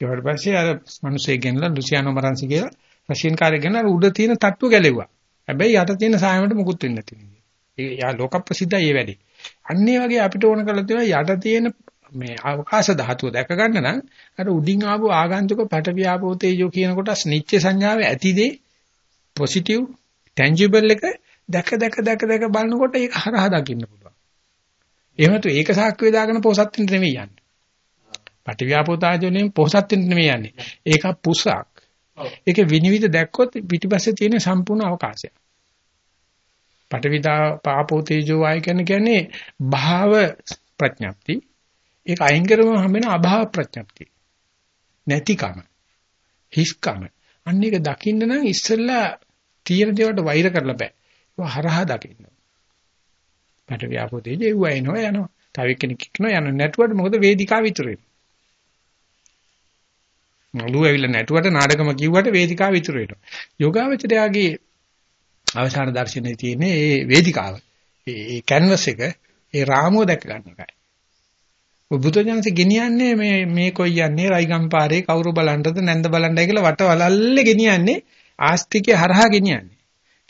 [SPEAKER 1] ඊට පස්සේ අර මිනිස්සේ ගෙනලා ලුසියානෝ මරන්සි කියලා රෂියන් කාර්යය ගෙනලා උඩ තියෙන තට්ටුව ගැලෙව්වා. හැබැයි යට තියෙන සායමට මුකුත් වෙන්නේ නැති නේ. ඒ යා ලෝක ප්‍රසිද්ධයි ඒ වැඩි. අන්නේ වගේ අපිට ඕන කරලා තියෙනවා යට තියෙන මේ අවකාශ ධාතුව දැක ගන්න නම් අර උඩින් ආපු ආගන්තුක පටවිය ආපෝ තේජෝ කියන කොටස් නිච්ච සංඥාවේ ඇතිදේ පොසිටිව් ටැන්ජිබල් එක දැක දැක දැක දැක බලනකොට ඒක හරහා දකින්න පුළුවන්. එහෙම නැතු ඒක සාක්කුවේ දාගෙන පොසත් වෙන්න නෙමෙයි යන්නේ. පටවිය ආපෝ තේජෝනේ පොසත් වෙන්න නෙමෙයි යන්නේ. ඒක පුසක්. ඒක විනිවිද දැක්කොත් පිටිපස්සේ තියෙන සම්පූර්ණ අවකාශය. පටවිදා පාපෝ තේජෝ ආය කියන්නේ භාව ප්‍රඥප්ති ඒක අයින් කරගම හම්බෙන අභාව ප්‍රඥප්තිය. නැතිකම. හිස්කම. අන්න ඒක දකින්න නම් ඉස්සෙල්ලා තියෙන දේවල්ට වෛර කරලා බෑ. ඒක හරහා දකින්න. මට ව්‍යාපෝතේ ජීවුවා එනවා යනවා. තව එක්කෙනෙක් ඉක්නවා යනවා. නැටුවට මොකද වේදිකාව විතර වෙන්නේ. නළුව ඇවිල්ලා නැටුවට නාටකම කිව්වට වේදිකාව විතර වෙනවා. යෝගාවචරයාගේ අවසාන දර්ශනයේ තියෙන මේ වේදිකාව. ඒ කැන්වස් එක ඒ රාමුව දැක ගන්න එකයි. බුදුජානක ගෙනියන්නේ මේ මේ කොයි යන්නේ රයිගම් පාරේ කවුරු බලන්නද නැන්ද බලන්නයි කියලා වට වලල්ලේ ගෙනියන්නේ ආස්තිකේ හරහා ගෙනියන්නේ.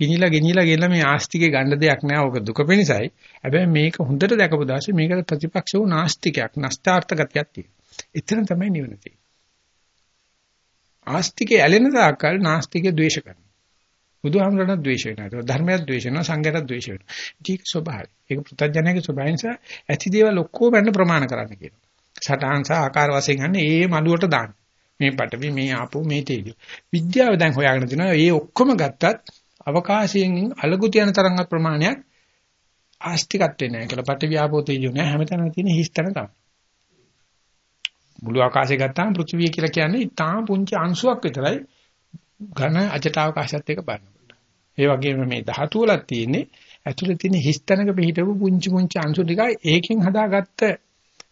[SPEAKER 1] ගිනිලා ගෙනිලා ගෙනලා මේ ආස්තිකේ ගන්න දෙයක් නෑ. ඕක දුක පිණිසයි. හැබැයි මේක හොඳට දැකපු දාසේ මේකට ප්‍රතිපක්ෂ වූ නාස්තිකයක්, නස්තාර්ථ ගතියක් තියෙනවා. එතන තමයි නිවන තියෙන්නේ. ආස්තිකේ ඇලෙන තාක්කල් නාස්තිකේ ද්වේෂ කරනවා. බුදුහාමරණ ද්වේෂ වෙනවා. ධර්මයක් ද්වේෂ වෙනවා, සංඝයට ද්වේෂ වෙනවා. ඒක ස්වභාවය. ඒක පුත්තජනකගේ ස්වභාවය නිසා ඇති දේවල් ඔක්කොම ගන්න ප්‍රමාණ කරන්න කියනවා. සටහන් සහ ආකාර වශයෙන් ගන්න ඒ මළුවට දාන්න. මේ පටවි මේ ආපෝ මේ තේජෝ. විද්‍යාව දැන් හොයාගෙන තිනවා. මේ ඔක්කොම ගත්තත් අවකාශයෙන් අලගුති යන තරංග ප්‍රමාණයක් ආස්තිකත්වේ නැහැ කියලා පටවි ආපෝ තේජෝ නැහැ හැමතැනම තියෙන හිස්තන තමයි. මුළු ආකාශය ගත්තාම පෘථිවිය කියලා කියන්නේ ඉතාම පුංචි අංශුවක් විතරයි ඝන අජට අවකාශයත් එක බලනකොට. ඒ වගේම මේ ධාතු වලක් තියෙන්නේ ඇතුලේ තියෙන හිස්තැනක පිහිටපු පුංචි පුංචි අංශු ටිකයි ඒකෙන් හදාගත්ත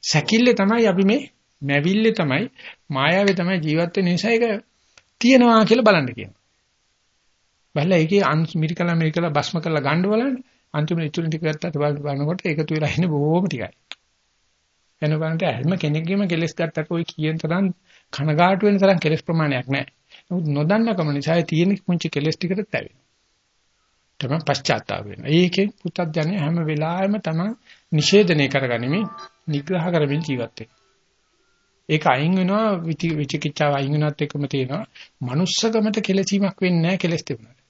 [SPEAKER 1] සැකිල්ලේ තමයි අපි මේ මැවිල්ලේ තමයි මායාවේ තමයි ජීවත් වෙන නිසා ඒක තියෙනවා කියලා බලන්න කියනවා. බලලා ඒකේ අංශ මිරිකලා මිරිකලා භස්ම කරලා ගන්න බලන්න අන්තිමට ඉතුරු ටික ගත්තට බලනකොට එකතු වෙලා ඉන්නේ බොහොම ටිකයි. එන බලන්න හැම කෙනෙක්ගේම කෙලස් ගත්තට ওই කියන තරම් කනගාටු වෙන තරම් කෙලස් ප්‍රමාණයක් නැහැ. නමුත් නොදන්නකම නිසා තියෙන පුංචි කෙලස් ටිකට තැවෙනවා. තමයි පශ්චාත්තාප වෙනවා. ඒකෙන් පුතත්ජනය හැම වෙලාවෙම තමයි නිෂේධනය කරගනිමින් නිග්‍රහ කරමින් ජීවත් වෙන්නේ. ඒක අයින් වෙනවා විචිකිච්ඡාව අයින් වෙනවත් එක්කම තියෙනවා. manussකමට කෙලසීමක් වෙන්නේ නැහැ කෙලස් තිබුණාට.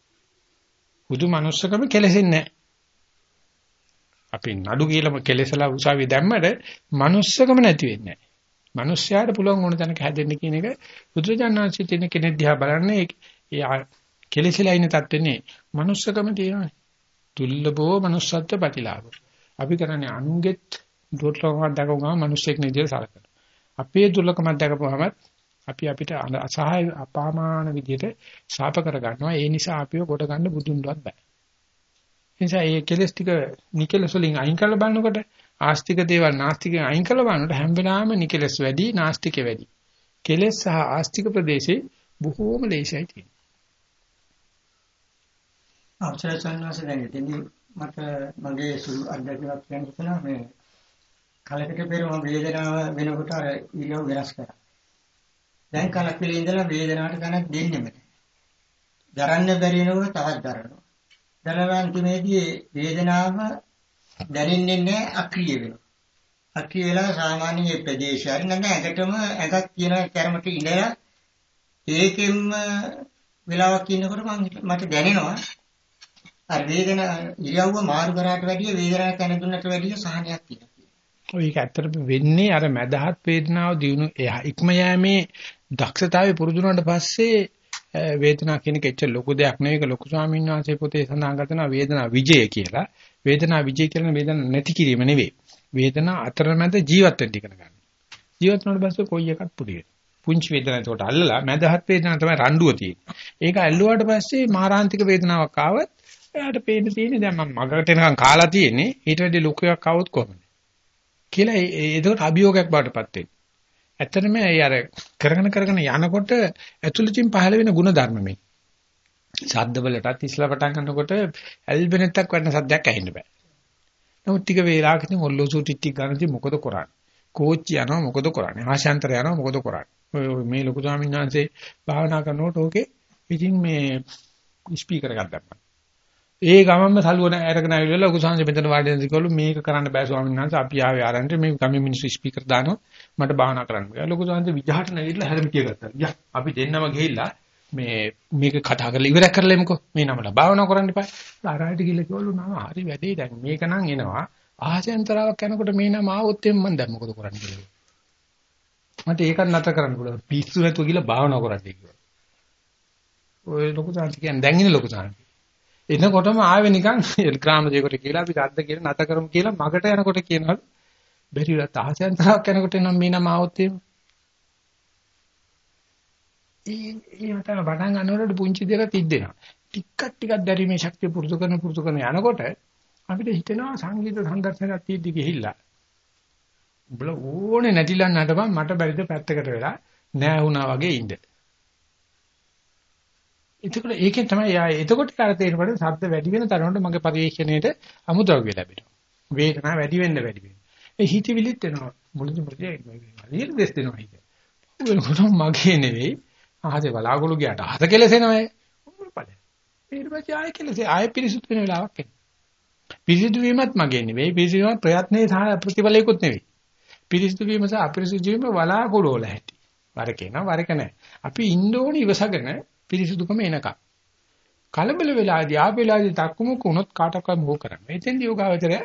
[SPEAKER 1] බුදු manussකම කෙලසෙන්නේ නැහැ. අපි නඩු කියලා කෙලසලා උසාවිය දැම්මට manussකම නැති වෙන්නේ නැහැ. මිනිස්යාට පුළුවන් ඕන තැනක හැදෙන්න කියන එක බුදුරජාණන්සේ තියෙන කෙනෙක් දිහා බලන්නේ ඒ කෙලෙසිලා ඉන්න තත්ත්වෙනේ manussකම තියෙනවානේ. දුර්ලභෝ manussත්ව ප්‍රතිලාභ. අපි කරන්නේ අනුගෙත් දුර්ලභමක් දක්වගම මිනිස්සෙක් නෙදියට සලකනවා. අපේ දුර්ලභමක් දක්වපුවම අපි අපිට අසහාය අපාමාන විදියට ශාප කර ගන්නවා. ඒ නිසා අපිව කොට ගන්න බුදුන්වත් බෑ. ඒ නිසා මේ කෙලස් ටික නිකලස් වලින් අයින් කරලා බලනකොට ආස්තික දේවල් නාස්තිකෙන් අයින් කරලා බලනකොට හැම වෙලාවෙම නිකලස් වැඩි නාස්තිකේ වැඩි. කෙලස් සහ ආස්තික ප්‍රදේශේ බොහෝම ලේසියයි තියෙන්නේ.
[SPEAKER 4] අවසරයි සන්නාස දැන් ඉතින් මට මගේ සුළු අත්දැකීමක් කියන්න හිතෙනවා මේ කලකට පෙර මම වේදනාව වෙනකොට අර ඉරියව් වෙනස් කරා. දැන් කලකිරී ඉඳලා වේදනාවට ගණන් දෙන්නෙම නැහැ. දරන්න බැරි වෙනකොට තවත් දරනවා. දරන අන්තිමේදී වේදනාව දැනෙන්නේ නැහැ අක්‍රිය වෙනවා. අක්‍රිය වෙලා සාමාන්‍ය මේ ප්‍රදේශය හරි නැත්නම් ඇඟටම ඇඟක් තියෙන කර්මට ඉඳලා ඒකෙන්ම වෙලාවක් ඉන්නකොට මට දැනෙනවා අර වේදන ඉරියව්ව මාරු කරාට වැඩිය වේදනාවක් දැන දුන්නට වැඩිය සහනයක් තියෙනවා.
[SPEAKER 1] ඔය ඒක ඇත්තට වෙන්නේ අර මදහත් වේදනාව දිනු ඉක්ම යෑමේ දක්ෂතාවය පුරුදු වුණාට පස්සේ වේදනාව කියන එක එච්චර ලොකු දෙයක් නෙවෙයි. ඒක ලොකු ස්වාමීන් වහන්සේ පොතේ සඳහන් කරනවා වේදනා විජය කියලා. වේදනා විජය කියන වේදනා නැති කිරීම නෙවෙයි. වේදනා අතරමැද ජීවත් වෙන්න ඉගෙන ගන්න. ජීවත් වුණාට පස්සේ කොයි එකක් පුරියෙ. පුංචි වේදනාවක් උඩට අල්ලලා මදහත් වේදනාව තමයි රණ්ඩුව තියෙන්නේ. ඒක ඇල්ලුවාට පස්සේ මාරාන්තික වේදනාවක් ආවත් එයාට පේන්න තියෙන්නේ දැන් මම මගකට එනකන් කාලා තියෙන්නේ ඊට වැඩි ලොකු එකක් આવොත් කොහොමද කියලා ඒකට අභියෝගයක් බාටපත් වෙන්නේ. ඇත්තටම ඒ අර කරගෙන කරගෙන යනකොට ඇතුළතින් පහළ වෙන ಗುಣ ධර්ම මේ. ශබ්දවලටත් ඉස්ලා පටන් ගන්නකොට ඇල්බෙනෙත්තක් වඩන සද්දයක් ඇහෙන්න බෑ. නමුත් ටික වේලාවකින් ඔල්ලෝසු ටිටි ගන්නදී මොකද කරන්නේ? කෝච්චි යනවා මොකද කරන්නේ? ආශාන්තර යනවා මොකද කරන්නේ? මේ ලොකු ස්වාමීන් වහන්සේ භාවනා කරනකොට ඕකේ ඉතින් මේ ස්පීකර් එකක් දැම්මා. ඒ ගමන්ම සලුවන අරගෙන ආවිල්ලා ලොකු සංහස මෙතන වාඩි වෙන කිව්වලු මේක කරන්න බෑ ස්වාමීන් වහන්සේ. අපි ආවේ ආරන්ට මේ ගමේ මිනිස්සු ස්පීකර් දානවා. මට භාවනා කරන්න බෑ. ලොකු සංහස විජහට නැගිටලා හැරමිටිය ගත්තා යා අපි දෙන්නම ගිහිල්ලා මේ මේක කතා කරලා ඉවර කරලෙමුකෝ මේ නමල භාවනා කරන්න එපා. ආරාට ගිහිල්ලා කිව්වලු නම හරි වැඩේ. දැන් මේක නම් එනවා. ආසෙන්තරාවක් යනකොට මේ නම ආවොත් එම් මන් දැන් මොකද කරන්න කියලා. මට ඒකත් නැතර කරන්න පුළුවන්. පිස්සු නැතුව ගිහිල්ලා භාවනා කරන්න කිව්වා. ඔය ලොකු සංහස කියන්නේ දැන් ඉන්නේ ලොකු සංහස එනකොටම ආවේ නිකන් ග්‍රාම දෙයකට කියලා අපි රද්ද කියලා නැත කරමු කියලා මගට යනකොට කියනවා බැරි වෙලා තහසෙන් තරක් යනකොට එනම් මේ නම ආවොත් එහෙම. ඒ ඒ මත බඩන් ගන්නකොට පුංචි දෙයක් තිද්දෙනවා ටිකක් ටිකක් දැරීමේ ශක්තිය පුරුදු කරන පුරුදු කරන යනකොට අපිට හිතෙනවා සංගීත සංදර්ශනයක් තියෙද්දි ගිහිල්ලා. උඹලා ඕනේ නැතිලා නටපන් මට බැරිද පැත්තකට වෙලා නෑ වුණා වගේ ඉන්න. එතකොට ඒකෙන් තමයි යා එතකොට කාර තේරෙනකොට ශබ්ද වැඩි වෙන තරමට මගේ පරිශ්‍රණයට අමුද්‍රව්‍ය ලැබෙනවා. වේදනාව වැඩි වෙන්න වැඩි වෙන්න. ඒ හිතවිලිත් එනවා. මුලින්ම මුලින්ම දෙස් දෙනවා හිත. වෙනකොට මගේ නෙවෙයි. ආහසේ බලාගලු ගියාට ආහත කෙලසෙනවා. උඹපල. ඊට පස්සේ ආයෙ කෙලසේ ආයෙ පිරිසුදු වෙන වෙලාවක් එනවා. පිරිසුදු වීමත් මගේ නෙවෙයි. පිරිසුදු වීම ප්‍රයත්නයේ සහ ප්‍රතිඵලයකුත් නෙවෙයි. පිරිසුදු වීම සහ අපිරිසුදු වීම බලාගලු වල ඇති. වරක එනවා වරක නැහැ. අපි ඉන්න ඕනේ ඉවසගෙන පිරිසුදුකම එනකම්. කලබල වෙලාදී ආපෙලාදී තක්කුමුක වුණොත් කාටවත් මොහ කරන්නේ. එතෙන්දී යෝගාවචරය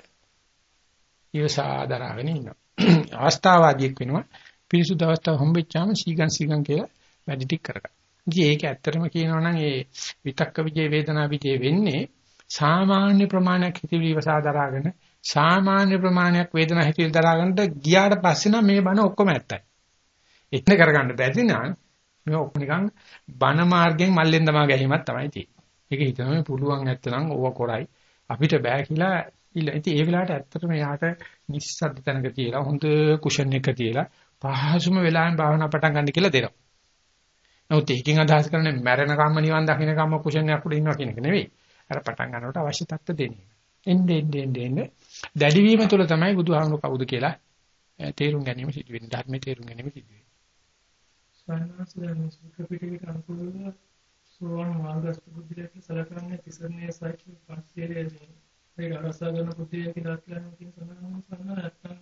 [SPEAKER 1] ඊවසා දරාගෙන ඉන්නවා. අවස්ථාවාදීක් වෙනවා. පිරිසුදු අවස්ථාව හම්බෙච්චාම සීගන් සීගන් කියලා වැඩි ටික කරගන්න. ඉතින් ඒක ඇත්තටම කියනවා නම් ඒ විතක්ක විජේ වේදනා විජේ වෙන්නේ සාමාන්‍ය ප්‍රමාණයක් හිතවිලි ඊවසා දරාගෙන සාමාන්‍ය ප්‍රමාණයක් වේදනා හිතවිලි දරාගෙන ගියාට පස්සේ නම් මේ බණ ඔක්කොම ඇත්තයි. එතන කරගන්න බැරි නම් මේ ඔක්කොම නිකන් බන මාර්ගයෙන් මල්ලෙන් තමා ගැහිමක් තමයි තියෙන්නේ. ඒක හිතනවා මේ පුළුවන් නැත්තනම් ඕව කරයි අපිට බෑ කියලා ඉල්ල. ඉතින් ඒ වෙලාවට ඇත්තටම එයාට නිස්සද්ද තැනක තියලා හොඳ කුෂන් එක තියලා පහසුම වෙලාවෙන් භාවනා පටන් ගන්න කියලා දෙනවා. නමුත් ඒකෙන් අදහස් කරන්නේ මැරෙන කම්ම නිවන් දකින්න කම්ම කුෂන් එකක් උඩ ඉන්නවා කියන එක නෙවෙයි. අර පටන් ගන්නකොට අවශ්‍ය තත්ත්ව දෙන්නේ. එන්නේ එන්නේ එන්නේ දැඩි වීම තුළ තමයි බුදුහාමුදුරුවෝ කවුද කියලා තේරුම් ගැනීම සිදු වෙන්නේ. ධර්මයේ තේරුම් ගැනීම සිදු වෙන්නේ.
[SPEAKER 5] ස්වයංවාසයෙන් සූත්‍ර පිටකයට අනුකූලව සෝවාන් මාර්ගස්ත බුද්ධිලක සලකන්නේ තිසරණයේ සයිකල් පන්සියලේදී ඒක අරසා ගන්න බුද්ධිය කියලා කියන කියන සඳහන් සඳහන් නැත්නම්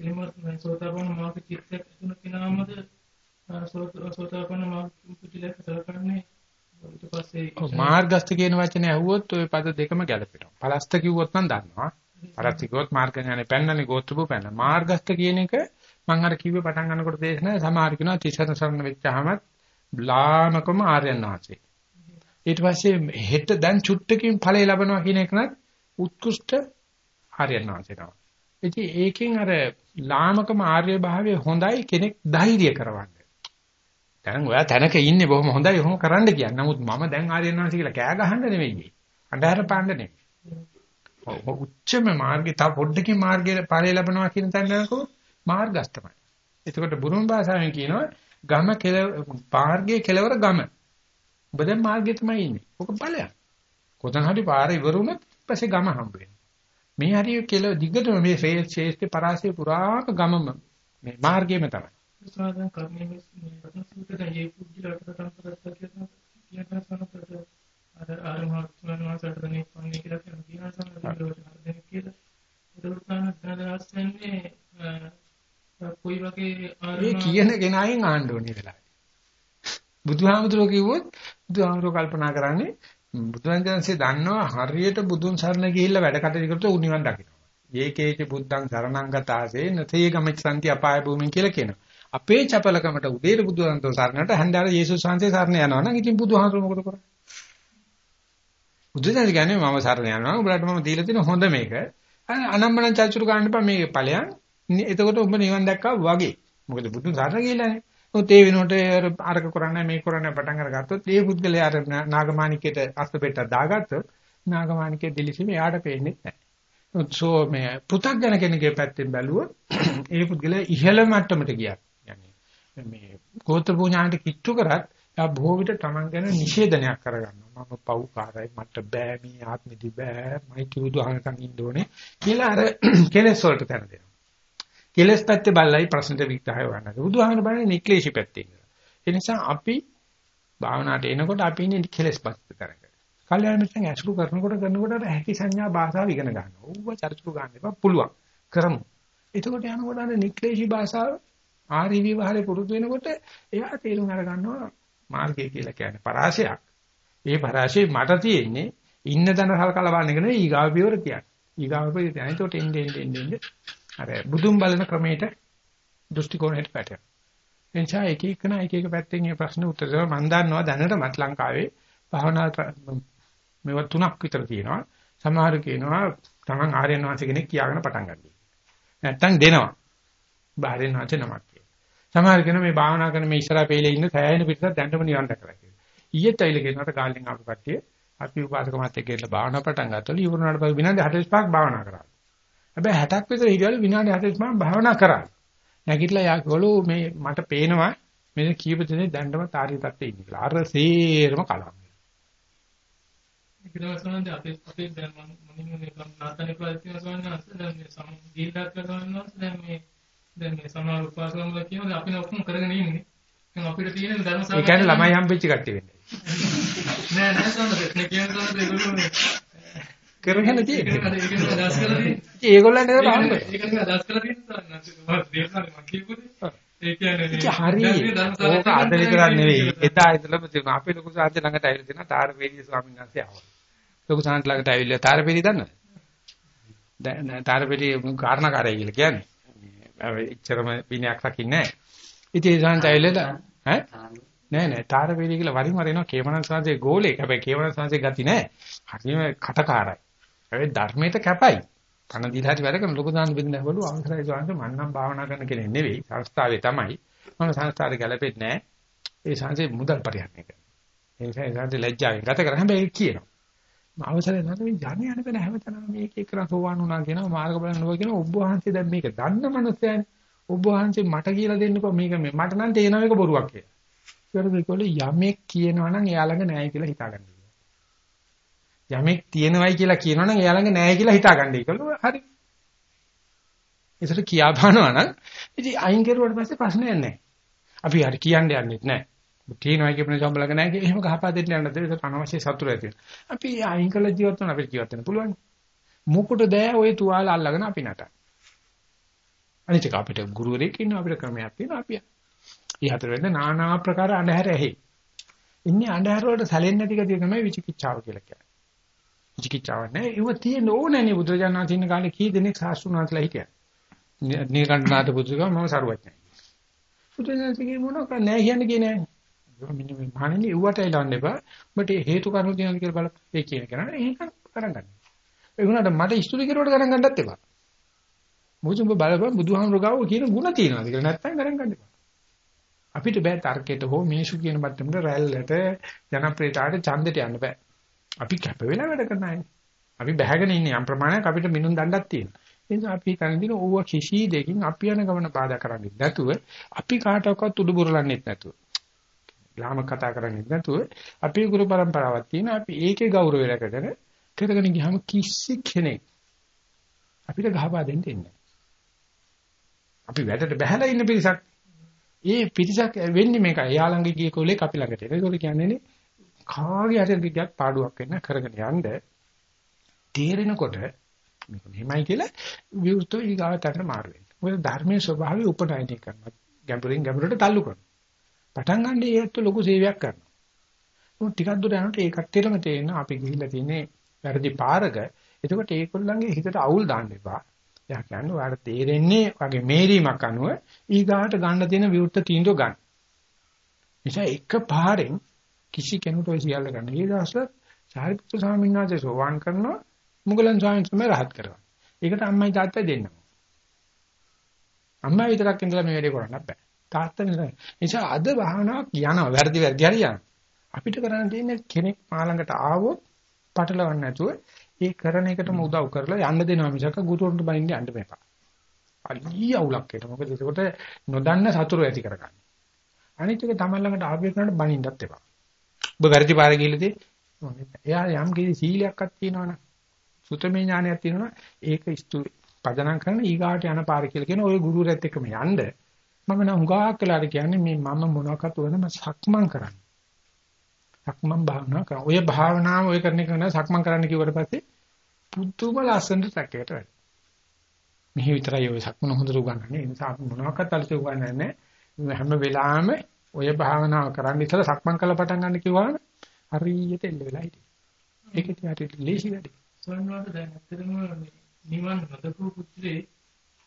[SPEAKER 5] කිලිමත් සෝතාපන්න මාර්ග චිත්තයක් තුන කිනාමද සෝතාපන්න මාර්ග බුද්ධිලක සලකන්නේ ඊට පස්සේ
[SPEAKER 1] මාර්ගස්ත කියන වචනේ ඇහුවොත් ওই පද දෙකම ගැලපෙනවා. පලස්ත කිව්වොත් නම් දන්නවා. පලස්ත කිව්වොත් මාර්ග ඥානේ පෙන්නන්නේ ගෝත්‍රපු පෙන්න. මාර්ගස්ත කියන එක මම අර කිව්වේ පටන් ගන්නකොට දේශනාවේ සමහර කෙනා තිසරණ සරණ වෙච්චාම ලාමකම ආර්යයන් වහන්සේ. ඊට පස්සේ හෙට දැන් චුට්ටකින් ඵලය ලබනවා කියන එක නත් උත්කෘෂ්ඨ ආර්යයන් වහන්සේ තමයි. ඉතින් ඒකෙන් අර ලාමකම ආර්ය භාවයේ හොඳයි කෙනෙක් ධෛර්ය කරවන්න. දැන් ඔයා තැනක ඉන්නේ බොහොම හොඳයි ඔහොම කරන්න කියන්නේ. නමුත් මම දැන් ආර්යයන් වහන්සේ කියලා කෑ ගහන්න නෙවෙයි. අnder පාන්න නෙවෙයි. උච්චම මාර්ගේ තව පොඩ්ඩකින් මාර්ගයේ ඵලය ලබනවා කියන තැනකෝ මාර්ගස්තමයි. එතකොට බුරුම භාෂාවෙන් කියනවා ගම කෙල පාර්ගයේ කෙලවර ගම. ඔබ දැන් මාර්ගයේ තමයි ඉන්නේ. ඔක ඵලයක්. කොතන හරි පාර ඉවරුනොත් පස්සේ ගම හම්බ වෙනවා. මේ හරිය කෙල දිගටම මේ ශ්‍රේෂ්ඨ පරාසය පුරාම ගමම මේ මාර්ගයේම තමයි.
[SPEAKER 5] සාධන කර්මයේ මේ රත්න සූත්‍රය දැන් මේ පුද්ගලයාට සම්පූර්ණ කරලා කියන සනතට අර අර මහත්මයන් වහන්සේට දෙන්නේ පන්නේ කියලා කියන කියන සම්බන්ධව හදන්නේ කියලා. ඒක තමයි දැනගස් වෙන්නේ කොයි වගේ
[SPEAKER 1] ඒ කියන කෙනායින් ආන්න ඕනේ වෙලාවේ. බුදුහාමුදුරුවෝ කිව්වොත් බුදුහාමුදුරුවෝ කල්පනා කරන්නේ බුදුන්වහන්සේ දන්නවා හරියට බුදුන් සරණ ගිහිල්ලා වැඩ කටයුතු කරලා උනිවන් දකිනවා. ඒකේච බුද්ධං සරණං ගතාසේ නතේ ගමච්ඡanti අපාය භූමින් කියලා කියනවා. අපේ චපලකමට උදේට බුදුන්වහන්සේ සරණට හන්දාර යේසුස් වහන්සේ සරණ යනවා නම් ඉතින් බුදුහාමුදුරුවෝ මොකද කරන්නේ? බුදුදහම කියන්නේ මම සරණ යනවා. උඹලට මම දීලා තියෙන හොඳ මේක. අනම්මන චර්චුරු ගන්න එපා මේක ඵලයන්. එතකොට ඔබ නිවන් දැක්කා වගේ. මොකද බුදුන් සරණ ගියලානේ. ඔතේ වෙනකොට අරක කරන්නේ මේ කරන්නේ පටන් අරගත්තොත් ඒ පුද්ගලයා අර නාගමාණිකයට අස්ත පෙට්ටක් දාගත්තොත් නාගමාණිකයේ දිලිසෙම යාට පේන්නේ නැහැ. උත්සෝ මේ පු탁ජන කෙනෙක්ගේ පැත්තෙන් බැලුවොත් ඒ පුද්ගලයා ඉහළ මට්ටමට ගියා. يعني මේ ගෝත්‍ර පුණාන්ට කිච්චු කරත් යා බොහෝ විට Taman ගැන නිෂේධනයක් කරගන්නවා. මම පව්කාරයි මට බෑ මේ ආත්මෙදි බෑ මයි කිව්වද අහනකම් ඉන්න ඕනේ කියලා අර කෙලෙස් වලට තැන දෙනවා. කෙලෙස් පැත්තේ බලලයි ප්‍රශ්නට විග්‍රහය වන්නේ. බුදුහාමර බලන්නේ නික්ලේශී පැත්තේ ඉඳලා. ඒ නිසා අපි භාවනාවට එනකොට අපි ඉන්නේ කෙලෙස් පැත්තේ කරගෙන. කල්යාණ මිත්‍රන් ඇසුරු කරනකොට කරනකොට අර හැකි සංඥා භාෂාව ඉගෙන ගන්නවා. ඌව චරිචුරු ගන්න එපා පුළුවන්. කරමු. එතකොට යනකොට අර නික්ලේශී භාෂාව ආරි විවහාරේ පුරුදු වෙනකොට එයා තේරුම් අර ගන්නවා මාර්ගය කියලා කියන්නේ පරාසයක්. ඒ පරාසය මට තියෙන්නේ ඉන්න දන හලකලා බලන එක නෙවෙයි ඊගාව පියවර කියන්නේ. ඊගාව පියවර කියන්නේ. ඒකට එන්නේ එන්නේ එන්නේ අර බුදුන් බලන ක්‍රමයට දෘෂ්ටි කෝණයට පැටලෙනවා. එනිසා එක එකන එක එක පැත්තෙන් මේ ප්‍රශ්න උත්තර දෙනවා මම දන්නවා දැනටමත් ලංකාවේ භාවනා මේවා තුනක් විතර තියෙනවා. සමහර කියනවා තමන් ආර්යයන් වහන්සේ කෙනෙක් කියාගෙන පටන් ගන්නවා. නැත්තම් දෙනවා. බාහිරින් වහන්සේ නමක් කියලා. සමහර කියනවා මේ භාවනා කරන මේ ඉස්සරහා පෙළේ ඉන්න සෑහෙන පිටසක් දැන්නම නිවන් දැකලා කියලා. ඊයේත් ඇවිල්ලා කියනකට ගාල්ලෙන් ආපු කට්ටිය අපි උපාසක මාත් එක්ක ඉන්න භාවනා පටන් ගත්තලු ඉවරනාට පස්සේ විනාඩි 45ක් භාවනා කරා. හැබැයි 60ක් විතර හිටියලු විනාඩි 45ක් භාවනා කරා. නැගිටලා යාකවලු මේ මට පේනවා මේ කීප දෙනේ දැන්නම තාරිය තත්ත්වේ ඉන්නේ කියලා. අර සේරම කලම්.
[SPEAKER 5] සමහරවිට අපේ අපේ දැන් මම මම මේ නාතනික ප්‍රතිම සමහරවිට දැන් මේ සම දීලා කරනවා දැන් මේ දැන් මේ සමහර උපාසකම්ල කියනවා අපි ඔක්කොම කරගෙන ඉන්නේ. දැන් අපිට තියෙන ධර්ම සාකච්ඡා
[SPEAKER 1] ඒ කියන්නේ ළමයි හම්බෙච්ච කට්ටිය වෙන්නේ.
[SPEAKER 5] නෑ නෑ සමහරවිට මේ කියන සමහරවිට ඒගොල්ලෝ
[SPEAKER 1] කරගෙන තියෙන්නේ.
[SPEAKER 5] ඒක අදහස් කරලා තියෙන්නේ.
[SPEAKER 1] ඒගොල්ලන්ට ඒක හම්බ.
[SPEAKER 5] ඒක අදහස් කරලා කියපුවේ. ඒ කියන්නේ
[SPEAKER 1] හරි. ඕක අද විතරක් නෙවෙයි. එදා ඉඳලම තියෙනවා. අපේ ලොකු සාන්ති ළඟට ඇවිල්ලා තියෙනවා තාරපේරිය ස්වාමීන් වහන්සේ ආවා. ලොකු සාන්ති ළඟට ඇවිල්ලා තාරපේරිය දන්නවද? දැන් තාරපේරිය කාරණාකාරය කියලා කියන්නේ. එච්චරම විනයක් රකින්නේ නැහැ. ඉතින් සාන්ති ඇවිල්ලා ඈ නෑ නෑ තාරපේරිය කියලා වරින් වර එනවා කේමනන් සාන්තිගේ ගෝලෙක්. හැබැයි කේමනන් සාන්තිගේ ගති නෑ. හරිම කටකාරයි. හැබැයි ධර්මයට කැපයි. කන දීලා හරි වැඩ කරන ලොකු දාන බෙදෙන හැබලු අවසරයි සාන්ති මම නම් භාවනා කරන කෙනෙක් නෙවෙයි. සංස්ථාවේ තමයි. මම සංස්ථාවේ ගැලපෙන්නේ නෑ. ඒ සාන්ති මුදල් පරිහරණය කරනවා. ඒ නිසා ඒ සාන්ති ලැජ්ජාවෙන් ගත කරා. හැබැයි කියනවා. අවසරයි නැත්නම් මේ ජානේ යන බෑ හැමතැනම මේක එක කරා සෝවාන් වුණා කියනවා මාර්ග බලනවා කියනවා ඔබ වහන්සේ දැන් මේක දන්න මනුස්සයනේ ඔබ වහන්සේ මට කියලා දෙන්නකෝ මේක මේ මට නම් තේරෙනවා මේක බොරුවක් කියලා. ඒකට මේකවල යමෙක් කියනවා නම් එයා ළඟ නැහැ කියලා හිතාගන්න. යමෙක් තියෙනවයි කියලා කියනවා නම් එයා ළඟ නැහැ කියලා හිතාගන්න. ඒකලු හරි. ඒසට කියා බානවා නම් ඉතින් අයින් කරුවාට පස්සේ ප්‍රශ්නයක් නැහැ. අපි හරි කියන්නේ යන්නේත් නැහැ. තියෙනවා කියපු නිසා උඹලක නැහැ කියලා එහෙම ගහපා දෙන්න යන්නද ඒක අනවශ්‍ය සතුට ඇති වෙනවා. අපි අයින් කළ ජීවත් වෙන අපිට ජීවත් වෙන්න පුළුවන්. මොකට දෑ ওই තුවාල අල්ලගෙන අපි නටන. අනිත් එක අපිට ගුරුවරයෙක් ඉන්නවා අපිට ක්‍රමයක් තියෙනවා අපි. ඊ හතර වෙන්න নানা ආකාර අඳුර ඇහි. ඉන්නේ අඳුර වලට සැලෙන්නේ නැති ගතිය තමයි විචිකිච්ඡාව කියලා කියන්නේ. විචිකිච්ඡාව නෑ ඒව තියෙන ඕනෑනේ බුදුරජාණන් තින්න කාලේ කී දෙනෙක් සාස්ෘණාත්ලා හිටියා. නීකණ්ඨනාත පුදුකම මම සරුවච්චයි. බුදුරජාණන් කියේ මොනක නෑ කියන්නේ කියන්නේ නෑ. මෙන්න මේ මහණෙනි ඌවට එලවන්න එපා. ඔබට හේතු කාරණා තියෙනවද කියලා බලන්න. ඒ කියන කෙනා ඒක කරන් ගන්න. ඒ වුණාට මට ඉස්තුති කෙරුවට කරන් ගන්නත් එපා. මොකද උඹ බලපන් බුදුහාමුදුරුවෝ ගාව කියන ಗುಣ තියෙනවද කියලා නැත්තම් කරන් ගන්න එපා. අපිට බෑ තර්කයට හෝ මේසු කියන මට්ටමට රැල්ලට ජනප්‍රියතාවට ඡන්දෙට යන්න බෑ. අපි කැප වෙලා වැඩ කරන අය. අපි බැහැගෙන ඉන්නේ යම් ප්‍රමාණයක් අපිට මිනුම් දණ්ඩක් තියෙනවා. ඒ නිසා අපි කනින් ඕව කිසි දෙකින් අපි යන ගමන බාධා කරන්නේ නැතුව අපි කාටවත් උඩු බුරලන්නේත් නැතුව ලාම කතා කරන්නේ නැතුව අපේ ගුරු પરම්පරාවක් තියෙනවා. අපි ඒකේ ගෞරවය රැකගෙන කරගෙන ගියාම කිසි කෙනෙක් අපිට ගහපා දෙන්න ඉන්නේ අපි වැඩට බහැලා ඉන්න පිරිසක් ඒ පිරිසක් වෙන්නේ මේකයි. එයා ළඟ ගිය කොලේ අපි ළඟට එන. ඒකෝල කියන්නේ කාගේ හරි ගියක් පාඩුවක් වෙන්න කරගෙන යන්න තේරෙනකොට මේක මෙහෙමයි කියලා විවෘතව ඊගාවට මාරු වෙනවා. මොකද ධර්මයේ ස්වභාවය උපනයනය කරනවා. ගැඹුරින් ගැඹුරට තල්ලු කරනවා. පටන් ගන්න ඒත් ලොකු සේවයක් කරනවා. මොකද ටිකක් දුර යනකොට ඒ කට්ටියටම තේරෙන අපි ගිහිල්ලා තියෙන්නේ වැරදි පාරක. එතකොට ඒගොල්ලන්ගේ හිතට අවුල් දාන්න එපා. එයා කියන්නේ ඔයාලට තේරෙන්නේ වගේ මේරීමක් අනුව ඊගාට ගන්න තියෙන විවෘත තීන්දුව ගන්න. නිසා එක පාරෙන් කිසි කෙනෙකුට ඔය සියල්ල ගන්න. ඒ දවස්වල සාරිපුත්‍ර ස්වාමීන් වහන්සේ සෝවාන් කරනවා මුගලන් ස්වාමීන් වහන්සේ රහත් කරනවා. ඒකට අම්මයි තාත්තයි දෙන්නවා. අම්මා විතරක් ඉඳලා මේ වැඩේ කරන්න බෑ. තාත්තා නේද? නිසා අද භාවනාවක් යනවා වැරදි වැරදි හරියනවා. අපිට කරන්න තියෙන්නේ කෙනෙක් මාළඟට ආවොත් පටලවන්න නැතුව ඒ කරන එකටම උදව් කරලා යන්න දෙනවා මිසක ගුරුවරුන්ට බයින්න යන්න බෑ. අලිය අවුලක් ඒක. මොකද ඒකට නොදන්න සතුරු ඇති කරගන්න. අනිත් එක තමයි ළඟට ආපේ කරනට බනින්නත් එපා. ඔබ වැරදි පාර ගිහලාදී එයා යම් කිසි සීලයක්වත් තියෙනවනේ. සුතමේ ඥානයක් තියෙනවා. ඒක ඉස්තු පදනම් කරන ඊගාට යන පාර කියලා කියන ওই ගුරුරෙත් එක්කම යන්න. මම නම් හුඟක් වෙලාට කියන්නේ මේ මම මොනවාකට වෙනම සක්මන් කරන්න. සක්මන් භාවනා කරා. ඔය භාවනාව ඔය කරන එක නෑ සක්මන් කරන්න කිව්වට පස්සේ පුදුම ලස්සනට ට්‍රැකේට වැඩ. මෙහි විතරයි ඔය සක්මන හොඳට උගන්වන්නේ. ඒ නිසා අපි මොනවාක්වත් අලුත් උගන්වන්නේ නෑ. හැම වෙලාවෙම ඔය භාවනාව කරන්න ඉතල සක්මන් කළ පටන් ගන්න කිව්වම හරියට එල්ල වෙලා හිටියේ. ඒක ඉතින් ලේසි වැඩි.
[SPEAKER 5] සෝන්වාට දැන් ඇත්තටම නිවන් නොදකපු පුත්‍රේ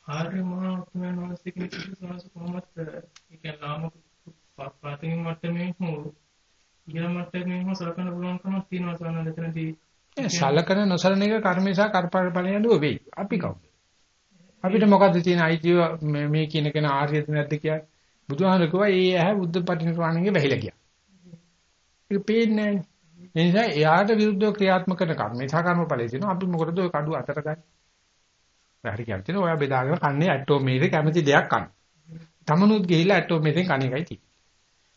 [SPEAKER 5] ආර්ය මහා උතුමන් වහන්සේ කෙනෙක් සමාස කොහොමද ඒ කියන්නේ නාම ප්‍රාථමික මට්ටමේ හෝ ඉහළ මට්ටමේ හෝ සලකන පුළුවන්කමක් තියෙනවා සෝනන එතනදී
[SPEAKER 1] සලකන නොසලන එක කර්මේශා කරපාර ඵලයන්ව වෙයි. අපි කවුද? අපිට මොකද්ද තියෙන අයිතිය මේ කියන කෙනා ආර්යද නැද්ද කියන්නේ? බුදුහාමර කිව්වා ඒ ඇහැ බුද්ධ පරිනිර්වාණයෙන් වැහිලා ගියා. ඒක පේන්නේ නැහැ. ඒ නිසා එයාට විරුද්ධව ක්‍රියාත්මක කරන කර්මේශා කර්ම ඵලයේ තියෙනවා. අපි මොකටද ඔය කඩුව අතර ගන්නේ? හරි කියන්නේ ඔයා බෙදාගෙන කන්නේ ඇටෝ මේකේ කැමති දෙයක් කන්න. තමනුත් ගිහිල්ලා ඇටෝ මේකෙන් කණ එකයි තියෙන්නේ.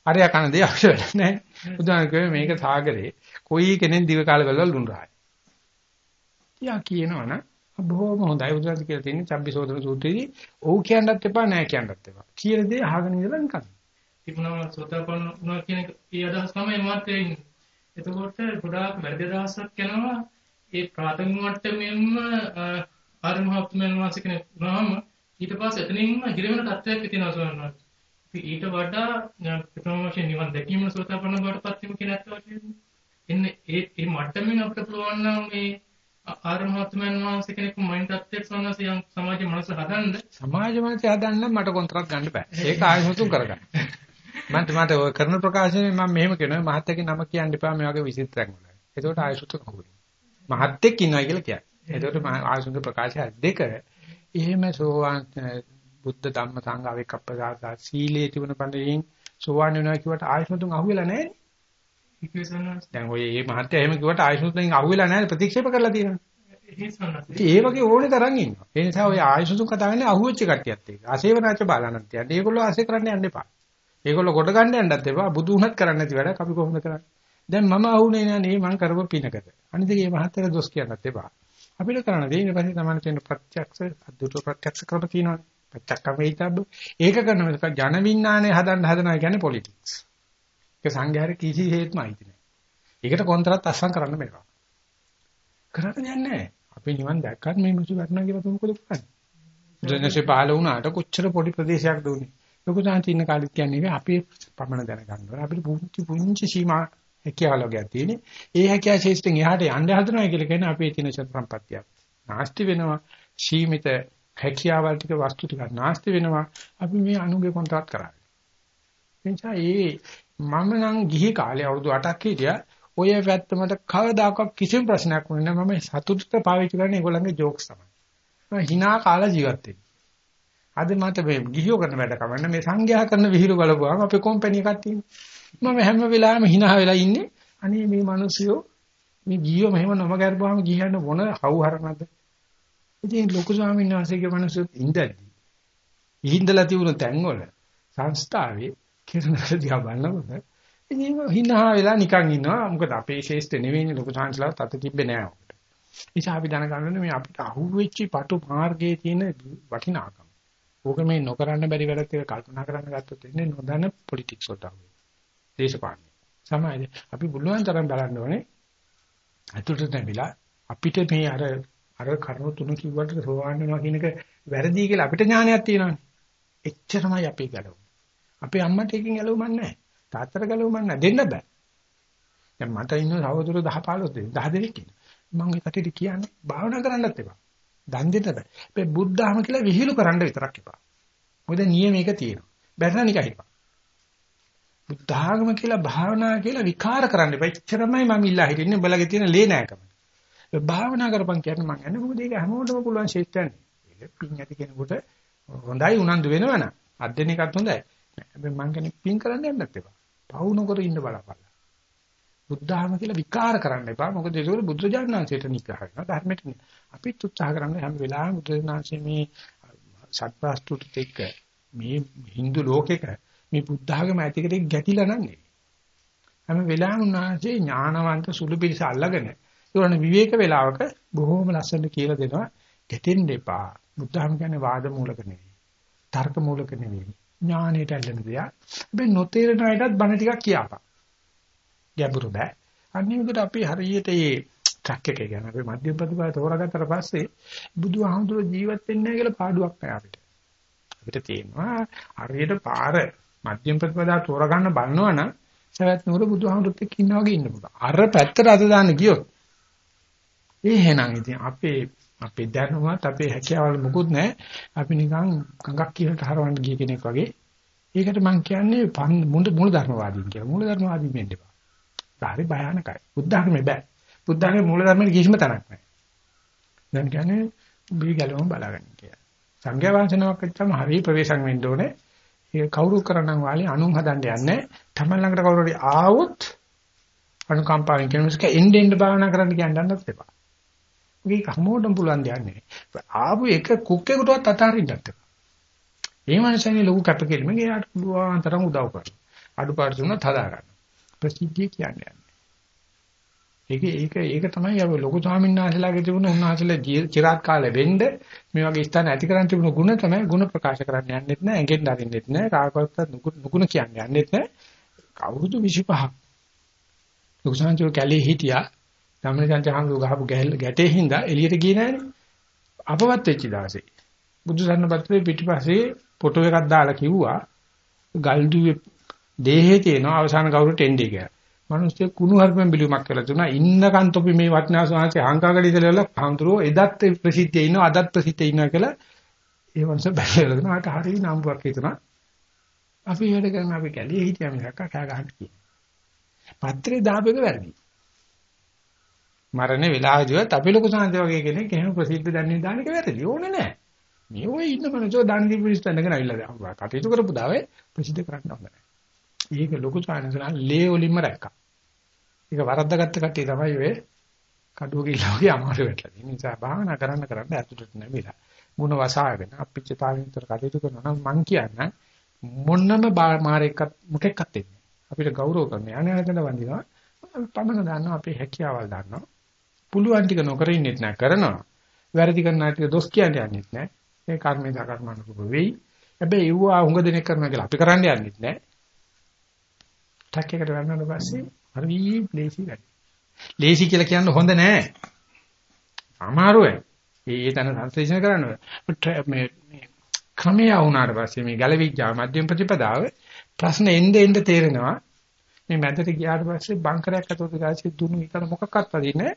[SPEAKER 1] හරිය කන දෙය අවශ්‍ය නැහැ. බුදුහාම කිව්වේ මේක සාගරේ කොයි කෙනෙක් දිව කාල වල ලුණු රායි. යා කියනවනම් බොහොම හොඳයි උදාහරණ කියලා තියෙන්නේ චබ්බිසෝදන සූත්‍රයේදී ඔව් කියන්නත් එපා නෑ කියන්නත් එපා. කියන දේ අහගෙන ඉඳලා නිකන්.
[SPEAKER 5] තිබුණා සෝතාපන්න වුණා කියන එක ඒ අදහස් තමයි මාත් එන්නේ. එතකොට ගොඩාක් වැඩි දවසක් යනවා ඒ ප්‍රාථමික මට්ටමෙන්ම ආර්ය මහත්මයන් වහන්සේ කෙනෙක් වුණාම ඊට පස්සේ එතනින්ම ගිරවෙන තත්ත්වයක් තියෙනවා සෝනනවා. ඊට වඩා ප්‍රථම වශයෙන් නිවන් දැකීම සෝතාපන්න බවට පත් වීම කියන අර්ථය තියෙනවා. එන්නේ ඒ ඒ මට්ටමින් අපිට පුළුවන් නම් මේ ආර්ය මහත්මයන් වහන්සේ කෙනෙකු මයින්ඩ් තත්ත්වයට සම්බන්ධ සමාජ මනස හදන්න
[SPEAKER 1] සමාජ මනස හදන්න මට කොන්ත්‍රාත් ගන්න බෑ. ඒක ආයෙත් කරගන්න. මන්ට මට ඔය කරන ප්‍රකාශනේ මම මෙහෙම කියනවා මහත්යගේ නම කියන්න එපා මේ වගේ විචිත්‍රයක් වල. එතකොට ආයසුත කවුරුද? මහත්ෙක් ඉන්නවා කියලා කියන්නේ. එතකොට ආයසුත ප්‍රකාශය දෙක එහෙම සෝවාන් බුද්ධ ධම්ම සංඝ අවෙක්කප්පදාසා සීලේ තිබුණ පඬින් සෝවාන් වෙනවා කියවට ආයසුතුන් අහුවෙලා නැහැ. දැන් ඔය මේ මහත්ය එහෙම කිව්වට ආයසුතුන් අහුවෙලා නැහැ ප්‍රතික්ෂේප කරලා තියෙනවා. ඒ වගේ ඕනේ තරම් ඉන්නවා. ඒ නිසා ඔය ආයසුතුන් කතා කරන්නේ අහුවෙච්ච කට්ටියත් ඒක. අසේවනාච බාලනත් යන්නේ. ඒගොල්ලෝ ආසේ කරන්න යන්න එපා. ඒගොල්ලෝ කොට ගන්න යන්නත් එපා. බුදු උනත් කරන්නේ නැති වැඩක් අපි කොහොමද කරන්නේ? දැන් මම අහුනේ නෑ මං කරව පිනකට. අනිත් එකේ මහත්තයර දොස් කියන්නත් එපා. අපිට කරන්න දෙන්නේ ඊපස්සේ තමයි තියෙන ප්‍රත්‍යක්ෂ අද්දුට ප්‍රත්‍යක්ෂ ක්‍රම තියෙනවානේ. ප්‍රත්‍යක්ෂ වේිතබ්බ. ඒක කරන මේක ජන විඥානය හදන්න හදනවා කියන්නේ පොලිටික්ස්. ඒක සංඝයාර කිසි හේතුම අයිති නෑ. ඒකට කොන්ත්‍රාත් අස්සම් කරන්න මේක. කරන්න යන්නේ අපි නිවන් දැක්කත් මේ මුසු වටනවා කියලා තුමුකද කරන්නේ. බුදුන්සේ පහල වුණාට කොච්චර පොඩි ප්‍රදේශයක් දුන්නේ. ලොකු සාන්ති ඉන්න කාලෙත් කියන්නේ අපි පමණ දැනගන්න ඕන. අපිට පුංචි පුංචි සීමා හැකියාවලක් තියෙන්නේ. ඒ හැකියාව ශේෂ්ඨෙන් එහාට යන්න හදනවා කියලා කියන්නේ අපේ තියෙන සම්පත්තියක්. නාස්ති වෙනවා. සීමිත හැකියාවල් ටික වස්තු ටික නාස්ති වෙනවා. අපි මේ අනුගේ කොන්ත්‍රාත් කරන්නේ. එනිසා ඒ මම නම් ගිහි කාලේ අවුරුදු 8ක් හිටියා. ඔය පැත්තමට කවදාකවත් කිසිම ප්‍රශ්නයක් වුණේ නැහැ. මම සතුටට පාවිච්චි කරන්නේ ඒගොල්ලන්ගේ ජෝක්ස් තමයි. මම hina කාලා ජීවත් වෙන්නේ. අද මට මේ ගිහියෝ කරන වැඩ කවන්න මේ සංඝයා කරන විහිළු බලපුවාම අපේ කම්පැනි එකක් තියෙනවා. මම හැම වෙලාවෙම hina වෙලා ඉන්නේ. අනේ මේ මිනිස්සුયો මේ ගිහියෝ මෙහෙම නම ගැරපුවාම ගිහියන්න මොන හවුහරනද? ඉතින් ලොකු ස්වාමීන් වහන්සේගේ මිනිස්සුත් ඉඳද්දි. ඉහිඳලා තිබුණ තැන්වල සංස්ථාවේ කිරණ දිහා බලනකොට ඉතින් hina වෙලා නිකන් ඉන්නවා. මොකද අපේ ශේෂ්ඨ නෙවෙයිනේ ලොකු සංස්ලාව තත තිබ්බේ නෑ ඔකට. නිසා අපි දැනගන්න මේ අපිට අහුවෙච්ච පටු මාර්ගයේ තියෙන වටිනාකම. ඕක මේ නොකරන්න බැරි වැඩත් එක කල්පනා කරන්න ගත්තොත් ඉන්නේ නොදන්න පොලිටික්ස් වලට අහුවෙන්නේ. දේශපාලන. සමාජය අපි බුලුවන් තරම් බලන්න ඕනේ. අතුලට නැමිලා අපිට මේ අර අර කරුණු තුන කිව්වට සෝවාන් වෙනවා කියන එක වැරදි කියලා අපිට ඥානයක් තියෙනවානේ. එච්චරමයි අපි ගැලවෙන්නේ. අපේ අම්මට එකකින් ගැලවෙන්නේ නැහැ. තාත්තට ගැලවෙන්නේ නැහැ. දෙන්න බෑ. දැන් මට ඉන්න සහෝදරයෝ 10 15 දෙනෙක් 10 දෙනෙක් ඉන්නවා. මම ඒ කටට කියන්නේ භාවනා කරන්නත් එපා. දන් දෙන්න බෑ. මේ බුද්ධහම කියලා විහිළු කරන්න විතරක් එපා. මොකද නියමයක තියෙනවා. බැරණ නිකන් හිටපන්. බුද්ධාගම කියලා භාවනා කියලා විකාර කරන්න එපා. එච්චරමයි මම ඉල්ලා හිටින්නේ. උඹලගේ තියෙන ලේ නෑකම. ඒ භාවනා කරපන් කියන්නේ මං කියන්නේ මොකද ඒක හැමෝටම පුළුවන් ශේත්‍රයන්නේ. ඒක පින් ඇති කෙනෙකුට හොඳයි උනන්දු වෙනවනම් අත් දෙන එකත් හොඳයි. හැබැයි මං කියන්නේ පින් කරන්න යන්නත් එපා. පවු නොකර ඉන්න බලපන්. බුද්ධාම කියලා විකාර කරන්න එපා. මොකද ඒක බුදුජානනාංශයට නිග්‍රහ කරනවා. ධර්මයට අපිත් උත්සාහ කරන්න හැම වෙලාවෙම බුදුජානනාංශයේ මේ සත්‍වාස්තුත් එක්ක මේ Hindu ලෝකෙක මේ බුද්ධාගම ඇතිකට ගැටිලා නැහැ. හැම වෙලාවෙම උන්වහන්සේ ඥානවන්ත සුළු පිළිස අල්ලගෙන ඒවන විවේක වේලාවක බොහෝම ලස්සනට කියලා දෙනවා ගැටෙන්න එපා. බුද්ධාගම කියන්නේ වාද මූලක නෙවෙයි. තර්ක මූලක නෙවෙයි. ඥානයට ඇල්ලෙන දෙයක්. හැබැයි නොතේරෙන අයටත් බණ ටිකක් කියපන්. ගැඹුරු බෑ. අනිත් විදිහට අපි හරියට මේ ට්‍රක් එකේ යන අපි මධ්‍යම ප්‍රතිපදාව තෝරාගත්තට පස්සේ බුදුහාමුදුරුවෝ ජීවත් වෙන්නේ නැහැ කියලා පාඩුවක් නැහැ අපිට. අපිට තියෙනවා හරියට පාර මධ්‍යම ප්‍රතිපදාව තෝරගන්න බලනවා නම් සවැත් නුවර බුදුහාමුදුරුවෝ එක්ක ඉන්නා වගේ ඉන්න පුළුවන්. අර පැත්තට අත දාන්න ගියොත් ඒ එහෙනම් ඉතින් අපේ අපේ දැනුමත් අපේ හැකියාවල් මොකුත් නැහැ. අපි නිකන් ගඟක් කියලා හරවන්න ගිය කෙනෙක් වගේ. ඒකට මම කියන්නේ මුල ධර්මවාදීන් කියලා. මුල ධර්මවාදී වෙන්න එපා. හරි භයානකයි. බුද්ධ ධර්මේ බෑ. බුද්ධ ධර්මේ මූල ධර්මේ කිසිම තැනක් නැහැ. දැන් කියන්නේ බී ගැලවම බලාගන්න කියලා. සංඝයා වහන්සේනමක් එක්කම හරි ප්‍රවේශම් වෙන්න ඕනේ. ඒක කවුරු කරනනම් වාලේ අනුන් හදන්න යන්නේ. තමන් ළඟට කවුරු හරි ආවොත් අනුකම්පාවෙන් කියන මිසක එන්න එන්න භාවනා කරන්න කියන්නත් එපා. මේක හැමෝටම පුළුවන් දෙයක් නෙවෙයි. ආපු එක කුක්කෙකුටවත් අතාරින්නත් එපා. ඒ මනුස්සයනේ ලොකු කැපකිරීමක් එයාට පුළුවන් තරම් උදව් කරනවා. අඩුපාඩු තුනත් හදා ගන්න. ප්‍රසිද්ධිය කියන්නේ. ඒක ඒක ඒක තමයි අපි ලොකු ස්වාමීන් වහන්සේලාගේ තිබුණ උන්වහන්සේලා চিරාත් කාලේ වෙන්න මේ වගේ ස්ථාන ඇති කරන් තිබුණ ගුණ තමයි ගුණ ප්‍රකාශ කරන්න යන්නෙත් නෑ ඇඟෙන් දරින්නෙත් නෑ කාකවත් නුගුණ කියන්නේ යන්නෙත් නෑ අවුරුදු 25ක් ලොකු සංජෝ කැලේ හිටියා ධම්මචන්ද හාමුදුරුවෝ ගහපු ගැටේ හින්දා එළියට ගියේ නෑනේ අපවත් වෙච්ච දවසේ. බුදු සරණපත්‍රේ පිටිපස්සේ ෆොටෝ එකක් දාලා කිව්වා. ගල්දුවේ දේහේ තියෙන අවසාන කවුරුට එන්නේ කියලා. මිනිස්සු කුණු හර්පෙන් බිලුමක් කරලා තුනා ඉන්නකන් තොපි මේ වටිනා සාංශේ අහංකාගඩි ඉතලවල හඳුරෝ එදත් ප්‍රසිද්ධියේ ඉන්නවා අදත් ප්‍රසිද්ධියේ ඉන්නවා කියලා ඒ වන්ස බැලලා දෙනවා ආට හරිය නම්බුවක් හිතනවා අපි වැඩ කරන අපි කැලිය හිටියා මිසක් කෑ ගහන්න කියේ පත්‍රේ දාපෙක වැරදි. මරණේ වෙලාවදිවත් අපි ලොකු සාන්ති වගේ කෙනෙක් එහෙම ප්‍රසිද්ධ දන්නේ දාන එක වැරදි ඕනේ නැහැ මේ ඔය ඉන්න මනසෝ දන් දීපු ඉස්සන්නගෙන අවිල්ලා කටයුතු කරපු දාවේ ප්‍රසිද්ධ කරන්න ඕනේ ඒක ලොකු සානසලා ලේ වලින්ම රැක්කා. ඒක වරද්දාගත්ත කට්ටිය තමයි ඔය කඩුව ගිහිල්ලා වගේ අමාරු වෙట్లా. ඒ නිසා භාවනා කරන්න කරන්න ඇතුළට නැමිලා. මුණ වසාගෙන අපිච්චතාවෙන් විතර කටයුතු කරනවා නම් මං කියන්නේ මොන්නම මාරෙක්වත් මොකෙක්වත් දෙන්නේ. අපිට ගෞරව කරන්න යන යනකඳ වඳිනවා. පමණ දාන්නවා අපේ හැකියාවල් දාන්නවා. පුළුවන් ටික නොකර ඉන්නෙත් නෑ කරනවා. වැරදි කරන ටික දොස් කියන්නේ යන්නෙත් නෑ. ඒ කර්මේ සාකර්මණක වෙයි. හැබැයි ඒවා හුඟ දෙනෙක් කරනවා කියලා අපි කරන්න යන්නෙත් නෑ. ටක් එකට ගන්නකොට පස්සේ හරි ලේසි වැඩි. ලේසි කියලා කියන්න හොඳ නෑ. අමාරුයි. ඒ තන සංශ්ලේෂණ කරන්න මේ ක්‍රමයේ වුණාට පස්සේ මේ ගැලවිච්චා මධ්‍යම ප්‍රතිපදාව ප්‍රශ්න එnde එnde තේරෙනවා. මේ මැදට ගියාට පස්සේ බංකරයක් අතට ගාසි දුනු විතර මොකක්වත් වදින්නේ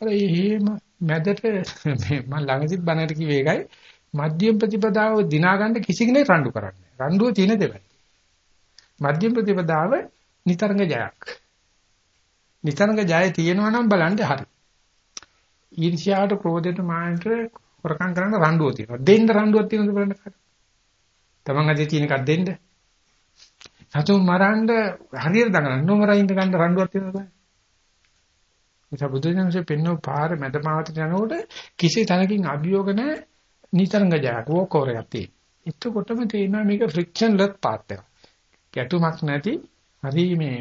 [SPEAKER 1] අර එහෙම මැදට මේ මම ළඟදිත් බණට කිව්වේ ඒකයි මධ්‍යම ප්‍රතිපදාව දිනා ගන්න කිසි කෙනෙක් රණ්ඩු කරන්නේ. රණ්ඩුව තියෙන දෙවල්. මධ්‍යම ප්‍රතිපදාව නිතරංග ජයක්. නිතරංග ජය තියෙනවා නම් බලන්න හරි. ඊර්ෂ්‍යාවට ක්‍රෝධයට මානට හොරකම් කරන්න රණ්ඩුව තියෙනවා. දෙන්න රණ්ඩුවක් තියෙනවද බලන්න කාට. තමන් අධේ තියෙන එකක් දෙන්න. සතුන් මරන්න හරියට දඟලන්න නොමරින්න ගන්න රණ්ඩුවක් තියෙනවද? නිසා බුදුදහමේ පෙන්වන පාර මැදමාවතට යනකොට කිසි තැනකින් අභියෝග නැහැ නිතරංග ජයක් වෝක් ඕවර් එකක් තියෙන. එතකොටම තේරෙනවා මේක ෆ්‍රික්ෂන්ලස් පාත් එකක්. ගැටුමක් නැති හරි මේ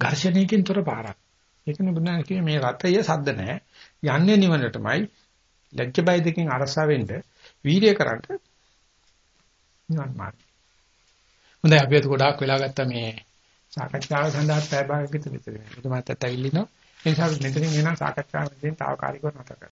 [SPEAKER 1] ඝර්ෂණයකින් තොර පාරක්. ඒකනේ බුදුන් කියන්නේ මේ රතය සද්ද නැහැ. යන්නේ නිවනටමයි. ලැජ්ජ බය දෙකෙන් අරසා වෙන්න වීර්ය කරන්න නිවන් මාර්ගය. හොඳයි අපි අද ගොඩාක් වෙලා ගත්තා මේ සාකච්ඡාව සඳහා පැය භාගයක විතර විතර. ඒක මාතත් ඇවිල්ලිනෝ. ඒ නිසා මෙතනින් එන සාකච්ඡාවෙන් තාවකාලිකව නැතර